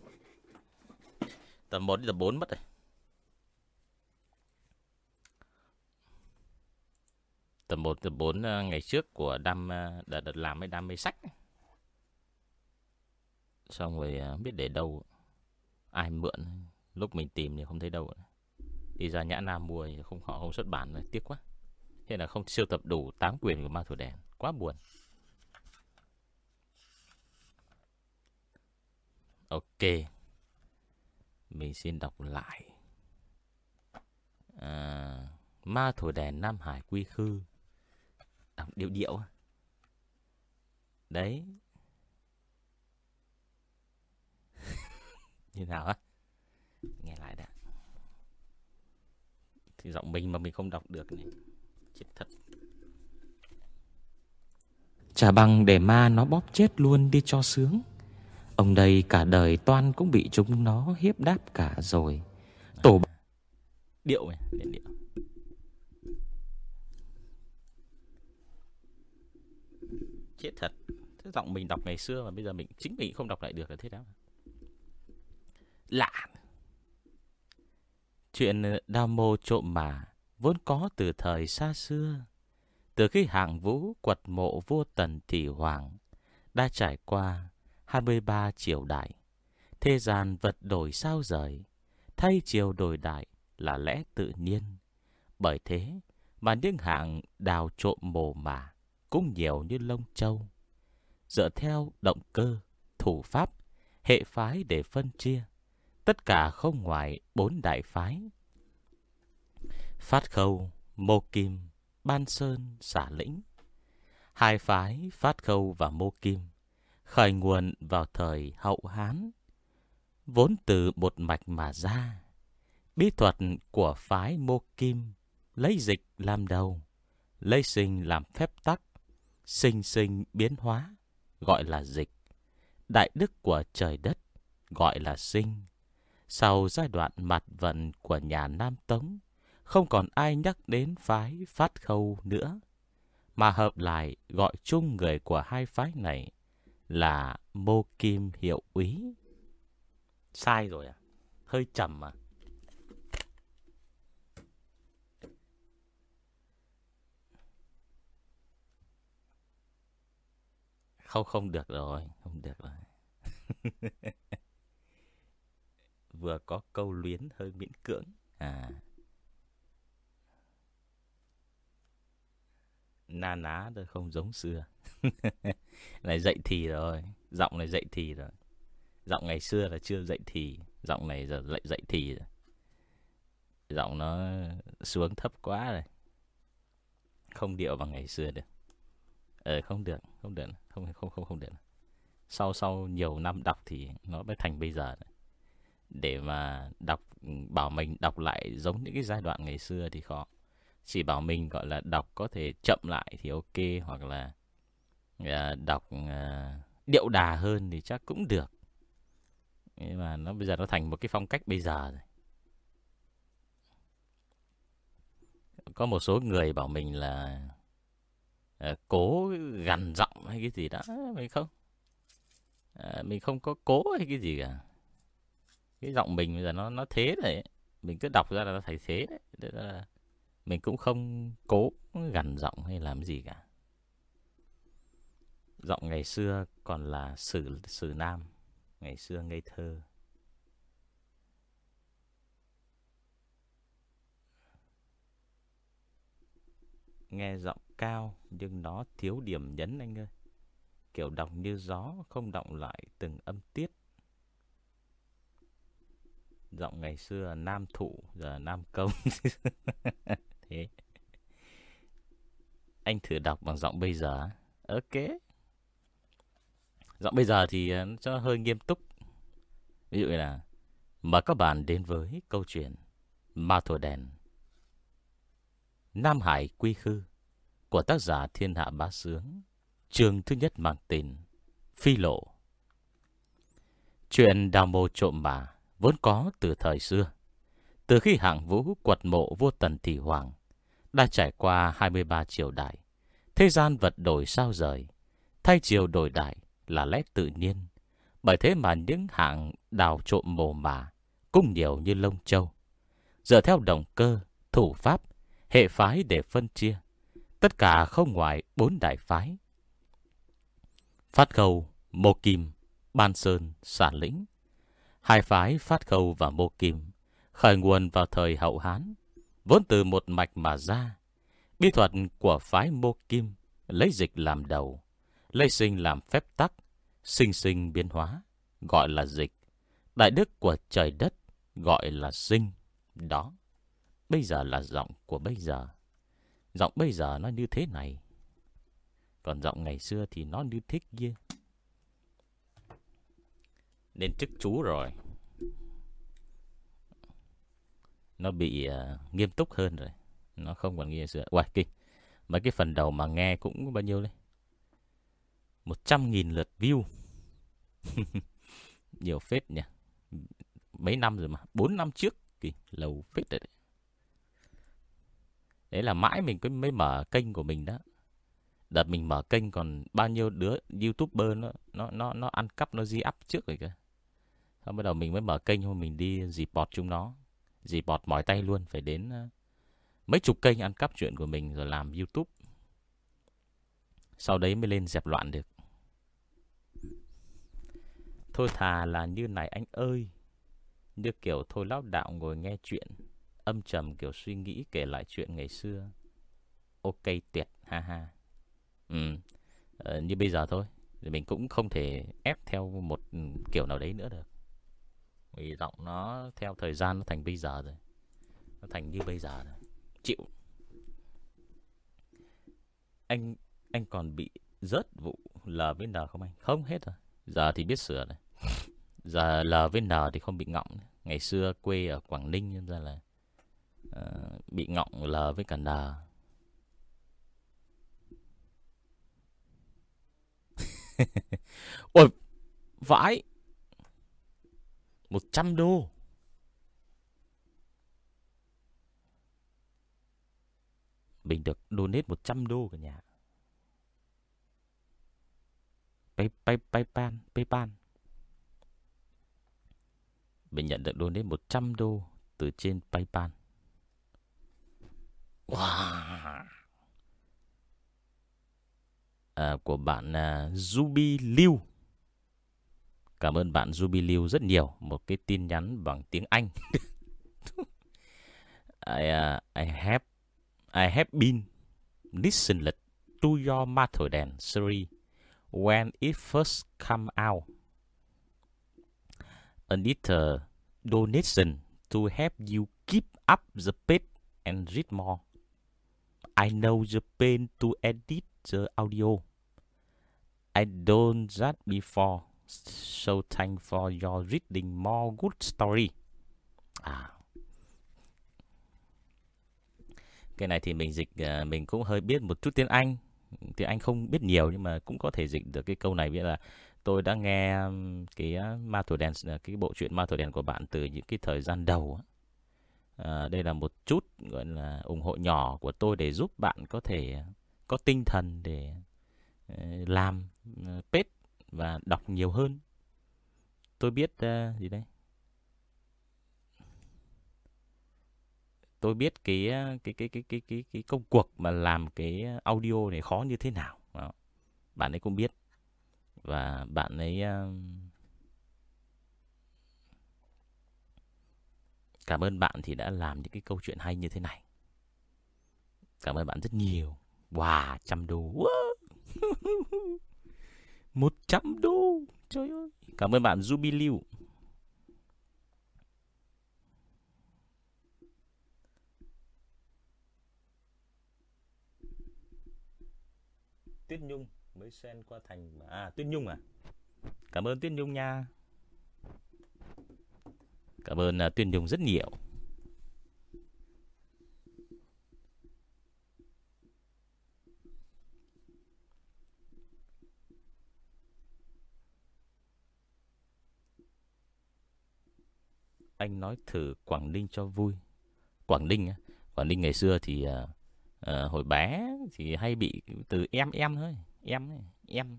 Tầm 1 đến tầm 4 mất rồi. Tầm 1 tầm 4 ờ, ngày trước của đam ờ, đợt, đợt làm mấy đam mê sách. Xong rồi à, biết để đâu Ai mượn. Lúc mình tìm thì không thấy đâu. Đi ra Nhã Nam mua thì không họ không xuất bản rồi Tiếc quá. Thế là không siêu tập đủ 8 quyền của Ma Thủ Đèn. Quá buồn. Ok. Mình xin đọc lại. À, Ma Thủ Đèn Nam Hải Quy Khư. Đọc điệu điệu Đấy. Như nào á? Nghe lại đã. Thì giọng mình mà mình không đọc được này. Chết thật. Chả bằng để ma nó bóp chết luôn đi cho sướng. Ông đây cả đời toan cũng bị chúng nó hiếp đáp cả rồi. Tổ Điệu này Điệu, điệu. Chết thật. Thế giọng mình đọc ngày xưa mà bây giờ mình chính mình không đọc lại được là thế nào Lạ. Chuyện đao mô trộm mà Vốn có từ thời xa xưa. Từ khi hạng vũ quật mộ vua tần Thị hoàng Đã trải qua 23 triều đại. Thế gian vật đổi sao rời Thay triều đổi đại là lẽ tự nhiên. Bởi thế mà những hạng đào trộm mồ mà Cũng nhiều như lông châu Dựa theo động cơ, thủ pháp, hệ phái để phân chia Tất cả không ngoài bốn đại phái Phát khâu, mô kim, ban sơn, xả lĩnh Hai phái phát khâu và mô kim khởi nguồn vào thời hậu Hán, vốn từ một mạch mà ra. Bí thuật của phái Mô Kim lấy dịch làm đầu, lấy sinh làm phép tắc, sinh sinh biến hóa, gọi là dịch. Đại đức của trời đất, gọi là sinh. Sau giai đoạn mặt vận của nhà Nam Tống, không còn ai nhắc đến phái phát khâu nữa, mà hợp lại gọi chung người của hai phái này là mô kim hiệu úy. Sai rồi à? Hơi chậm à? Không không được rồi, không được rồi. Vừa có câu luyến hơi miễn cưỡng. À. Na ná thôi, không giống xưa. này, dậy thì rồi. Giọng này dậy thì rồi. Giọng ngày xưa là chưa dậy thì. Giọng này giờ lại dậy thì rồi. Giọng nó xuống thấp quá rồi. Không điệu bằng ngày xưa được. Ờ không được Không được, Không không không không được. Sau sau nhiều năm đọc thì Nó mới thành bây giờ để mà đọc Bảo mình đọc lại giống những cái giai đoạn ngày xưa thì khó. Chỉ bảo mình gọi là đọc có thể chậm lại thì ok Hoặc là à, đọc à, điệu đà hơn thì chắc cũng được. Nhưng mà nó bây giờ nó thành một cái phong cách bây giờ rồi. Có một số người bảo mình là à, cố gằn giọng hay cái gì đó mình không à, mình không có cố hay cái gì cả cái giọng mình bây giờ nó nó thế rồi mình cứ đọc ra là nó thành thế đấy. Là mình cũng không cố gằn giọng hay làm gì cả. Giọng ngày xưa còn là sử sử nam, Ngày xưa ngây thơ. Nghe giọng cao Nhưng nó thiếu điểm nhấn anh ơi. Kiểu đọc như gió Không động lại từng âm tiết. Giọng ngày xưa nam thụ, Giờ nam công. Thế. Anh thử đọc bằng giọng bây giờ Ok. Giọng bây giờ thì ờ, cho hơi nghiêm túc. Ví dụ như là, Mời các bạn đến với câu chuyện Ma Thổi Đèn, Nam Hải Quy Khư, Của tác giả Thiên Hạ Bá Sướng, Chương thứ nhất mang tên Phi Lộ. Chuyện đào mộ trộm bà. Vốn có từ thời xưa Từ khi hạng vũ quật mộ vua Tần Thị Hoàng Đã trải qua 23 triều đại Thế gian vật đổi sao rời Thay triều đổi đại là lẽ tự nhiên. Bởi thế mà những hạng đào trộm mồ mà cũng nhiều như lông châu. Dựa theo động cơ, thủ pháp, hệ phái để phân chia. Tất cả không ngoài bốn đại phái. Phát khâu, mô kim, ban sơn, sản lĩnh. Hai phái phát khâu và mô kim khởi nguồn vào thời hậu Hán, vốn từ một mạch mà ra. Bí thuật của phái mô kim lấy dịch làm đầu, lấy sinh làm phép tắc, sinh sinh biến hóa, gọi là dịch. Đại đức của trời đất gọi là sinh. Đó, bây giờ là giọng của bây giờ. Giọng bây giờ nó như thế này. Còn giọng ngày xưa thì nó như thế kia. Nên chức chú rồi. Nó bị uh, nghiêm túc hơn rồi. Nó không còn như xưa. Uầy, kinh. Mấy cái phần đầu mà nghe cũng bao nhiêu đấy 100.000 lượt view Nhiều phết nhỉ Mấy năm rồi mà 4 năm trước kì Lâu phết rồi đấy Đấy là mãi mình mới mở kênh của mình đó Đợt mình mở kênh còn bao nhiêu đứa youtuber nó nó nó nó ăn cắp nó di up trước rồi kìa. Xong bắt đầu mình mới mở kênh hôm mình đi dịp bọt chúng nó. Dịp bọt mỏi tay luôn phải đến ờ, mấy chục kênh ăn cắp chuyện của mình rồi làm YouTube. Sau đấy mới lên dẹp loạn được. Thôi thà là như này anh ơi. Như kiểu thôi lão đạo ngồi nghe chuyện. Âm trầm kiểu suy nghĩ kể lại chuyện ngày xưa. Ok tuyệt, ha ha. Ừ. Ờ, như bây giờ thôi thì mình cũng không thể ép theo một ừ, kiểu nào đấy nữa được vì giọng nó theo thời gian nó thành bây giờ rồi. Nó thành như bây giờ rồi. Chịu. Anh anh còn bị rớt vụ L với N không anh? Không hết rồi. Giờ thì biết sửa rồi. Giờ L với N thì không bị ngọng ngày xưa quê ở Quảng Ninh nên ra là uh, bị ngọng L với cả N. Ôi, vãi. 100 đô. Mình được donate 100 đô cả nhà. Pay, pay, paypal, paypal. Mình nhận được donate 100 đô từ trên paypal. Wow à, của bạn uh, Zubi Liu. Cảm ơn bạn Zubi rất nhiều. Một cái tin nhắn bằng tiếng Anh. I, uh, I have I have been listening to your Matterden series when it first come out. A little donation to help you keep up the pace and read more. I know the pain to edit the audio. I don't that before. So thank for your reading more good story. À. Cái này thì mình dịch à, mình cũng hơi biết một chút tiếng Anh. Tiếng Anh không biết nhiều nhưng mà cũng có thể dịch được cái câu này nghĩa là tôi đã nghe cái à, ma thổi đèn à, cái bộ truyện ma thổi đèn của bạn từ những cái thời gian đầu. À, đây là một chút gọi là ủng hộ nhỏ của tôi để giúp bạn có thể có tinh thần để làm pet. pết và đọc nhiều hơn. Tôi biết uh, gì đây? Tôi biết cái ờ, cái cái cái cái cái cái công cuộc mà làm cái audio này khó như thế nào. Đó. Bạn ấy cũng biết và bạn ấy uh, cảm ơn bạn thì đã làm những cái câu chuyện hay như thế này. Cảm ơn bạn rất nhiều. Wow, trăm đô. 100 đô. Trời ơi. Cảm ơn bạn Ruby Tuyết Nhung mới sen qua thành À Tuyết Nhung à? Cảm ơn Tuyết Nhung nha. Cảm ơn uh, Tuyết Nhung rất nhiều. Anh nói thử Quảng Ninh cho vui. Quảng Ninh á, Quảng Ninh ngày xưa thì uh, uh, hồi bé thì hay bị từ em em thôi, em em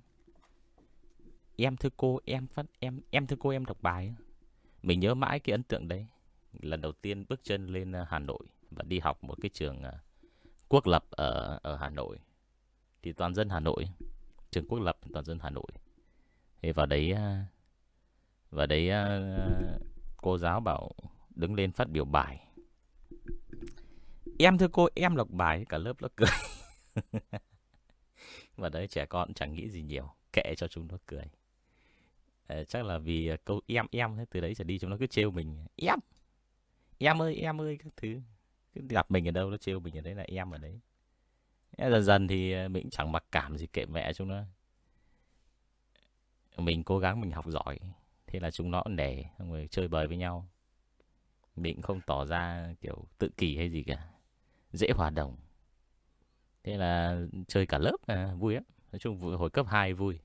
em thưa cô em phát em em thưa cô em đọc bài. Mình nhớ mãi cái ấn tượng đấy. Lần đầu tiên bước chân lên à, Hà Nội và đi học một cái trường quốc lập ở ở Hà Nội. Thì toàn dân Hà Nội, trường quốc lập toàn dân Hà Nội. Thì vào đấy vào đấy Cô giáo bảo đứng lên phát biểu bài. Em thưa cô, em đọc bài, cả lớp nó cười. Và đấy trẻ con chẳng nghĩ gì nhiều, kệ cho chúng nó cười. À, chắc là vì ờ, câu em em thế từ đấy trở đi chúng nó cứ trêu mình em em ơi em ơi các thứ cứ gặp mình ở đâu nó trêu mình ở đấy là em ở đấy dần dần thì ờ, mình chẳng mặc cảm gì kệ mẹ chúng nó mình cố gắng mình học giỏi Thế là chúng nó nể Xong rồi chơi bời với nhau Mình không tỏ ra kiểu tự kỷ hay gì cả Dễ hòa đồng Thế là chơi cả lớp à, vui á. Nói chung hồi cấp 2 vui.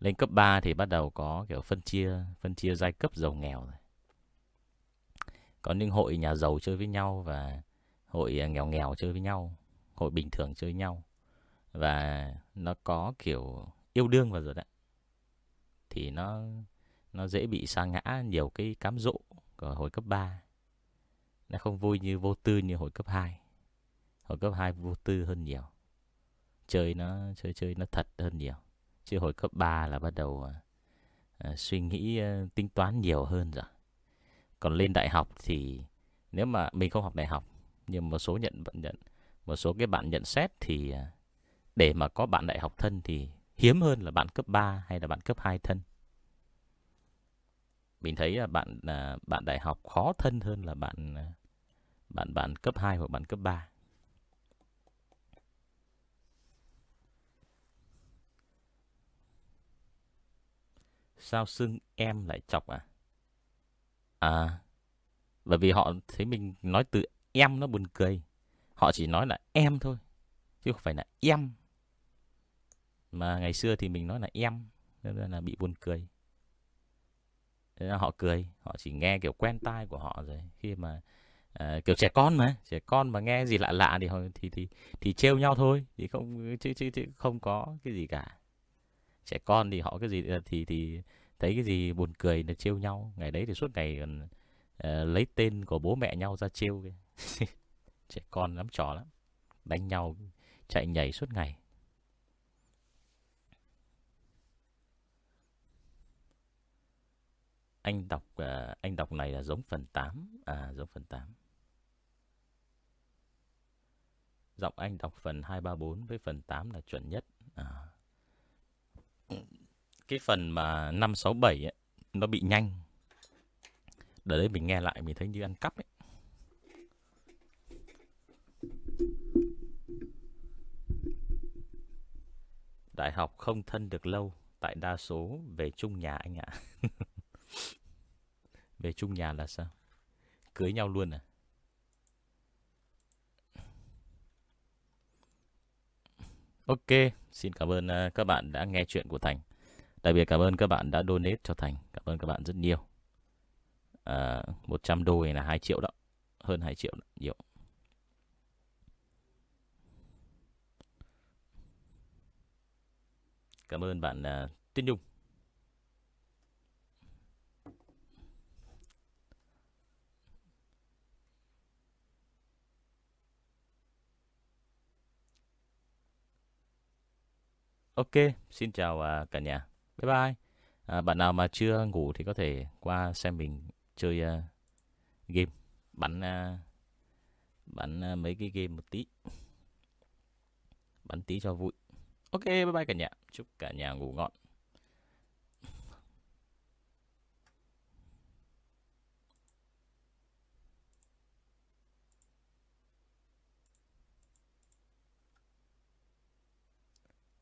Lên cấp 3 thì bắt đầu có kiểu phân chia phân chia giai cấp giàu nghèo rồi. Có những hội nhà giàu chơi với nhau và hội à, nghèo nghèo chơi với nhau, hội bình thường chơi với nhau. Và nó có kiểu yêu đương vào rồi đấy. Thì nó nó dễ bị sa ngã nhiều cái cám dỗ của hồi cấp 3. Nó không vui như vô tư như hồi cấp 2. Hồi cấp 2 vô tư hơn nhiều. Chơi nó chơi chơi nó thật hơn nhiều. Chứ hồi cấp 3 là bắt đầu à, à, suy nghĩ à, tính toán nhiều hơn rồi. Còn lên đại học thì nếu mà mình không học đại học nhưng một số nhận vẫn nhận một số cái bạn nhận xét thì à, để mà có bạn đại học thân thì hiếm hơn là bạn cấp 3 hay là bạn cấp 2 thân. Mình thấy là bạn à, bạn đại học khó thân hơn là bạn à, bạn bạn cấp 2 hoặc bạn cấp 3. Sao xưng em lại chọc à? À, bởi vì họ thấy mình nói từ em nó buồn cười. Họ chỉ nói là em thôi, chứ không phải là em. Mà ngày xưa thì mình nói là em, nên là bị buồn cười. Họ cười, họ chỉ nghe kiểu quen tai của họ rồi. Khi mà uh, kiểu trẻ con mà, trẻ con mà nghe gì lạ lạ thì thì thì thì trêu nhau thôi, thì không chứ chứ chứ không có cái gì cả. Trẻ con thì họ cái gì ờ, thì thì thấy cái gì buồn cười là trêu nhau. Ngày đấy thì suốt ngày còn uh, lấy tên của bố mẹ nhau ra trêu trẻ con lắm trò lắm. Đánh nhau, chạy nhảy suốt ngày. Anh đọc uh, anh đọc này là giống phần 8 À giống phần 8 Giọng anh đọc phần 234 với phần 8 là chuẩn nhất. À. Cái phần mà 567 ấy, Nó bị nhanh. Đợt đấy mình nghe lại mình thấy như ăn cắp ấy. Đại học không thân được lâu Tại đa số về chung nhà anh ạ. à. Về chung nhà là sao? Cưới nhau luôn à? Ok, xin cảm ơn à, các bạn đã nghe chuyện của Thành. Đặc biệt cảm ơn các bạn đã donate cho Thành. Cảm ơn các bạn rất nhiều. À, 100 đô này là 2 triệu đó. Hơn 2 triệu đó. nhiều. Cảm ơn bạn à, uh, Tiên Nhung. Ok, xin chào à, cả nhà. Bye bye. À, bạn nào mà chưa ngủ thì có thể qua xem mình chơi uh, game. Bắn uh, bắn uh, mấy cái game một tí. Bắn tí cho vui. Ok, bye bye cả nhà. Chúc cả nhà ngủ ngon.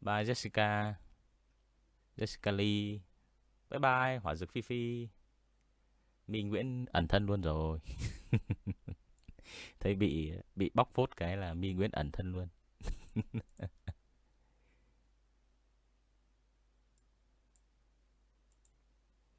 Bye, Jessica. Jessica Lee. Bye bye, Hỏa dược Phi Phi. Minh Nguyễn ẩn thân luôn rồi. Thấy bị bị bóc phốt cái là Minh Nguyễn ẩn thân luôn.